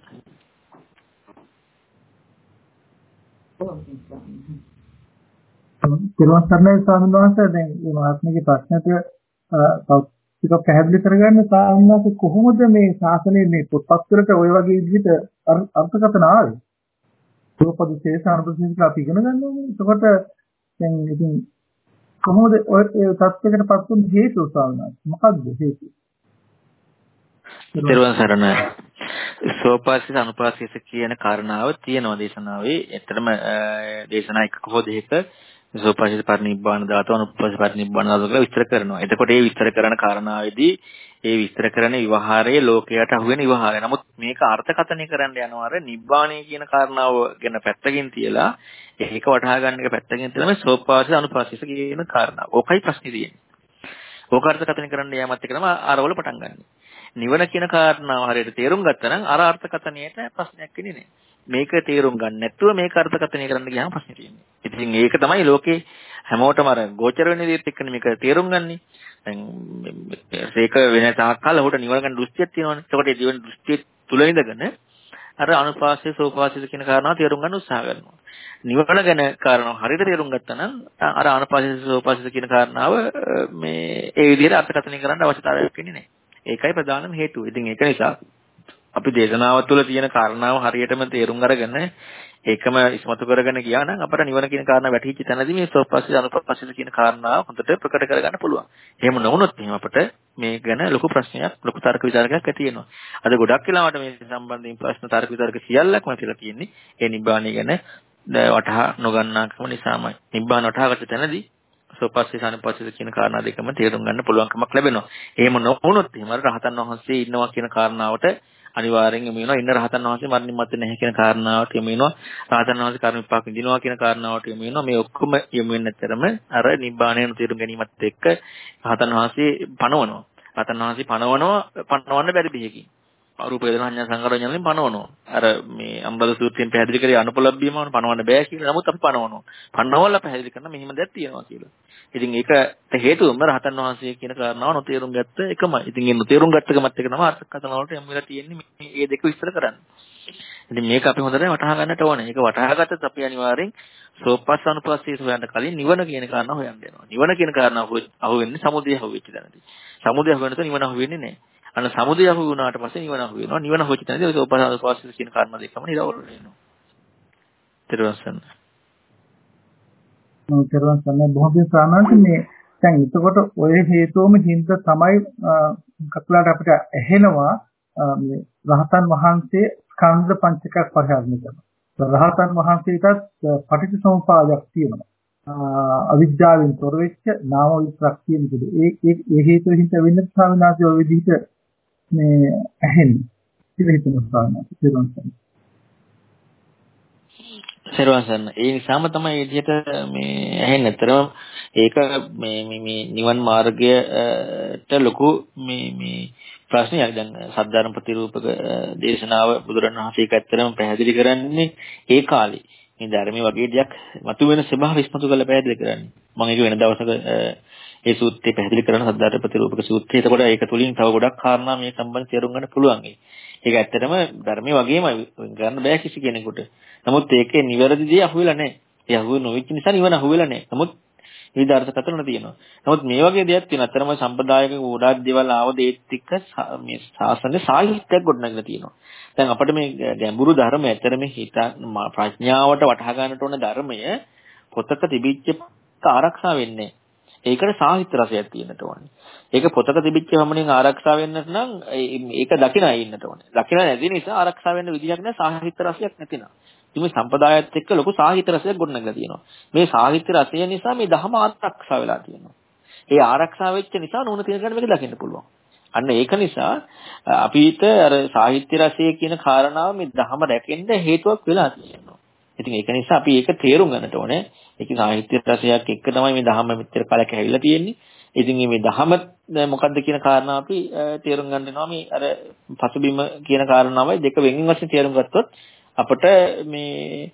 තෙරුවන් සරණයි ස්වාමීන් වහන්සේ දැන් මේ මහත්මගේ ප්‍රශ්නට ටිකක් පැහැදිලි කරගන්න සාහනක කොහොමද මේ ශාසනයේ මේ පොත්පත් වලට ওই වගේ විදිහට අර්ථකථන ආවේ? සෝපද ශේෂානුපසීක අපි ඉගෙන ගන්න ඕනේ. එතකොට දැන් ඉතින් කොහොමද ඔය තත්යකට පත් වුනේ හේතුව ස්වාමීන් වහන්සේ? මොකක්ද හේතුව? තෙරුවන් සරණයි. සෝපාසිත අනුපාසිත කියන කාරණාව තියෙනවා දේශනාවේ. ඇත්තටම දේශනා එකක හෝ දෙකක සෝපාසිත පරිනිබ්බාන ධාතුව අනුපස්ස පරිනිබ්බාන ධාතුව කියලා විස්තර කරනවා. එතකොට මේ විස්තර කරන කාරණාවේදී ඒ විස්තර කරන විවහාරයේ ලෝකයට අහුවෙන විවහාරය. නමුත් මේක අර්ථකථනය කරන්න යනවා අර නිබ්බාණය කියන කාරණාව ගැන පැත්තකින් තියලා ඒක වටහා ගන්න එක පැත්තකින් තියලා මේ සෝපාසිත අනුපාසිත කියන කාරණාව. ඕකයි ප්‍රශ්නේ තියෙන්නේ. ඕක අර්ථකථනය කරන්න යෑමත් එක තමයි අරවල පටන් ගන්නෙ. නිවන කියන කාරණාව හරියට තේරුම් ගත්තා නම් අර අර්ථකථනයට ප්‍රශ්නයක් වෙන්නේ නැහැ. මේක තේරුම් ගන්න නැතුව මේක අර්ථකථනය කරන්න ගියාම ප්‍රශ්නේ තියෙන්නේ. ඉතින් ඒක තමයි ලෝකේ හැමෝටම අර ගෝචර වෙන දේත් එක්කනේ මේක තේරුම් ගන්නෙ. දැන් මේක වෙන තාක් කාල උඩ නිවන ගන්න දෘෂ්ටියක් තියෙනවනේ. එතකොට ඒ ජීවන දෘෂ්ටිය තුල ඉඳගෙන අර අනුපාසය සෝපාසය කියන කාරණාව තේරුම් ගන්න උත්සාහ කරනවා. නිවන ගැන කාරණාව හරියට තේරුම් ගත්තා නම් අර අනුපාසය සෝපාසය කියන කාරණාව මේ ඒ විදිහට අර්ථකථනය කරන්න අවශ්‍යතාවයක් වෙන්නේ නැහැ. ඒකයි ප්‍රධානම හේතුව. ඉතින් ඒක නිසා අපි දේශනාව තුළ තියෙන කාරණාව හරියටම තේරුම් අරගෙන ඒකම ඉස්මතු කරගෙන ගියා නම් අපට නිවන කියන කාරණා වැටහිච්ච තැනදී මේ සෝපස්සිත අනුපස්සිත කියන කාරණාව හොඳට ප්‍රකට කරගන්න පුළුවන්. එහෙම නොවුනොත් එහෙම අපට මේ ගැන ලොකු ප්‍රශ්නයක් ලොකු තර්ක විතර්කයක් ඇති වෙනවා. අද ගොඩක් වෙලාවට මේ සම්බන්ධයෙන් ප්‍රශ්න තර්ක විතර්ක සියල්ලක්ම තියලා තියෙන්නේ ඒ නිබ්බාණය ගැන වටහා නොගන්නාකම නිසාමයි. නිබ්බාන වටහාගත්ත තැනදී සෝපස්සිත අනුපස්සිත කියන කාරණා දෙකම තේරුම් ගන්න පුළුවන්කමක් ලැබෙනවා. එහෙම නොවුනොත් එහෙම රහතන් වහන්සේ ඉන්නවා කියන කාරණාවට අනිවාර්යෙන් යොමු වෙනවා. ඉන්න රහතන් වහන්සේ මරණින් මත්තේ නැහැ කියන කාරණාවට යොමු වෙනවා. රහතන් වහන්සේ කර්ම විපාක විඳිනවා කියන කාරණාවට යොමු වෙනවා. මේ ඔක්කොම යොමු වෙන්නේ නැතරම අර නිබ්බාණයන තේරුම් ගැනීමත් එක්ක රහතන් වහන්සේ පණවනවා. රහතන් වහන්සේ පණවනවා පණවන්න බැරි දෙයකින්. රූප වේදනා සංඥා සංකාර වලින් පණවනවා. අර මේ අම්බද සූත්‍රයෙන් පැහැදිලි කරේ අනුපලබ්බියම පණවන්න බෑ කියලා. නමුත් අපි පණවනවා. පණවවල පැහැදිලි කරන මෙහිම දෙයක් තියෙනවා කියලා. ඉතින් ඒකට හේතුවම රහතන් වහන්සේ කියන කාරණාව නොතේරුම් ගත්ත එකමයි. ඉතින් ඒ නොතේරුම් ගත්තකමත් එක තමයි අර්ථකථන වලට යොමු වෙලා තියෙන්නේ මේ දෙක විස්තර කරන්න. ඉතින් මේක අපි හොඳට වටහා ගන්නට ඕනේ. ඒක වටහා ගත්තත් අපි අනිවාර්යෙන් සෝපස්ස අනුපස්සී හොයන්න කලින් නිවන කියන කාරණාව හොයන්න වෙනවා. නිවන කියන කාරණාව අහුවෙන්නේ සමුදය අහුවෙච්ච තැනදී. සමුදය අහුවෙනත නිවන අහුවෙන්නේ නැහැ. අන්න සමුදය අහු වුණාට පස්සේ නිවන අහු වෙනවා. නිවන අහුවෙච්ච තැනදී ඔය සෝපස්ස අනුපස්සී කියන කාරණා දෙකම නිරවුල් වෙනවා. ඊට තෙරුවන් සරණයි බොහොම ප්‍රාණාන්ත මේ දැන් එතකොට ඔය හේතුවම හින්දා තමයි කකුලට අපිට ඇහෙනවා මේ රහතන් වහන්සේ ස්කන්ධ පංචකයක් පරිහරණය කරනවා. රහතන් වහන්සේටත් පටිච්චසමුපාදයක් තියෙනවා. අවිද්‍යාවෙන් තොර වෙච්ච නාම විතරක් තියෙන විදිහ. ඒ ඒ හේතුව හින්දා වෙන්න ස්වාමීනාගේ ඔය විදිහට මේ ඇහෙන්නේ. ඉතින් හිතනවා ස්වාමීනාගේ තෙරුවන් සරණයි. සර්වන් සන්න. ඒ නිසාම තමයි මේ විදිහට මේ ඇහෙන්නේ. ඇත්තරම ඒක මේ මේ නිවන් මාර්ගයට ලොකු මේ මේ ප්‍රශ්නයක්. දැන් සද්ධාර්ම ප්‍රතිරූපක දේශනාව බුදුරණවහන්සේ ඒක ඇත්තරම පැහැදිලි කරන්නේ ඒ කාලේ. මේ ධර්මයේ වගේ දෙයක් මතුවෙන ස්වභාව ඉස්මතු කරලා පැහැදිලි කරන්නේ. මම ඒක වෙන දවසක ඒ සූත්‍රය පැහැදිලි කරන සද්ධාර්ම ප්‍රතිරූපක සූත්‍රය. එතකොට ඒක තුලින් තව ගොඩක් කාරණා මේ සම්බන්ධ තේරුම් ගන්න පුළුවන්. ඒක ඇත්තටම ධර්මයේ වගේම ගන්න බෑ කිසි කෙනෙකුට. නමුත් ඒකේ නිවැරදි දේ අහුවෙලා නැහැ. ඒ අහුවෙ නොවෙච්ච නිසා නිවන අහුවෙලා නැහැ. නමුත් විවිධ අර්ථකථන තියෙනවා. නමුත් මේ වගේ දෙයක් තියෙන අතරම සම්ප්‍රදායක ගොඩාක් දේවල් ආව දේත් එක්ක මේ ශාසනයේ සාහිත්‍යයක් ගොඩනගලා තියෙනවා. දැන් අපිට මේ ගැඹුරු ධර්ම ඇතරම හිත ප්‍රඥාවට වටහා ගන්නට ඕන ධර්මය පොතක තිබිච්ච ආරක්ෂා වෙන්නේ. ඒකට සාහිත්‍ය රසයක් තියෙන්නට ඕනේ. ඒක පොතක තිබිච්ච හැමෝණින් ආරක්ෂා වෙන්නට නම් ඒක දකින අය ඉන්නට ඕනේ. දකින නැති නිසා ආරක්ෂා වෙන්න විදියක් නැහැ සාහිත්‍ය රසයක් නැතිනම්. මේ සම්ප්‍රදායත් එක්ක ලොකු සාහිත්‍ය රසයක් ගොඩනගලා තියෙනවා. මේ සාහිත්‍ය රසය නිසා මේ ධර්ම ආරක්ෂා වෙලා තියෙනවා. ඒ ආරක්ෂා වෙච්ච නිසා නෝන තියෙන ගන්න මේක දකින්න පුළුවන්. අන්න ඒක නිසා අපිට අර සාහිත්‍ය රසය කියන කාරණාව මේ ධර්ම රැකෙන්න හේතුවක් වෙලා තියෙනවා. ඉතින් ඒක නිසා අපි ඒක තේරුම් ගන්නට ඕනේ. ඒක සාහිත්‍ය රසයක් එක්ක තමයි මේ ධර්ම මෙච්චර කාලයක් ඇවිල්ලා තියෙන්නේ. ඉතින් මේ ධහම මොකද්ද කියන කාරණාව අපි තේරුම් ගන්න වෙනවා මේ අර පසුබිම කියන කාරණාවයි දෙක වෙනින් වශයෙන් තේරුම් ගත්තොත් අපිට මේ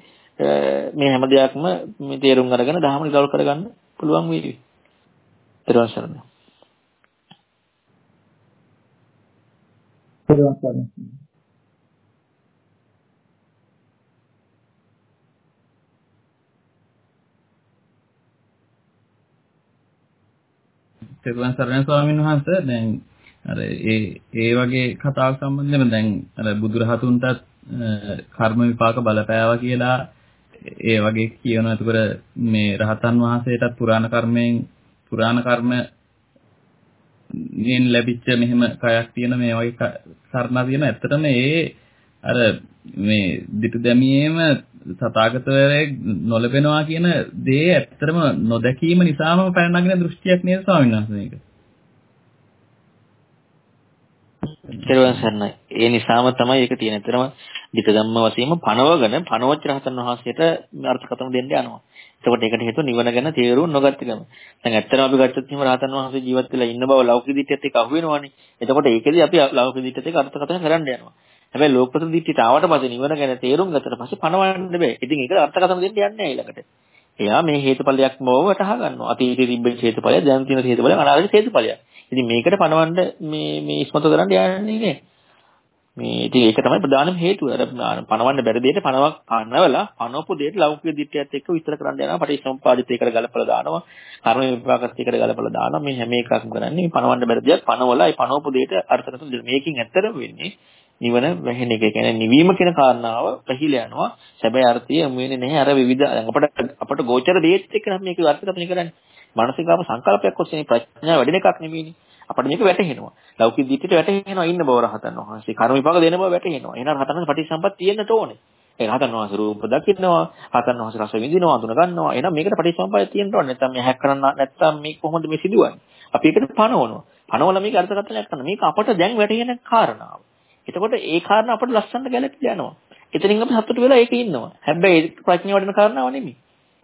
මේ හැම දෙයක්ම මේ තේරුම් අරගෙන ධහම නිරවල් කරගන්න පුළුවන් වේවි. ඊට පස්සේ පෙරවන් සරණයි. පෙරවන් සරණයි ස්වාමීන් වහන්සේ දැන් අර ඒ ඒ වගේ කතාවක් සම්බන්ධයෙන් දැන් අර බුදුරහතුන්ටත් කර්ම විපාක බලපෑවා කියලා ඒ වගේ කියනවා. එතකොට මේ රහතන් වහන්සේටත් පුරාණ කර්මයෙන් පුරාණ කර්ම යෙන් ලැබිච්ච මෙහෙම කයක් තියෙන මේ වගේ කර්ණා තියෙන ඇත්තටම ඒ අර මේ ditu දැමියේම තථාගතවරයෙක් නොලබෙනවා කියන දේ ඇත්තටම නොදැකීම නිසාම පැනනගෙන දෘෂ්ටියක් නේද ස්වාමීන් වහන්සේ මේක. තෙරුවන් සරණයි. ඒ නිසාම තමයි ඒක තියෙන. ඇත්තටම ditu ධම්ම වශයෙන්ම පනවගෙන පනවච්ච රහතන් වහන්සේට අර්ථකථන දෙන්න යනවා. එතකොට ඒකට හේතුව නිවන ගැන තේරුම් නොගත්තකම. දැන් ඇත්තටම අපි ගත්තොත් එහෙම රහතන් වහන්සේ ජීවත් වෙලා ඉන්න බව ලෞකික දිට්ඨියත් එක්ක අහු වෙනවනේ. එතකොට ඒකෙදි අපි ලෞකික දිට්ඨියත් එක්ක අර්ථකථන කරන්න යනවා. හැබැයි ලෝකපත දිට්ඨියට ආවට පස්සේ නිවන ගැන තේරුම් ගත්තට පස්සේ පණවන්න බෑ. ඉතින් ඒකට අර්ථකථන දෙන්න යන්නේ නැහැ ඊළඟට. එයා මේ හේතුඵලයක් බව වටහා ගන්නවා. අතීතයේ තිබෙච්ච හේතුඵලය, දැන් තියෙන හේතුඵලය, අනාගත හේතුඵලය. ඉතින් මේකට පණවන්න මේ මේ ඉස්මතු කරන්න යන්නේ නැහැ. මේ ඉතින් ඒක තමයි ප්‍රධානම හේතුව. අර පණවන්න බැරි දෙයට පණවක් පන්නවලා පණවපු දෙයට ලෞකික දිට්ඨියත් එක්ක විස්තර කරන්න යනවා. පටිච්චසමුපාදිත එකට ගලපලා දානවා. කර්ම විපාකත් එකට ගලපලා දානවා. මේ හැම එකක්ම කරන්නේ මේ පණවන්න බැරි දෙයක් පණවලා ඒ පණවපු දෙයට අර්ථකථන දෙන්න. මේකෙන් ඇත්තටම වෙන්නේ නිවන වැහෙන එක. ඒ කියන්නේ නිවීම කියන කාරණාව පැහිලා යනවා. සැබෑ අර්ථය යමු වෙන්නේ නැහැ. අර විවිධ අපට අපට ගෝචර දේත් එක්ක නම් මේක අර්ථකථනය කරන්නේ. මානසිකාව සංකල්පයක් ඔස්සේ ප්‍රඥාව වැඩෙන එකක් නෙමෙයිනේ. අපිට මේක වැටහෙනවා. ලෞකික දිට්ඨියට වැටහෙනවා ඉන්න බව රහතන් වහන්සේ. කර්ම විපාක දෙන බව වැටහෙනවා. එහෙනම් රහතන් වහන්සේ පටිච්චසම්පත් තියෙන්නට ඕනේ. ඒ රහතන් වහන්සේ රූප දකින්නවා, රහතන් වහන්සේ රස විඳිනවා, අඳුන ගන්නවා. එහෙනම් මේකට පටිච්චසම්පත් තියෙන්න ඕනේ. නැත්නම් මේ හැක් කරන්න නැත්නම් මේක කොහොමද මේ සිදුවන්නේ? අපි ඒකට පනවනවා. පනවලා මේක අර්ථකථනයක් කරනවා. මේක අපට දැන් වැටහෙන කාරණාව. එතකොට ඒ කාරණා අපට ලස්සනට ගැලපිලා යනවා. එතනින් අපි සතුට වෙලා ඒක ඉන්නවා. හැබැයි ප්‍රඥාව වඩන කාරණාව නෙමෙයි.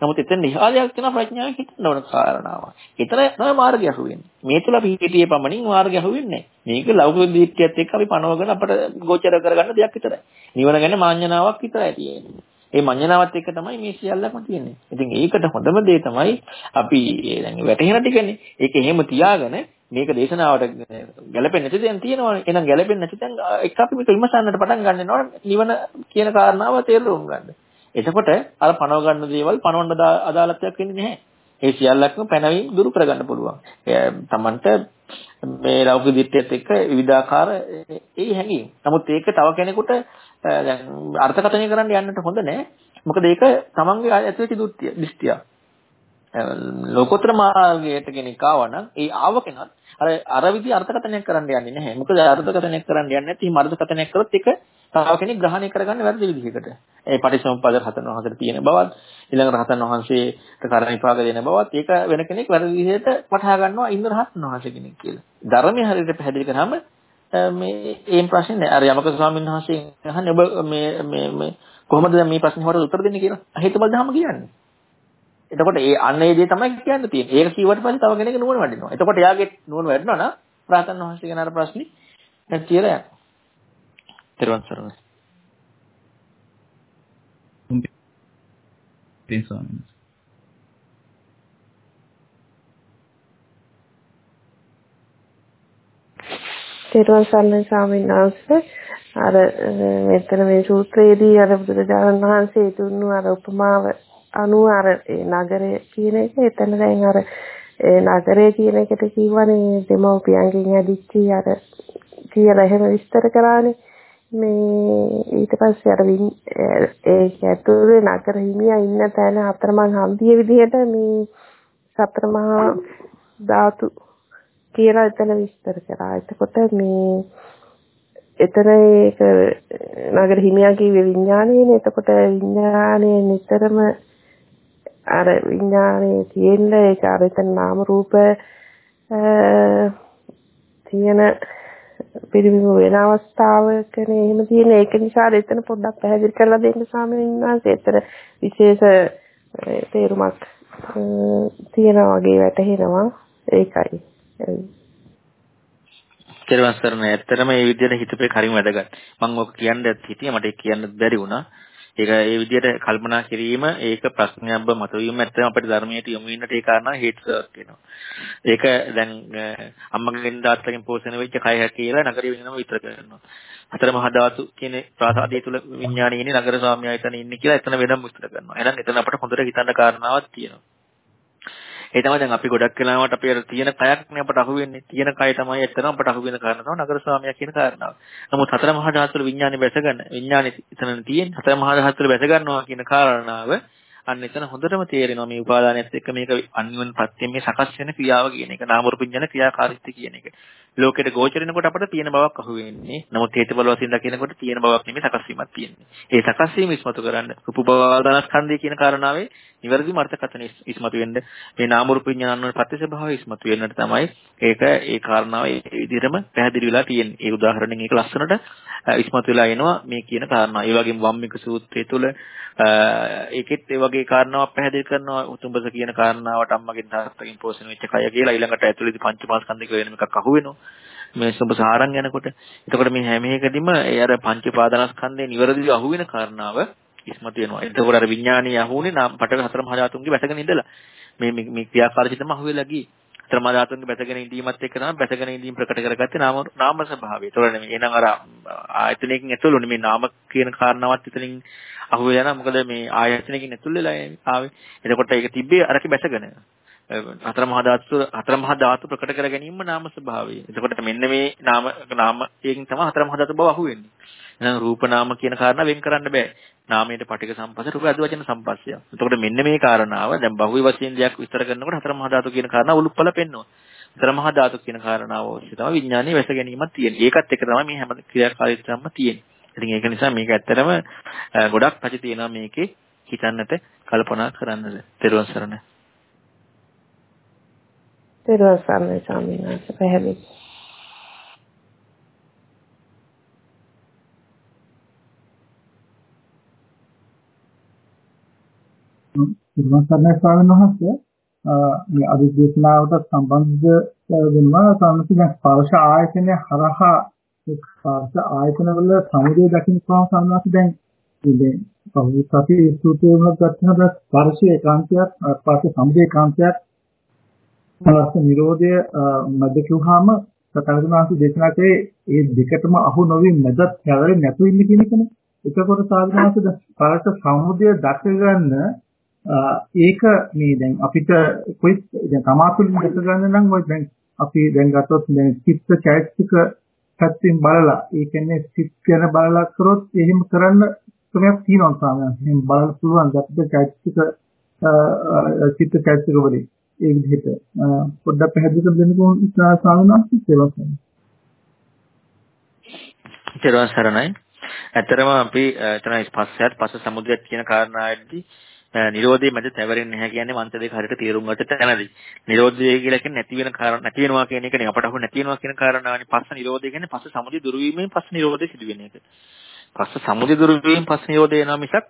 නමුත් එතන නිහාලයක් තියෙන ප්‍රඥාවෙන් හිතන්න ඕන කාරණාව. ඒතර තමයි මාර්ගය අහුවෙන්නේ. මේ තුල අපි හිතියේ පමණින් මාර්ගය අහුවෙන්නේ නැහැ. මේක ලෞකික දීප්තියත් එක්ක අපි පනවගෙන අපට ගෝචර කරගන්න දෙයක් විතරයි. නිවන ගැන මාඤ්ඤණාවක් විතරයි තියෙන්නේ. ඒ මඤ්ඤණාවත් එක්ක තමයි මේ සියල්ලම තියෙන්නේ. ඉතින් ඒකට හොඳම දේ තමයි අපි දැන් වැටහෙන ටිකනේ. ඒක එහෙම තියාගෙන මේක දේශනාවට ගැලපෙන්නේ නැති දැන් තියෙනවනේ. එහෙනම් ගැලපෙන්නේ නැති දැන් එක අපි මේක විමසන්නට පටන් ගන්නවා නිවන කියන කාරණාව තේරුම් ගන්න. එතකොට අර පණව ගන්න දේවල් පණවන්න අදාළත්වයක් වෙන්නේ නැහැ. ඒ සියල්ලක්ම පැනවීම දුරු කරගන්න පුළුවන්. තමන්ට මේ ලෞකික දිට්ඨියත් එක්ක විවිධාකාර ඒ හැඟීම්. නමුත් ඒක තව කෙනෙකුට දැන් අර්ථකථනය කරන්න යන්නට හොඳ නැහැ. මොකද ඒක තමන්ගේ ඇතුළත දෘෂ්ටිය. ලෝකෝත්තර මාර්ගයට කෙනෙක් ආවනම් ඒ ආව කෙනත් අර අර විදි අර්ථකථනයක් කරන්න යන්නේ නැහැ. මොකද අර්ථකථනයක් කරන්න යන්නේ නැති හිම අර්ථකථනයක් කරොත් ඒක තව කෙනෙක් ග්‍රහණය කරගන්න වැරදි විදිහකට. ඒ පටිසමුප්පාද රහතන් වහන්සේට තියෙන බවත් ඊළඟ රහතන් වහන්සේට කරණ විපාක දෙන බවත් ඒක වෙන කෙනෙක් වැරදි විදිහට වටහා ගන්නවා ඉන්න රහතන් වහන්සේ කෙනෙක් කියලා. ධර්මයේ හරියට පැහැදිලි කරාම මේ ඒ ප්‍රශ්නේ නෑ. අර යමක ස්වාමීන් වහන්සේ අහන්නේ ඔබ මේ මේ මේ කොහොමද මේ ප්‍රශ්නේ හොරට උත්තර දෙන්නේ කියලා. හේතුබල දහම කියන්නේ. එතකොට ඒ අන්න ඒ දේ තමයි කියන්න තියෙන්නේ. ඒක කිව්වට පස්සේ තව කෙනෙක් නුවණ වැඩිනවා. එතකොට එයාගේ නුවණ වැඩිනවා නම් රහතන් වහන්සේ ගැන අර ප්‍රශ්නේ නැති කියලා යනවා. තෙරුවන් සරණයි. පින් ස්වාමීන් වහන්සේ. තෙරුවන් සරණයි ස්වාමීන් වහන්සේ අර මෙතන මේ සූත්‍රයේදී අර බුදුරජාණන් වහන්සේ දුන්නු අර උපමාව අනුව අර නගරය කියන එක එතන දැන් අර නගරය කියන එකට කිව්වනේ දෙමව්පියන්ගෙන් හැදිච්ච අර කියලා එහෙම විස්තර කරානේ මේ ඊට පස්සේ අර ඒක ඇතුලේ නගර හිමියා ඉන්න තැන අතරමං හන්දිය විදිහට මේ සතර මහා ධාතු කියලා එතන විස්තර කරා. එතකොට මේ එතන ඒක නගර හිමියා කිව්වේ විඥානයනේ. එතකොට විඥානය නිතරම අර විඥානයේ තියෙන ඒක අර එතන නාම රූප තියෙන පිරිමිම වෙන අවස්ථාවකනේ එහෙම තියෙන ඒක නිසා එතන පොඩ්ඩක් පැහැදිලි කරලා දෙන්න ස්වාමීන් වහන්සේ. එතන විශේෂ තේරුමක් තියෙනවා වගේ වැටහෙනවා. ඒකයි. කෙරවන් සරණ ඇත්තටම මේ විදිහට හිතපේ හරිම වැදගත්. මම ඔක කියන්න හිටියේ මට ඒක කියන්න බැරි වුණා. ඒක ඒ විදිහට කල්පනා කිරීම ඒක ප්‍රශ්නයක් බව මතුවීම ඇත්තටම අපිට ධර්මයට යොමු වෙන්නට ඒ කාරණා හේතුවක් වෙනවා. ඒක දැන් අම්මගෙන් තාත්තගෙන් පෝෂණය වෙච්ච කය කියලා නගරේ වෙනම විතර කරනවා. හතර මහා ධාතු කියන ප්‍රාසාදයේ තුල විඥානයේ ඉන්නේ නගර ස්වාමියා එතන ඉන්නේ කියලා එතන වෙනම විස්තර කරනවා. එහෙනම් එතන අපිට හොඳට හිතන්න කාරණාවක් තියෙනවා. ඒ තමයි දැන් අපි ගොඩක් වෙලාවට අපි අර තියෙන කයක් නේ අපට අහුවෙන්නේ. තියෙන කය තමයි ඇත්තටම අපට අහුවෙන කාරණාව නගර ස්වාමියා කියන කාරණාව. නමුත් හතර මහා ධාතු වල විඥානේ බැස ගන්න. විඥානේ එතන තියෙන්නේ. හතර මහා ධාතු වල බැස ගන්නවා කියන කාරණාව අන්න එතන හොඳටම තේරෙනවා මේ උපාදානයත් එක්ක මේක අන්‍යෝන්‍ය ප්‍රත්‍යයෙන් මේ සකස් වෙන ක්‍රියාව කියන එක. නාම රූප විඥාන ක්‍රියාකාරීත්වය කියන එක. ලෝකෙට ගෝචරිනකොට අපට තියෙන බවක් අහු වෙන්නේ. නමුත් හේතුඵල වශයෙන් දකිනකොට තියෙන බවක් නෙමෙයි සකස් වීමක් තියෙන්නේ. ඒ සකස් වීම ඉස්මතු කරන්න රූප භවදානස්කන්ධය කියන කාරණාවේ නිවැරදිම අර්ථකථන ඉස්මතු වෙන්න මේ නාම රූප විඥාන වල ප්‍රතිසභාවය ඉස්මතු වෙන්නට තමයි ඒක ඒ කාරණාව ඒ විදිහටම පැහැදිලි වෙලා තියෙන්නේ. ඒ උදාහරණෙන් ඒක ලස්සනට ඉස්මතු වෙලා එනවා මේ කියන කාරණා. ඒ වගේම වම්මික සූත්‍රය තුළ ඒකෙත් ඒ වගේ කාරණාවක් පැහැදිලි කරනවා උතුම්බස කියන කාරණාවට අම්මගෙන් තාත්තගෙන් පෝෂණය වෙච්ච කය කියලා ඊළඟට ඇතුළේදී පංචමාස්කන්ධික වෙන එකක් අහු වෙනවා. මේ සුබ සාරං යනකොට එතකොට මේ හැම එකදීම ඒ අර පංච පාදනස්කන්ධේ නිවැරදිව අහුවෙන කාරණාව ඉස්මතු වෙනවා. එතකොට අර විඥානීය අහුනේ නාම පටක හතර මහා ධාතුන්ගේ වැටගෙන ඉඳලා මේ මේ ක්‍රියාකාරීත්වයම අහුවෙලා ගියේ. හතර මහා ධාතුන්ගේ වැටගෙන ඉඳීමත් එක්ක තමයි වැටගෙන ඉඳීම ප්‍රකට කරගත්තේ නාම නාම ස්වභාවය. ඒතකොට මේ එහෙනම් අර ආයතනයකින් ඇතුළුනේ මේ නාම කියන කාරණාවත් එතනින් අහුවෙලා යනවා. මොකද මේ ආයතනයකින් ඇතුල් වෙලා ආවේ. එතකොට ඒක තිබ්බේ අරක වැටගෙන. හතර මහා ධාතු හතර මහා ධාතු ප්‍රකට කර ගැනීම නාම ස්වභාවය. එතකොට මෙන්න මේ නාම නාමයෙන් තමයි හතර මහා ධාතු බව අහුවෙන්නේ. එහෙනම් රූප නාම කියන කාරණා වෙන් කරන්න බෑ. නාමයට පටික සම්පස්ස රූප අද වචන සම්පස්සය. එතකොට මෙන්න මේ කාරණාව දැන් බහුවේ වශයෙන් දෙයක් විස්තර කරනකොට හතර මහා ධාතු කියන කාරණාව උලුප්පල පෙන්වනවා. හතර මහා ධාතු කියන කාරණාව ඔස්සේ තමයි විඥානයේ වැස ගැනීමක් තියෙන්නේ. ඒකත් එක තමයි මේ හැම ක්‍රියාකාරීත්වයක්ම තියෙන්නේ. ඉතින් ඒක නිසා මේක ඇත්තටම ගොඩක් පැති තියෙනවා මේකේ හිතන්නට කල්පනා කරන්නද. ත්වන් සරණයි. තෙරුවන් සරණයි ස්වාමීන් වහන්සේ පැහැදිලි. තෙරුවන් සරණයි ස්වාමීන් වහන්සේ මේ අධිදේශනාවට සම්බන්ධ වෙනවා සම්මත දැන් ස්පර්ශ ආයතනය හරහා ස්පර්ශ ආයතන වල සමුදය දකින්න පුළුවන් සම්මාස දැන් ඉතින් පහු සති සූත්‍රය වල ගත්තම ස්පර්ශ ඒකාන්තයක් ස්පර්ශ සමුදය ඒකාන්තයක් පලස්ස නිරෝධය මැද කිව්වහම සතරගුණාංශ දේශනා කරේ ඒ දෙකටම අහු නොවි මැදත් හැවරෙන්නේ නැතු ඉන්න කියන එකනේ. එතකොට සාධනාංශ පලස්ස සමුදය දැක ගන්න ඒක මේ දැන් අපිට කොයි දැන් තමාතුලින් දැක ගන්න නම් ඔය දැන් අපි දැන් ගත්තොත් දැන් චිත්ත චෛතසික පැත්තෙන් බලලා ඒ කියන්නේ සිත් ගැන බලලා කරොත් එහෙම කරන්න ක්‍රමයක් තියෙනවා සාමාන්‍යයෙන්. එහෙම බලන්න පුළුවන් අපිට චෛතසික චිත්ත චෛතසික වලින්. ඒ විදිහට පොඩ්ඩක් පැහැදිලි කර දෙන්නකෝ ස්වාමීන් වහන්සේ කියලා කරනවා. ඊට සරණයි. ඇත්තරම අපි එතන ස්පස්සයත් පස්ස සමුදයත් කියන කාරණාවේදී නිරෝධයේ මැද තැවරෙන්නේ නැහැ කියන්නේ මන්ත්‍ර දෙක හරියට තේරුම් ගන්නට තැනදී. නිරෝධය කියලා කියන්නේ නැති වෙන කාරණා නැති වෙනවා කියන එකනේ අපට අහු නැති වෙනවා කියන කාරණාවනේ පස්ස නිරෝධය කියන්නේ පස්ස සමුදය දුරු වීමෙන් පස්ස නිරෝධය සිදු වෙන එක. පස්ස සමුදය දුරු වීමෙන් පස්ස නිරෝධය එනවා මිසක්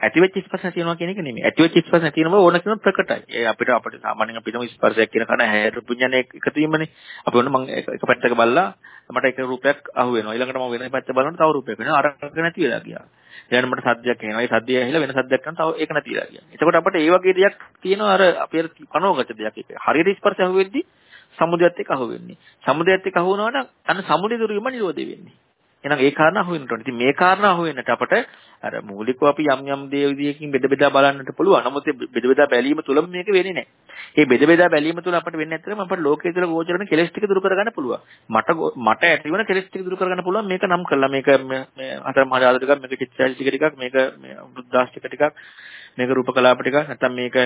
ඇති වෙච්ච ස්පර්ශ නැති වෙනවා කියන එක නෙමෙයි. ඇති වෙච්ච ස්පර්ශ නැති වෙනව ඕන කියන ප්‍රකටයි. ඒ අපිට අපිට සාමාන්‍යයෙන් අපිටම ස්පර්ශයක් කියන කන හැර පුඤ්ඤනේ එකතු වීමනේ. අපි ඔන්න මම එක පැත්තක බලලා මට එක රූපයක් අහු වෙනවා. ඊළඟට මම වෙන පැත්ත බලනකොට තව රූපයක් වෙනවා. අරක නැති වෙලා ගියා. ඊළඟට මට සද්දයක් එනවා. ඒ සද්දය ඇහිලා වෙන සද්දයක් කරනවා. තව ඒක නැති වෙලා ගියා. එතකොට අපිට ඒ වගේ දෙයක් තියෙනවා අර අපේ කනෝගත දෙයක් එක. හරියට ස්පර්ශ අහු වෙද්දි සමුදයත් එක්ක අහු වෙන්නේ. සමුදයත් එක්ක අහු වුණා නම් අන්න සමුදය දුරීම නිරෝධය වෙන්නේ. එහෙනම් ඒ කාරණා අහුවෙන්නට ඕනේ. ඉතින් මේ කාරණා අහුවෙන්නට අපට අර මූලිකව අපි යම් යම් දේ විදියකින් බෙද බෙදා බලන්නට පුළුවන්. නමුත් බෙද බෙදා බැලීම තුලම මේක වෙන්නේ නැහැ. මේ බෙද බෙදා බැලීම තුල අපට වෙන්නේ නැත්නම් අපට ලෝකයේ තුල ගෝචර වෙන කෙලෙස් ටික දුරු කරගන්න පුළුවන්. මට මට ඇති වෙන කෙලෙස් ටික දුරු කරගන්න පුළුවන් මේක නම් කළා. මේක මේ අතර මහජාල ටිකක් මේක චිත්තචෛතසික ටිකක් මේක මේ බුද්ධාෂ්ටික ටිකක් මේක රූප කලාප ටිකක් නැත්නම් මේක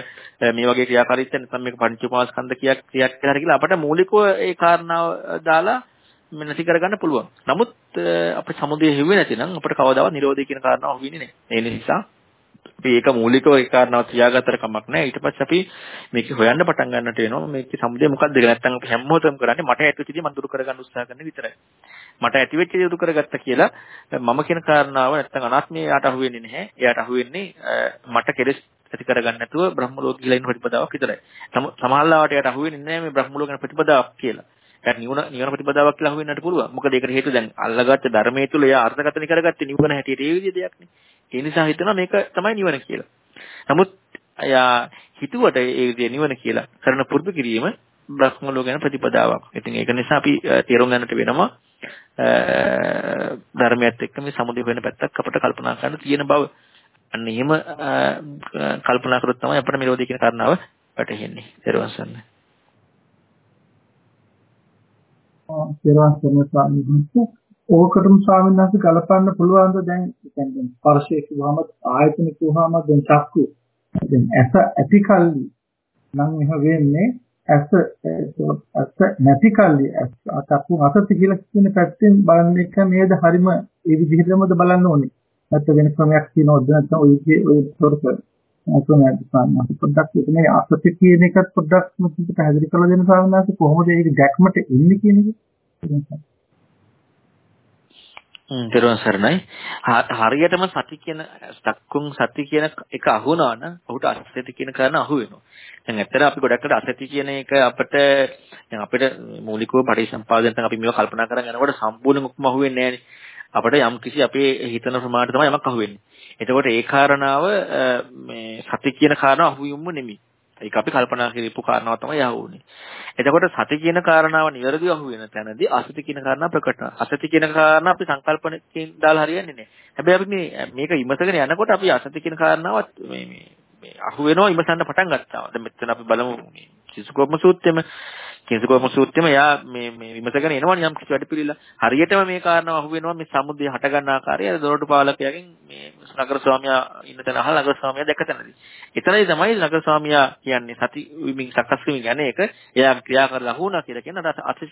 මේ වගේ ක්‍රියාකාරීත්වය නැත්නම් මේක පංච උපාස්කන්ධ කියක් ක්‍රියාක් කියලා හරි කියලා අපට මූලිකව ඒ කාරණාව දාලා නැති කරගන්න පුළුවන්. නමුත් අපේ සමුදය හෙව්වේ නැතිනම් අපිට කවදාවත් නිරෝධය කියන කාරණාව හොවින්නේ නැහැ. ඒ නිසා අපි ඒක මූලිකව ඒ කාරණාව තියාගත්තට කමක් නැහැ. ඊට පස්සේ අපි මේක හොයන්න පටන් ගන්නට වෙනවා. මේකේ සමුදය මොකක්ද කියලා. නැත්නම් අපි හැමෝටම කරන්නේ මට ඇතුළත දේ මම දුරු කරගන්න උත්සාහ කරන විතරයි. මට ඇති වෙච්ච දේ දුරු කරගත්ත කියලා මම කියන කාරණාව නැත්නම් අනාත්මය යාට අහුවෙන්නේ නැහැ. එයාට අහුවෙන්නේ මට කෙලස් ඇති කරගන්න නැතුව බ්‍රහ්ම ලෝක කියලා ඉන්න ප්‍රතිපදාවක් විතරයි. සමහරවිට එයාට අහුවෙන්නේ නැහැ මේ බ්‍රහ්ම ලෝක ගැන ප්‍රතිපදාවක් කියලා. එයාට නිවන නිවන ප්‍රතිපදාවක් කියලා අහුවෙන්නට පුළුවන්. මොකද ඒකට හේතුව දැන් අල්ලගත්ත ධර්මයේ තුල එයා අර්ථකථන කරගත්තේ නිවන හැටියට ඒ විදිහ දෙයක්නේ. ඒ නිසා හිතනවා මේක තමයි නිවන කියලා. නමුත් එයා හිතුවට ඒ විදිහ නිවන කියලා කරන පුරුදු කිරීම බ්‍රහ්ම ලෝක ගැන ප්‍රතිපදාවක්. ඉතින් ඒක නිසා අපි තේරුම් ගන්නට වෙනවා ධර්මයත් එක්ක මේ සමුදය වෙන පැත්තක් අපිට කල්පනා කරන්න තියෙන බව. අන්න එහෙම කල්පනා කරොත් තමයි අපිට නිරෝධය කියන කාරණාව වැටහෙන්නේ. ඊට පස්සේ පෙරවන් කරන ස්වාමීන් වහන්සේ. ඕකටම ස්වාමීන් වහන්සේ ගලපන්න පුළුවන්ද? දැන් කියන්නේ ස්පර්ශය කිව්වම ආයතන කිව්වම දැන් චක්කු. දැන් ඇස ඇති කල්ලි. නම් එහ වෙන්නේ ඇස ඇස නැති කල්ලි. චක්කු අසති කියලා කියන පැත්තෙන් බලන එක නේද හරිම ඒ විදිහටමද බලන්න ඕනේ. නැත්නම් වෙන ක්‍රමයක් තියෙනවද? නැත්නම් ඔය ඔය තොරතුරු. අසුනක් ගන්න පොඩ්ඩක් මේ අසති කියන එකත් පොඩ්ඩක් මුලින්ම පැහැදිලි කරලා දෙන්න සාමාන්‍යයෙන් කොහොමද ඒක දැක්මට එන්නේ කියන එක. හ්ම් දරුවන් සරණයි. හරියටම සති කියන සක්කුන් සති කියන එක අහුණා නම් ඔහුට අසති කියන කාරණා අහු වෙනවා. දැන් ඇත්තට අපි ගොඩක් අර අසති කියන එක අපිට දැන් අපිට මූලිකව පරිසම්පාදයෙන් අපි මේවා කල්පනා කරගෙන යනකොට සම්පූර්ණ මුක්ම අහු වෙන්නේ නැහැ අපිට යම් කිසි අපේ හිතන ප්‍රමාණයට තමයි යමක් අහුවෙන්නේ. එතකොට ඒ කාරණාව මේ සති කියන කාරණාව අහුවෙමුම නෙමෙයි. ඒක අපි කල්පනා කරපු කාරණාව තමයි යහුනේ. එතකොට සති කියන කාරණාව නිවැරදිව අහුවෙන තැනදී අසති කියන කාරණා ප්‍රකට අසති කියන කාරණා අපි සංකල්පනකින් දාලා හරියන්නේ නැහැ. හැබැයි අපි මේ මේක විමසගෙන යනකොට අපි අසති කියන කාරණාවත් මේ මේ මේ අහුවෙනවා විමසන්න පටන් ගත්තා. දැන් මෙතන අපි බලමු මේ සිසුකෝපම සූත්‍රෙම කිංසකෝම සූත්‍රෙම යා මේ මේ විමසගෙන එනවනේ යම් කිසි වැඩ පිළිලා හරියටම මේ කාරණාව අහු වෙනවා මේ සමුදය හට ගන්න ආකාරය අර දොරටු පාලකයාගෙන් මේ නගර ස්වාමියා ඉන්න තැන අහලා නගර ස්වාමියා දැක්ක තැනදී. එතනදී තමයි නගර ස්වාමියා කියන්නේ සති විමින් සකස් වීම යන්නේ ඒක එයා ක්‍රියා කරලා අහුණා කියලා කියන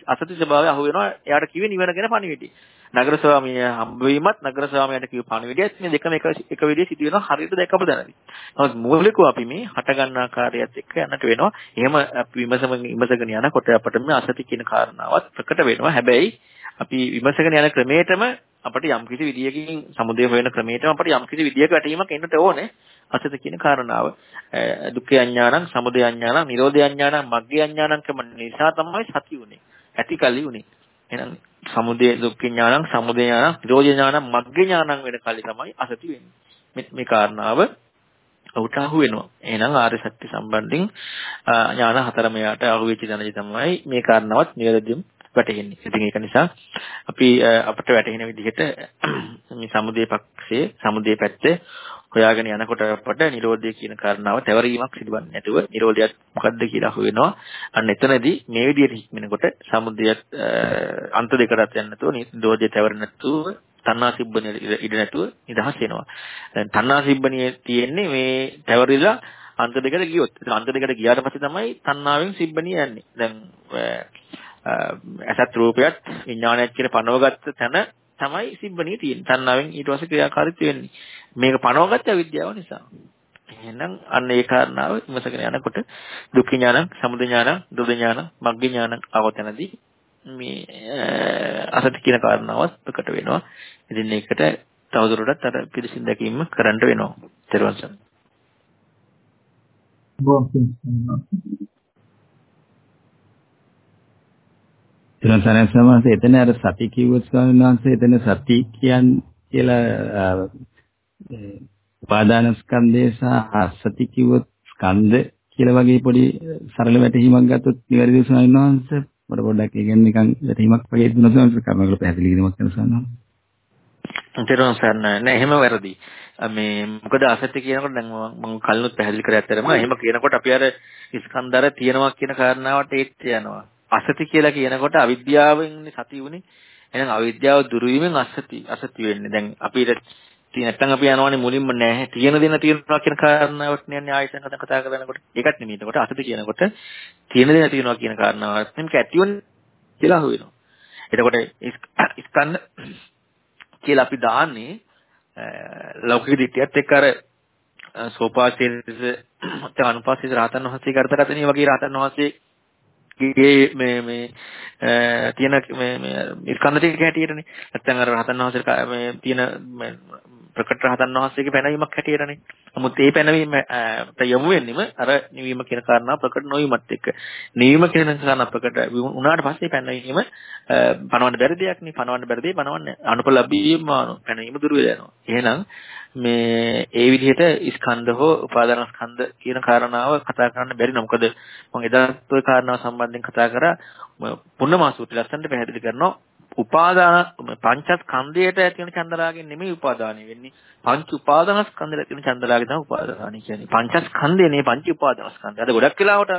අසති ස්වභාවය අහු වෙනවා එයාට කිව්වේ නිවන ගැන පණිවිඩය. නගර ස්වාමියා හම්බ වීමත් නගර ස්වාමියාට කිව්ව පණිවිඩයත් මේ දෙකම එක එක විදිහේ සිදු වෙනවා හරියට දැකපු දැනදී. නමුත් මූලිකව අපි මේ හට ගන්න ආකාරයත් එක්ක යන්නට වෙනවා. එහෙම අපි විමසම විමසගෙන යනකොට අපිට මේ අසති කියන කාරණාවත් ප්‍රකට වෙනවා. හැබැයි අපි විමසගෙන යන ක්‍රමයටම අපිට යම් කිසි විදියකින් සමුදේ හොයන ක්‍රමයටම අපිට යම් කිසි විදියක වැටීමක් එන්නට ඕනේ. අසත කියන කාරණාව. දුක්ඛ අඥානං, සමුදය අඥානං, නිරෝධය අඥානං, මග්ගය අඥානං කම නිසා තමයි සති උනේ. ඇති කලි උනේ. එහෙනම් සමුදය දුක්ඛ ඥානං, සමුදය ඥානං, නිරෝධය ඥානං, මග්ග ඥානං වෙන කලි තමයි අසති වෙන්නේ. මේ කාරණාව ඔහුට අහු වෙනවා. එහෙනම් ආර්ය සත්‍ය සම්බන්ධයෙන් ඥාන හතරම යාට අහු වෙච්ච දැනදි තමයි මේ කාරණාවත් නිවැරදිව වැටහෙන්නේ. ඉතින් ඒක නිසා අපි අපිට වැටහෙන විදිහට මේ සමුදේ පක්ෂයේ සමුදේ පැත්තේ හොයාගෙන යනකොට අපට නිරෝධය කියන කාරණාව තැවරීමක් සිදුවන්නේ නැතුව නිරෝධයත් මොකද්ද කියලා අහුවෙනවා. අන්න එතනදී මේ විදිහට හික්මනකොට සමුදයත් අන්ත දෙකකට යන්න නැතුව නිරෝධය තැවරෙන්නේ නැතුව තණ්හා සිබ්බනිය ඉඩ නැතුව නිදහස් වෙනවා. දැන් තණ්හා සිබ්බනිය තියෙන්නේ මේ තැවරිලා අන්ත දෙකට ගියොත්. ඒක අන්ත දෙකට ගියාට පස්සේ තමයි තණ්හාවෙන් සිබ්බනිය යන්නේ. දැන් අසත් රූපයත් විඥානයත් කියන පනවගත්ත තැන තමයි සිබ්බනිය තියෙන්නේ. තණ්හාවෙන් ඊට පස්සේ ක්‍රියාකාරීත්වය වෙන්නේ. මේක පනවගත්ත අවිද්‍යාව නිසා. එහෙනම් අන්න ඒ කාරණාව විමසගෙන යනකොට දුක්ඛ ඥානං, සමුදය ඥානං, දුක්ඛ ඥානං, මග්ග ඥානං අවතනදී මේ අසත් කියන කාරණාවත් ප්‍රකට වෙනවා. ඉතින් ඒකට තවදුරටත් අර පිළිසින් දැකීම කරන්න වෙනවා. ත්වන් සර්. ත්වන් සර් එතන අර සති කිව්වොත් ස්වාමීන් වහන්සේ එතන සති කියන්නේ කියලා උපාදාන ස්කන්ධය සහ අසති කිව්වොත් ස්කන්ධ කියලා වගේ පොඩි සරල වැටහීමක් ගත්තොත් නිවැරදිව ස්වාමීන් වහන්සේ මට පොඩ්ඩක් ඒ කියන්නේ නිකන් වැටීමක් වගේ දුන්නා සමහර කර්මවල පැහැදිලි කිරීමක් කරනවා තේරුම් ගන්න නෑ එහෙම වැරදි. මේ මොකද අසත්‍ය කියනකොට දැන් මම කලිනුත් පැහැදිලි කරේ ඇත්තරම එහෙම කියනකොට අපි අර ස්කන්ධර තියෙනවා කියන කාරණාවට ඒත් යනවා. අසති කියලා කියනකොට අවිද්‍යාවෙන් සති උනේ. එහෙනම් අවිද්‍යාව දුරු වීමෙන් අසති අසති වෙන්නේ. දැන් අපිට නැත්තම් අපි යනවානේ මුලින්ම නැහැ තියෙන දෙන තියෙනවා කියන කාරණාවට යන්නේ ආයතන කතා කතා කරනකොට ඒකත් නෙමෙයි. එතකොට අසති කියනකොට තියෙන දෙන තියෙනවා කියන කාරණාවත් නෙමෙයි ඇතිවෙන්නේ කියලා අහුවෙනවා. එතකොට ස්කන්ධ කියලා අපි දාන්නේ ලෞකික දිට්ඨියත් එක්ක අර සෝපාසීස අනුපාසීස රහතන් වහන්සේ කරතරතනිය වගේ රහතන් වහන්සේ මේ මේ තියෙන මේ මේ ස්කන්ධ ටික හැටියටනේ නැත්නම් අර රහතන් වහන්සේ මේ තියෙන ප්‍රකට රහතන් වහන්සේගේ පැනවීමක් හැටියටනේ. නමුත් ඒ පැනවීමට යොමු වෙන්නෙම අර නිවීම කියන කාරණා ප්‍රකට නොවීමත් එක්ක. නිවීම කියන කාරණා ප්‍රකට වුණාට පස්සේ පැනවීම පනවන්න බැරි දෙයක් නේ. පනවන්න බැරි දෙයක් පනවන්න අනුපලබ්බීම පැනවීම දුර වෙලා යනවා. එහෙනම් මේ ඒ විදිහට ස්කන්ධ හෝ උපාදාන ස්කන්ධ කියන කාරණාව කතා කරන්න බැරි නෝ. මොකද මම එදාත් ওই කාරණාව සම්බන්ධයෙන් කතා කරා පුන්නමාසූත්‍රය ලස්සනට පැහැදිලි කරනවා උපාදාන පංචස්කන්ධයට ඇති වෙන චන්දරාගෙන් නෙමෙයි උපාදානෙ වෙන්නේ පංච උපාදානස්කන්ධයට ඇති වෙන චන්දරාගෙන් තමයි උපාදානයි කියන්නේ පංචස්කන්ධය නේ පංච උපාදානස්කන්ධය. අද ගොඩක් වෙලාවට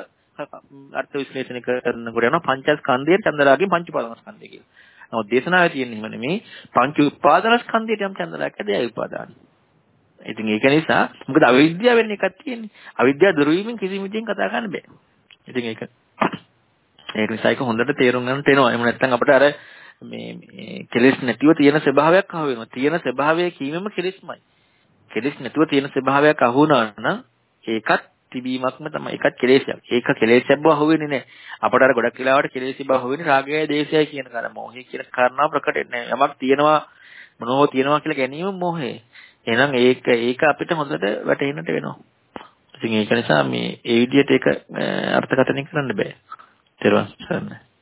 අර්ථ විශ්ලේෂණය කරනකොට යනවා පංචස්කන්ධයේ චන්දරාගෙන් පංච උපාදානස්කන්ධය කියලා. නමුත් දේශනාවේ තියෙන්නේ එහෙම නෙමෙයි පංච උපාදානස්කන්ධයට යම් චන්දරාගයක් ඇදයි උපාදානයි. ඉතින් ඒක නිසා මොකද අවිද්‍යාව වෙන්නේ එකක් තියෙන්නේ. අවිද්‍යාව දුරු වීමෙන් කිසිම විදිහෙන් කතා කරන්න බෑ. ඉතින් ඒක ඒක නිසා ඒක හොඳට තේරුම් ගන්න තේනවා. එහෙම නැත්නම් අපිට අර මේ මේ කෙලෙස් නැතිව තියෙන ස්වභාවයක් අහු වෙනවා. තියෙන ස්වභාවය කීමම කෙලෙස්මයි. කෙලෙස් නැතුව තියෙන ස්වභාවයක් අහු වුණා නම් ඒකත් තිබීමක්ම තමයි. ඒකත් කෙලෙසයක්. ඒක කෙලෙසයක් බව අහු වෙන්නේ නැහැ. අපට අර ගොඩක් වෙලාවට කෙලෙසි බව අහු වෙන්නේ රාගයයි දේශයයි කියන කාරණා. මොහය කියන කාරණාව ප්‍රකට වෙන්නේ නැහැ. යමක් තියෙනවා මොනෝ තියෙනවා කියලා ගැනීම මොහේ. එහෙනම් ඒක ඒක අපිට හොඳට වැටහෙන්නට වෙනවා. ඉතින් ඒක නිසා මේ ඒ විදිහට ඒක අර්ථකථනය කරන්න බෑ. තේරුම් ගන්න.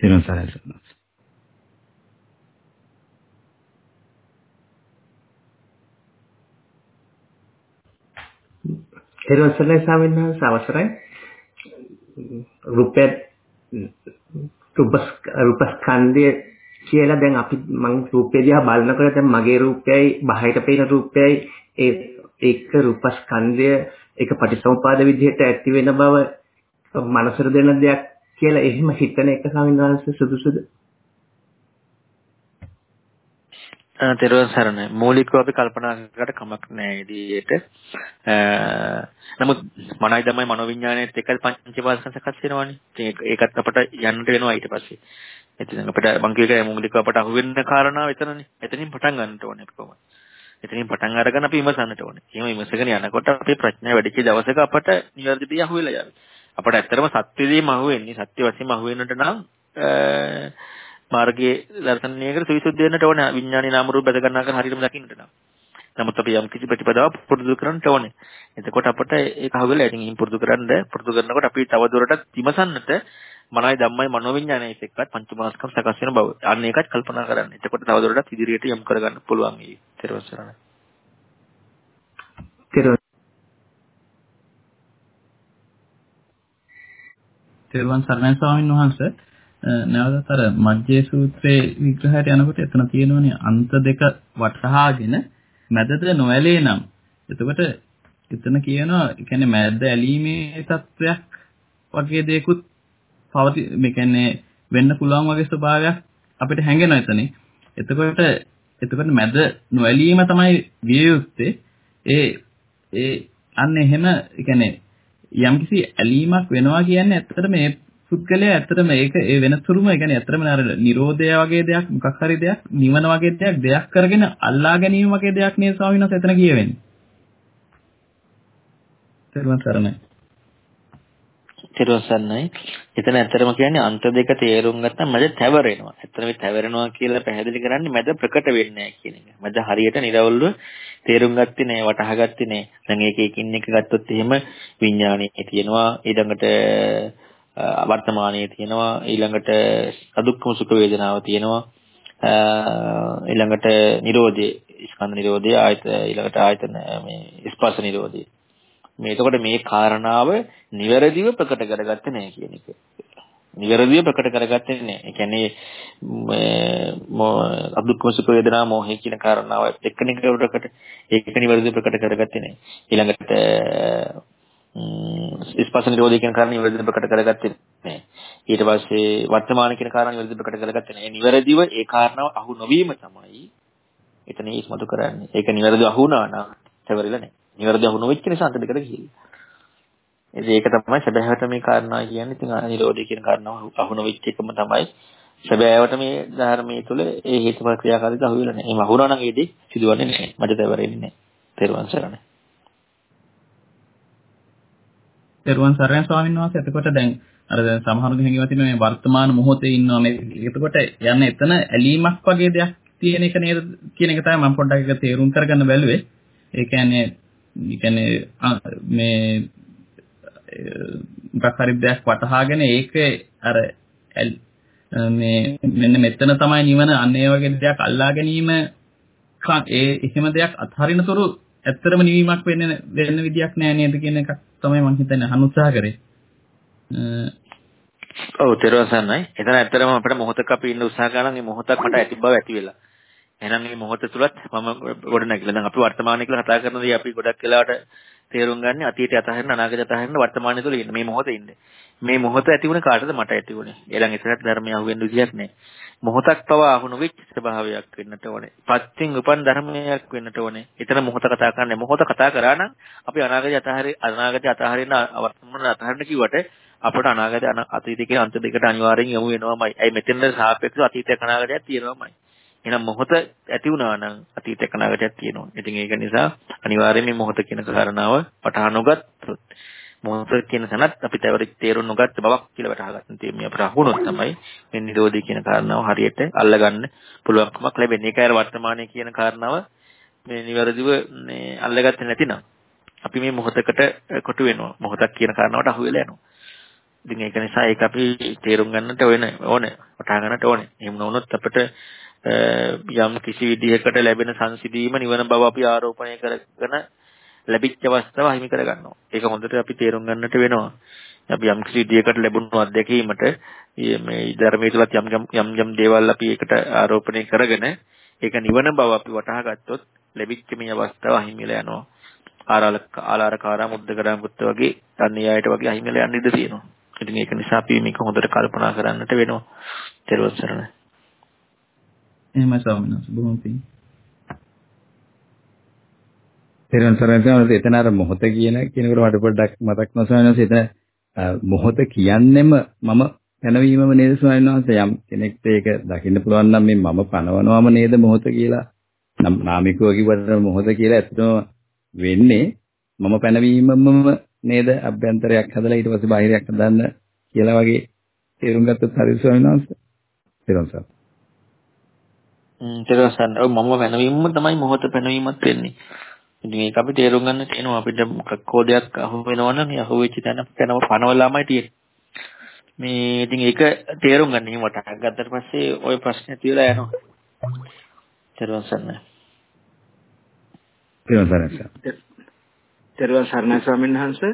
තේරුම් ගන්න. තේරුම් ගන්න ස්වාමීන් වහන්සේ අවසරයි. රුපය රූපස්කන්ධය කියලා දැන් අපි මම රූපය දිහා බලනකොට දැන් මගේ රූපයයි බාහිර පේන රූපයයි ඒ ඒක රූපස්කන්ධය ඒක පටිසමුපාද විදිහට ඇති වෙන බව මනසට දෙන දෙයක් කියලා එහෙම හිතන එක සංවිධානස සුදුසුද? තෙරුවන් සරණයි. මූලිකව අපි කල්පනා කරකට කමක් නැහැ ඉදිරියට. නමුත් මනයි තමයි මනෝවිඤ්ඤාණයත් එක්ක පංචපාස්කම් සකස් වෙනවනේ. ඒකත් අපට යන්නට වෙනවා ඊට පස්සේ. ඉතින් අපිට මං කියේක මූලිකව අපට අහුවෙන්න කාරණාව එතනනේ. එතනින් පටන් ගන්නට ඕනේ අපි කොහොමද? එතනින් පටන් අරගෙන අපි විමසන්නට ඕනේ. එහෙම විමසගෙන යනකොට අපේ ප්‍රඥාව වැඩිච දවසක අපට නිවැරදි දේ අහුවෙලා යනවා. අපට ඇත්තටම සත්‍ය දෙයම අහුවෙන්නේ සත්‍ය වශයෙන්ම අහුවෙන්නට නම් මාර්ගයේ දර්ශනීයකට සවිසුද්ධ වෙන්නට ඕන විඥානයේ නාම රූප බෙද ගන්නා කර හරියටම දකින්නට නම්. නමුත් අපි යම් කිසි ප්‍රතිපදාවක් පුරුදු කරන්නට ඕනේ. එතකොට අපට ඒක අහුවෙලා ඉතින් හිම් පුරුදු කරන්න පුරුදු කරනකොට අපි තව දුරටත් විමසන්නට මනයි ධම්මයි මනෝවිඥානයත් එක්කත් පංචමාස්කම් සකස් වෙන බව. අන්න ඒකත් කල්පනා කරන්න. එතකොට තව දුරටත් ඉදිරියට යොමු කරගන්න පුළුවන් ඒ ත්‍රිවසරණ. තෙරුවන් සරණයි ස්වාමීන් වහන්සේ. නැවතත් අර මජ්ජේ සූත්‍රයේ විග්‍රහයට යනකොට එතන තියෙනවනේ අන්ත දෙක වටහාගෙන මැදට නොඇලේ නම්. එතකොට එතන කියනවා කියන්නේ මැද ඇලීමේ තත්වයක් වගේ දෙයක්ත් පවති මේ කියන්නේ වෙන්න පුළුවන් වගේ ස්වභාවයක් අපිට හැඟෙනවා එතනේ. එතකොට එතකොට මැද නොඇලීම තමයි විය යුත්තේ. ඒ ඒ අන්න එහෙම කියන්නේ යම්කිසි ඇලීමක් වෙනවා කියන්නේ ඇත්තටම මේ පුද්ගලයා ඇත්තටම ඒක ඒ වෙනතුරුම ඒ කියන්නේ ඇත්තටම අර නිරෝධය වගේ දෙයක් මොකක් හරි දෙයක් නිවන වගේ දෙයක් දෙයක් කරගෙන අල්ලා ගැනීම වගේ දෙයක් නේද ස්වාමීන් වහන්සේ එතන කියවෙන්නේ. තෙරුවන් සරණයි. තෙරුවන් සරණයි. එතන ඇත්තටම කියන්නේ අන්ත දෙක තේරුම් ගත්තම මැද තැවරෙනවා. ඇත්තටම මේ තැවරෙනවා කියලා පැහැදිලි කරන්නේ මැද ප්‍රකට වෙන්නේ නැහැ කියන එක. මැද හරියට නිරවුල්ව තේරුම් ගත්තේ නැහැ, වටහා ගත්තේ නැහැ. දැන් ඒක එකින් එක ගත්තොත් එහෙම විඥානයේ තියෙනවා, ඊළඟට වර්තමානයේ තියෙනවා, ඊළඟට අදුක්කම සුඛ වේදනාව තියෙනවා. ඊළඟට Nirodhe, ස්කන්ධ Nirodhe, ආයත ඊළඟට ආයතන මේ ස්පර්ශ Nirodhe. මේ එතකොට මේ කාරණාව නිවැරදිව ප්‍රකට කරගත්තේ නැහැ කියන එක. නිවැරදිව ප්‍රකට කරගත්තේ නැහැ. ඒ කියන්නේ අදුක්කමසුඛ වේදනා මොහය කියන කාරණාව එක්කෙනෙක් ප්‍රකට ඒක නිවැරදිව ප්‍රකට කරගත්තේ නැහැ. ඊළඟට ස්පර්ශ නිරෝධය කියන කාරණා නිවැරදිව ප්‍රකට කරගත්තේ නැහැ. ඊට පස්සේ වර්තමාන කියන කාරණා නිවැරදිව ප්‍රකට කරගත්තේ නැහැ. නිවැරදිව ඒ කාරණාව අහු නොවීම තමයි එතන ඉස්මතු කරන්නේ. ඒක නිවැරදිව අහු වුණා නම් තවරිලා නැහැ. නිවැරදිව අහු නොවෙච්ච නිසා අන්ත දෙකට ගිහිල්ලා. ඉතින් ඒක තමයි සැබෑවට මේ කාරණා කියන්නේ. ඉතින් නිරෝධය කියන කාරණාව අහු නොවෙච්ච එකම තමයි සැබෑවට මේ ධර්මයේ තුල ඒ හේතුඵල ක්‍රියාකාරීත්වය අහු වෙලා නැහැ. එහෙම අහු වුණා නම් ඒ දේ සිදුවන්නේ නැහැ. මට තවරෙන්නේ නැහැ. තේරුවන් සරණයි. තෙරුවන් සරණයි ස්වාමීන් වහන්සේ. එතකොට දැන් අර දැන් සමහර දෙනෙක් තියෙන මේ වර්තමාන මොහොතේ ඉන්නවා මේ. එතකොට යන්නේ එතන ඇලීමක් වගේ දෙයක් තියෙන එක නේද කියන එක තමයි මම පොඩ්ඩක් එක තේරුම් කරගන්න බැලුවේ. ඒ කියන්නේ ඒ කියන්නේ මේ මොකක් හරි දෙයක් වටහාගෙන ඒක අර මේ මෙන්න මෙතන තමයි නිවන අන්න ඒ වගේ දෙයක් අල්ලා ගැනීම ඒ එහෙම දෙයක් අත්හරිනතුරු ඇත්තටම නිවීමක් වෙන්නේ වෙන්න විදියක් නෑ නේද කියන එකක් තමයි මම හිතන්නේ අහන්න උත්සාහ කරේ. ඔව් තේරවසන්නයි. එතන ඇත්තටම අපිට මොහොතක අපි ඉන්න උත්සාහ කරනවා මේ මොහොතක් මට ඇති බව ඇති වෙලා. එහෙනම් මේ මොහොත තුලත් මම ගොඩ නැගිලා. දැන් අපි වර්තමානයේ කියලා කතා කරන දේ අපි ගොඩක් වෙලාවට තේරුම් ගන්න අතීතය අතහරින්න අනාගතය අතහරින්න වර්තමානයේ තුල ඉන්න. මේ මොහොතේ ඉන්නේ. මේ මොහොත ඇති වුණ කාටද මට ඇති වුණේ. ඊළඟ ඉස්සරහට ධර්මය අහුවෙන්න විදියක් නැහැ. මොහොතක් පවා අහුණු වෙච්ච ස්වභාවයක් වෙන්නට ඕනේ. පත්‍යෙන් උපන් ධර්මයක් වෙන්නට ඕනේ. එතන මොහොත කතා කරන්නේ. මොහොත කතා කරා නම් අපි අනාගතය අතහරි අනාගතය අතහරින්න වර්තමාන අතහරින්න කිව්වට අපට අනාගතය අතීතය කියන අන්ත දෙකට අනිවාර්යෙන් යමු වෙනවාමයි. ඇයි මෙතෙන්ද සාපේක්ෂව අතීතය අනාගතයක් තියෙනවාමයි. එහෙනම් මොහොත ඇති වුණා නම් අතීතයක නාගතයක් තියෙනවා. ඉතින් ඒක නිසා අනිවාර්යයෙන් මේ මොහොත කියන කාරණාව වටහා නොගත්තොත් මොහොත කියන තැනත් අපි තවරි තේරුම් නොගත්ත බවක් කියලා වටහා ගන්න තියෙන්නේ. මේ අපට අහුනොත් තමයි මේ නිරෝධී කියන කාරණාව හරියට අල්ලගන්න පුළුවන්කමක් ලැබෙන්නේ. ඒකයි වර්තමානයේ කියන කාරණාව මේ නිවැරදිව මේ අල්ලගත්තේ නැතිනම් අපි මේ මොහොතකට කොටු වෙනවා. මොහොතක් කියන කාරණාවට අහු වෙලා යනවා. ඉතින් ඒක නිසා ඒක අපි තේරුම් ගන්නට ඕනේ. ඕනේ. වටහා ගන්නට ඕනේ. එහෙම නොවුනොත් අපිට යම් කිසි විදිහකට ලැබෙන සංසිඳීම නිවන බව අපි ආරෝපණය කරගෙන ලැබිච්ච අවස්ථාව හිමි කරගන්නවා. ඒක හොඳට අපි තේරුම් ගන්නට වෙනවා. අපි යම් කිසි විදිහකට ලැබුණු අත්දැකීමට මේ ධර්මයේ තුලත් යම් යම් යම් දේවල් අපි ඒකට ආරෝපණය කරගෙන ඒක නිවන බව අපි වටහා ගත්තොත් ලැබිච්ච මේ අවස්ථාව හිමිලා යනවා. ආරාලක ආලාරකාරා මුද්දකරා මුත්ත වගේ අන්නේ ආයත වගේ හිමිලා යන්න ඉඩ තියෙනවා. ඉතින් ඒක නිසා අපි මේක හොඳට කල්පනා කරන්නට වෙනවා. ත්‍රිවස් සරණයි. එහෙමයි ස්වාමීන් වහන්සේ. බොහොම පිං. තේරුම් සරණට එතන අර මොහොත කියන කෙනෙකුට මට පොඩ්ඩක් මතක් නොසවනස එතන මොහොත කියන්නෙම මම පැනවීමම නේද ස්වාමීන් වහන්සේ? යම් කෙනෙක්ට ඒක දකින්න පුළුවන් නම් මේ මම පනවනවම නේද මොහොත කියලා? නාමිකව කිව්වට මොහොත කියලා ඇත්තම වෙන්නේ මම පැනවීමම නේද අභ්‍යන්තරයක් හදලා ඊට පස්සේ බාහිරයක් හදන්න කියලා වගේ තේරුම් ගත්තොත් හරි ස්වාමීන් වහන්සේ? තේරුම් සර් තේරසන්න ඔව් මම පැනවීමම තමයි මොහොත පැනවීමත් වෙන්නේ. ඉතින් ඒක අපි තේරුම් ගන්න තියෙනවා අපිට මොකක් දෙයක් අහු වෙනවනම් ඒ අහු වෙච්ච තැන පැනව පනවලාමයි තියෙන්නේ. මේ ඉතින් ඒක තේරුම් ගන්න හිම වටහා ගත්තට පස්සේ ওই ප්‍රශ්නේ තියලා යනවා. සරණ. තේරුම් සරණ ස්වාමීන් වහන්සේ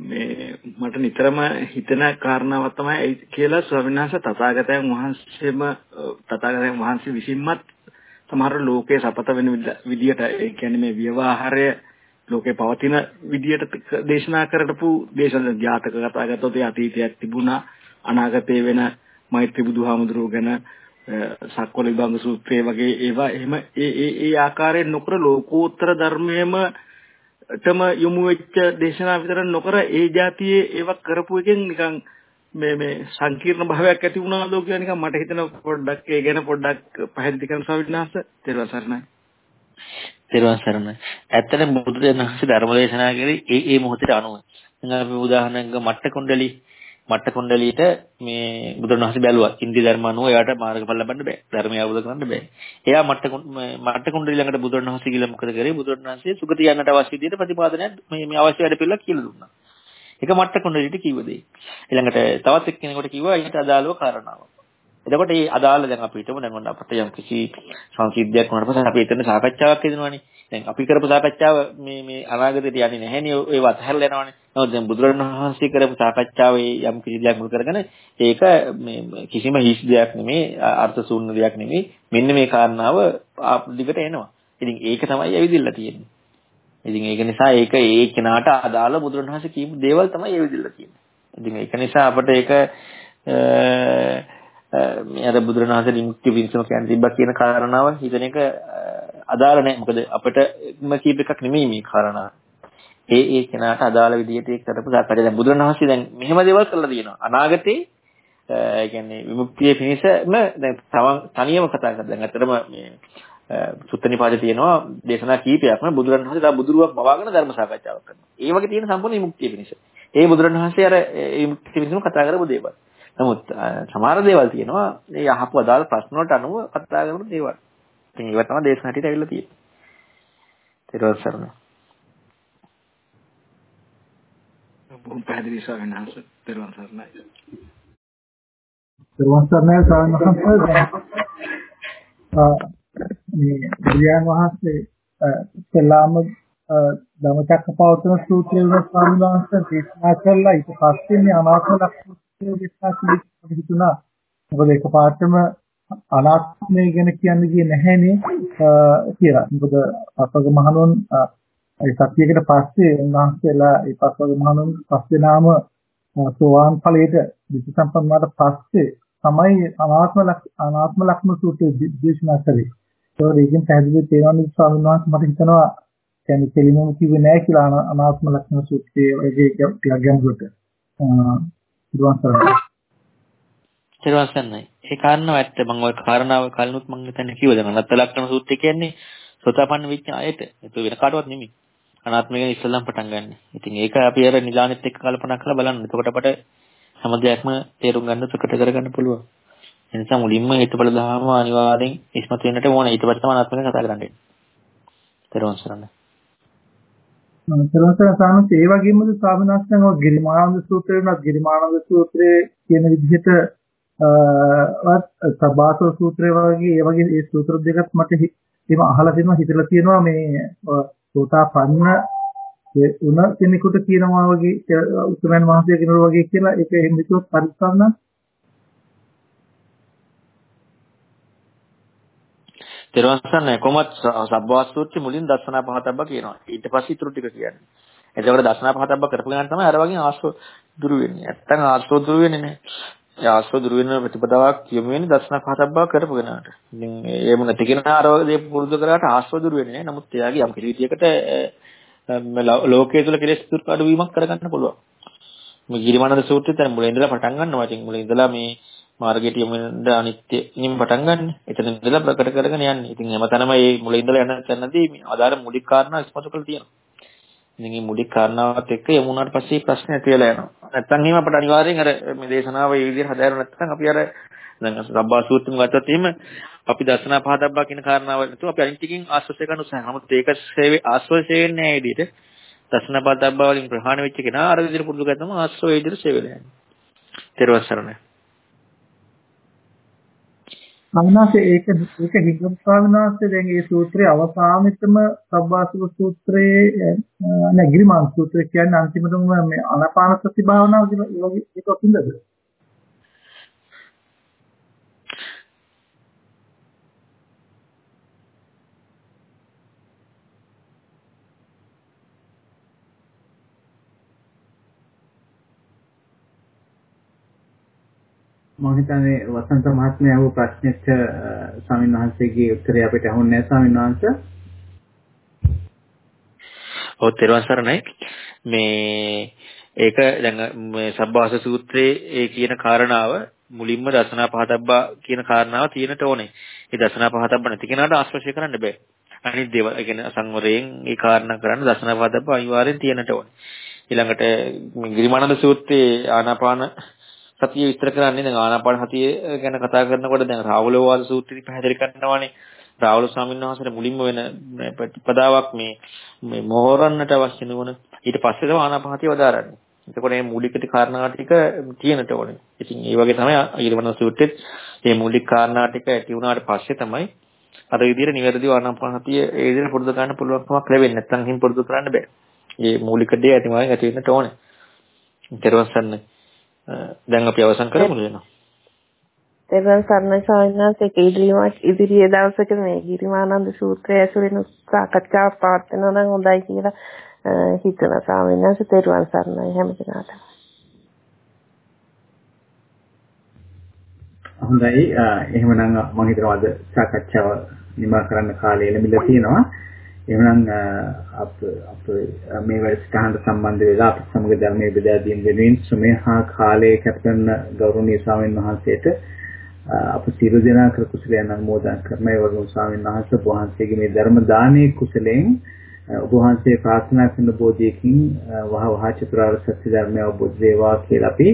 මේ මට නිතරම හිතෙන කාරණාවක් තමයි කියලා ස්වාමීන් වහන්සේ තථාගතයන් වහන්සේම තථාගතයන් වහන්සේ විසින්මත් සමහර ලෝකයේ සපත වෙන විදියට ඒ කියන්නේ මේ ව්‍යවහාරය ලෝකේ පවතින විදියට දේශනා කරපු දේශන ජාතක කතා ගත්තොත් ඒ අතීතයක් තිබුණා. අනාගතේ වෙන මෛත්‍රී බුදුහාමුදුරුවෝ ගැන සක්වල විභංග සූත්‍රය වගේ ඒවා එහෙම ඒ ඒ ඒ ආකාරයෙන් නොකර ලෝකෝත්තර ධර්මයේම ටම යොමු වෙච්ච දේශනා විතර නොකර ඒ જાතියේ ඒවා කරපු එකෙන් නිකන් මේ මේ සංකීර්ණ භාවයක් ඇති වුණාද කියලා නිකන් මට හිතෙන පොඩ්ඩක් ඒ ගැන පොඩ්ඩක් පැහැදිලි කරන්න ස්වාමීන් වහන්සේ තෙරුවන් සරණයි. තෙරුවන් සරණයි. ඇත්තටම බුදුරජාණන් වහන්සේ ධර්ම දේශනා කරේ ඒ ඒ මොහොතේ අනුව. දැන් අපි උදාහරණයක් මට්ට කුණ්ඩලී මට්ට කුණ්ඩලීට මේ බුදුරණවහන්සේ බැලුවා. ඉන්දිය ධර්ම අනුව එයාට මාර්ගඵල ලබන්න බෑ. ධර්මය අවබෝධ කරගන්න බෑ. එයා මට්ට මට්ට කුණ්ඩලී ළඟට බුදුරණවහන්සේ ගිහලා මොකද කරේ? බුදුරණවහන්සේ සුගතිය යන්නට අවශ්‍ය විදිහට ප්‍රතිපාදනයක් මේ මේ අවශ්‍ය වැඩ පිළිවෙලක් කියලා දුන්නා. ඒක මට්ට කුණ්ඩලීට කිව්ව දෙයි. ඊළඟට තවත් එක්කෙනෙකුට කිව්වා ඊට අදාළව කාරණාවක්. එතකොට මේ අදාළ දැන් අපි හිතමු දැන් ඔන්න අපිට යම් කිසි සංසිද්ධියක් වුණාට පස්සේ අපි එතන සාකච්ඡාවක් හදනවානේ. දැන් අපි කරපු සාකච්ඡාව මේ මේ අනාගතයට යන්නේ නැහෙනේ ඒව අතහැරලා යනවනේ. නමුත් දැන් බුදුරණවහන්සේ කරපු සාකච්ඡාවේ යම් කිසි දෙයක් මුල් කරගෙන ඒක මේ කිසිම හිස් දෙයක් නෙමෙයි අර්ථ ශූන්‍ය දෙයක් නෙමෙයි. මෙන්න මේ කාරණාව ආපදිකට එනවා. ඉතින් ඒක තමයි ඇවිදින්න තියෙන්නේ. ඉතින් ඒක නිසා ඒක ඒ කෙනාට අදාළ බුදුරණවහන්සේ කියපු දේවල් තමයි ඇවිදින්න තියෙන්නේ. ඉතින් ඒක නිසා අපිට ඒක මේ අර බුදුරණවහන්සේ විමුක්ති වින්සම කියන තිබ්බා කියන කාරණාව හිතන එක අදාළ නැහැ. මොකද අපිටම කීප එකක් නෙමෙයි මේ කාරණා. ඒ ඒ කෙනාට අදාළ විදිහට ඒක කරපු සාකච්ඡා. දැන් බුදුරණවහන්සේ දැන් මෙහෙම දේවල් කරලා තියෙනවා. අනාගතේ ඒ කියන්නේ විමුක්තිය පිණිසම දැන් තවන් තනියම කතා කරලා දැන් අතරම මේ සුත්තනිපාතේ තියෙනවා දේශනා කීපයක්ම බුදුරණවහන්සේ දා බුදුරුවක් බවාගෙන ධර්ම සාකච්ඡාවක් කරනවා. ඒ වගේ තියෙන සම්පූර්ණ විමුක්තිය පිණිස. ඒ බුදුරණවහන්සේ අර විමුක්තිය පිණිසම කතා කරපු දේවල්. නමුත් සමහර දේවල් තියෙනවා ඒ අහපු අදාළ ප්‍රශ්න වලට අනුව කතා කරන දේවල්. ඉතින් ඒවා තමයි දේශනා හිටියට ඇවිල්ලා තියෙන්නේ. ඊට පස්සේ බොහොම පැහැදිලි ස්වාමීන් වහන්සේ පෙරවන් සරණයි. පෙරවන් සරණයි ස්වාමීන් වහන්සේ වහන්සේ ඉස්ලාම ධම්මචක්කපවත්තන සූත්‍රය ස්වාමීන් වහන්සේ දේශනා කළා ඊට පස්සේ මේ අනාත්ම ලක්ෂණ දේශනා කළා. මොකද එකපාරටම අනාත්මය ගැන කියන්න ගියේ නැහැනේ කියලා. මොකද අපගේ මහණුන් ඒ සත්‍යයකට පස්සේ උන්වහන්සේලා ඒ පස්වග මහණුන් පස් දෙනාම සෝවාන් ඵලයට විච සම්පන්නාට පස්සේ තමයි අනාත්ම අනාත්ම ලක්ෂණ සූත්‍රය දේශනා කළේ. ඒක ඒකෙන් පැහැදිලි තේරෙනවා ස්වාමීන් වහන්සේ මට හිතෙනවා කියන්නේ කෙලිමම කිව්වේ නැහැ කියලා අනාත්ම ලක්ෂණ සූත්‍රයේ ඒකේ ටිකක් ගැඹුරට. ඊට පස්සේ තේරුවන් සන්නයි. ඒ කාරණාව ඇත්ත මම ওই කාරණාව කලිනුත් මම හිතන්නේ කිව්වද අනත්ත ලක්ෂණ සූත්‍රය කියන්නේ සෝතාපන්න වෙච්ච අයට. ඒක වෙන කාටවත් නෙමෙයි. අනාත්මය ගැන ඉස්සෙල්ලාම පටන් ගන්න. ඉතින් ඒක අපි අර නිදානෙත් එක්ක කල්පනා කරලා බලන්න. එතකොට අපට හැම දෙයක්ම තේරුම් ගන්න ප්‍රකට කරගන්න පුළුවන්. ඒ නිසා මුලින්ම හේතුඵල ධර්ම අනිවාර්යෙන් ඉස්මතු වෙන්නට ඕන. ඊට පස්සේ තමයි අනාත්මය කතා කරන්නේ. තේරුවන් සරණයි. නතරසන සානත් ඒ වගේමද ස්වාමීන් වහන්සේ ඔය ගිරිමානන්ද සූත්‍රේ වුණත් ගිරිමානන්ද සූත්‍රයේ කියන විදිහට වත් සබාසෝ සූත්‍රය වගේ ඒ වගේ ඒ සූත්‍ර දෙකත් මට එහෙම අහලා තියෙනවා හිතලා තියෙනවා මේ සෝතාපන්න උන කෙනෙකුට කියනවා වගේ උතුමන් වහන්සේ කෙනෙකුට වගේ කියලා ඒක එහෙම හිතුවොත් පරිස්සම්නම් තෙරවස්සන්නේ කොහොමත් සබ්බවාස සූත්‍රය මුලින් දර්ශනා පහතබ්බ කියනවා. ඊට පස්සේ ඊටු ටික කියන්නේ. එතකොට දර්ශනා පහතබ්බ කරපු ගමන් තමයි අර වගේ ආශ්‍රව දුරු වෙන්නේ. නැත්තම් ආශ්‍රව දුරු වෙන්නේ නැහැ. ඒ ආශ්‍රව දුරු වෙන ප්‍රතිපදාවක් කියමු වෙන්නේ දර්ශන පහතබ්බා කරපු කෙනාට. ඉතින් ඒ මොන තිකිනා අර දේ පුරුදු කරාට ආශ්‍රව දුරු වෙන්නේ නැහැ. නමුත් එයාගේ යම් කිසි විදියකට ලෝකයේ තුල කෙලෙස් දුරු අඩුවීමක් කරගන්න පුළුවන්. මේ ගිරිමානන්ද සූත්‍රය දැන් මුලින් ඉඳලා පටන් ගන්නවා. ඉතින් මුලින් ඉඳලා මේ මාර්ගයට යමු වෙන අනිත්‍ය නිම පටන් ගන්න. එතන ඉඳලා ප්‍රකට කරගෙන යන්නේ. ඉතින් හැමතැනම මේ මුලින් ඉඳලා යන තැනදී මේ ආදාර මුලික කාරණා ඉස්මතු කරලා තියෙනවා. ඉතින් මේ මුලික කාරණාවත් එක්ක යමුනාට පස්සේ ප්‍රශ්න ඇති වෙලා යනවා. නැත්තම් එහෙම අපිට අනිවාර්යෙන් අර මේ දේශනාව මේ විදිහට හදාරන නැත්තම් අපි අර දැන් සබ්බා සූත්‍රෙම ගත්තොත් එහෙම අපි දර්ශනා පහදබ්බා කියන කාරණාව නැතුව අපි අනිත් එකකින් ආශ්‍රය කරන උත්සාහ. නමුත් ඒක සේවය ආශ්‍රය සේවෙන්නේ නැහැ ඒ විදිහට. දර්ශනා පහදබ්බා වලින් ප්‍රහාණය වෙච්ච කෙනා අර විදිහට පුරුදු කරනම ආශ්‍රය විදිහට සේවය යන්නේ. ත්‍රිවසරණයි. ස්වාමීනාසේ ඒක ඒක හිගම් ස්වාමීනාසේ දැන් මේ සූත්‍රයේ අවසානෙතම සබ්බාසව සූත්‍රයේ නෑ ගිරිමාන සූත්‍රය කියන්නේ අන්තිමටම මේ අනාපාන සති භාවනාව කියන ඒ වගේ එකක් ඉන්නද? මම හිතන්නේ වසන්ත මහත්මයා අහපු ප්‍රශ්නෙට ස්වාමීන් වහන්සේගේ උත්තරය අපිට අහුන්නේ නැහැ ස්වාමීන් වහන්සේ. ඔව් තෙරුවන් සරණයි. මේ ඒක දැන් මේ සබ්බාස සූත්‍රයේ ඒ කියන කාරණාව මුලින්ම දසනා පහතබ්බා කියන කාරණාව තියෙනට ඕනේ. ඒ දසනා පහතබ්බ නැති කෙනාට ආශ්‍රය කරන්න බෑ. අනිත් දේවල් ඒ කියන්නේ සංවරයෙන් ඒ කාරණා කරන්න දසනා පහතබ්බ අනිවාර්යෙන් තියෙනට ඕනේ. ඊළඟට ගිරිමානන්ද සූත්‍රයේ ආනාපාන සතිය විස්තර කරන්නේ දැන් ආනාපාන සතිය ගැන කතා කරනකොට දැන් රාහුලවාද සූත්‍රය පැහැදිලි කරනවානේ රාහුල ස්වාමීන් වහන්සේට මුලින්ම වෙන ප්‍රතිපදාවක් මේ මේ මොහොරන්නට අවශ්‍ය නොවන ඊට පස්සේ තමයි ආනාපානතිය වදාරන්නේ. එතකොට මේ මූලික කාරණා ටික තියෙනට ඕනේ. ඉතින් ඒ වගේ තමයි ඊළඟ සූත්‍රෙත් මේ මූලික කාරණා ටික ඇති වුණාට පස්සේ තමයි අර විදිහට නිවැරදිව ආනාපානසතිය ඒ විදිහට පුරුදු කරන්න පුළුවන්කමක් ලැබෙන්නේ නැත්නම් හිම් පුරුදු කරන්න බෑ. මේ මූලික දේ ඇතිමයි ඇති වෙන්නට ඕනේ. ඊටවසන්න දැන් අපි අවසන් කරමු නේද? තෙරුවන් සරණයි ස්වාමීන් වහන්සේ ඉදිරියට ඉදිරියේ දවසක මේ ගිරිමානන්ද සූත්‍රය ඇසුරෙන් සාකච්ඡාවක් පවත්වනවා නම් හොඳයි කියලා හිතන ස්වාමීන් වහන්සේ තෙරුවන් සරණයි හැම දිනකටම. හොඳයි එහෙමනම් මම හිතනවා අද සාකච්ඡාව නිමා කරන්න කාලය ලැබිලා තියෙනවා. එහෙනම් අප අප මේ වැඩසටහනට සම්බන්ධ වෙලා අප සමග ධර්මයේ බෙදා දීම වෙනුවෙන් සුමේ හා කාලයේ කැප කරන ගෞරවනීය ස්වාමීන් වහන්සේට අප සියලු දෙනා කර කුසලයන් අනුමෝදන් කරන ඒ වගේම ස්වාමීන් වහන්සේ ඔබ වහන්සේගේ මේ ධර්ම දානයේ කුසලයෙන් ඔබ වහන්සේ ප්‍රාර්ථනා කරන බෝධියකින් වහ වහ චතුරාර්ය සත්‍ය ධර්මය අවබෝධ වේවා කියලා අපි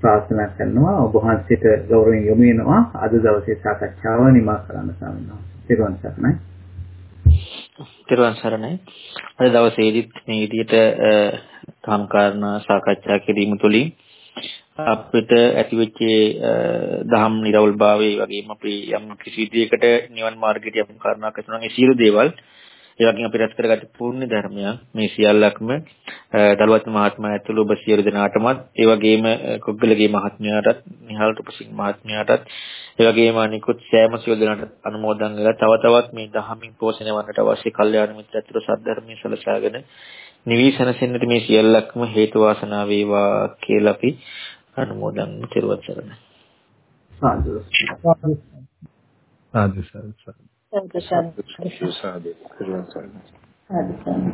ප්‍රාර්ථනා කරනවා. ඔබ වහන්සේට ගෞරවයෙන් යොමු වෙනවා. අද දවසේ සාකච්ඡාව නිමා කරන්න ස්වාමීන් වහන්සේ. ත්වන් සරණයි. ත්වන් සරණයි. අද දවසේදීත් මේ විදිහට කාමකාරණා සාකච්ඡා කිරීම තුළින් අපිට ඇතිවෙච්ච දහම් නිරවුල්භාවය වගේම අපි යම් කිසි විදියකට නිවන් මාර්ගයට යම් කාරණාවක් ඇතුළු ඒ සියලු දේවල් ඒ වගේම අපි රැස් කරගත්ත පුණ්‍ය ධර්මයන් මේ සියල්ලක්ම දලුවත් මහත්මයා ඇතුළු ඔබ සියලු දෙනාටමත් ඒ වගේම කොග්ගලගේ මහත්මයාටත් නිහාල් රුපසිංහ මහත්මයාටත් ඒ වගේම අනිකුත් සෑම සියලු දෙනාට අනුමෝදන් වෙලා තව තවත් මේ දහමින් පෝෂණය වන්නට අවශ්‍ය කල්යාණ මිත්‍ර ඇතුළු සද්ධර්මයේ සලසාගෙන නිවිසනසෙන්නට මේ සියල්ලක්ම හේතු වාසනා වේවා කියලා අපි අනුමෝදන් කෙරුවත් සරණයි. සාදු. සාදු සාදු. සාදු සාදු. සාදු සාදු. සාදු සාදු.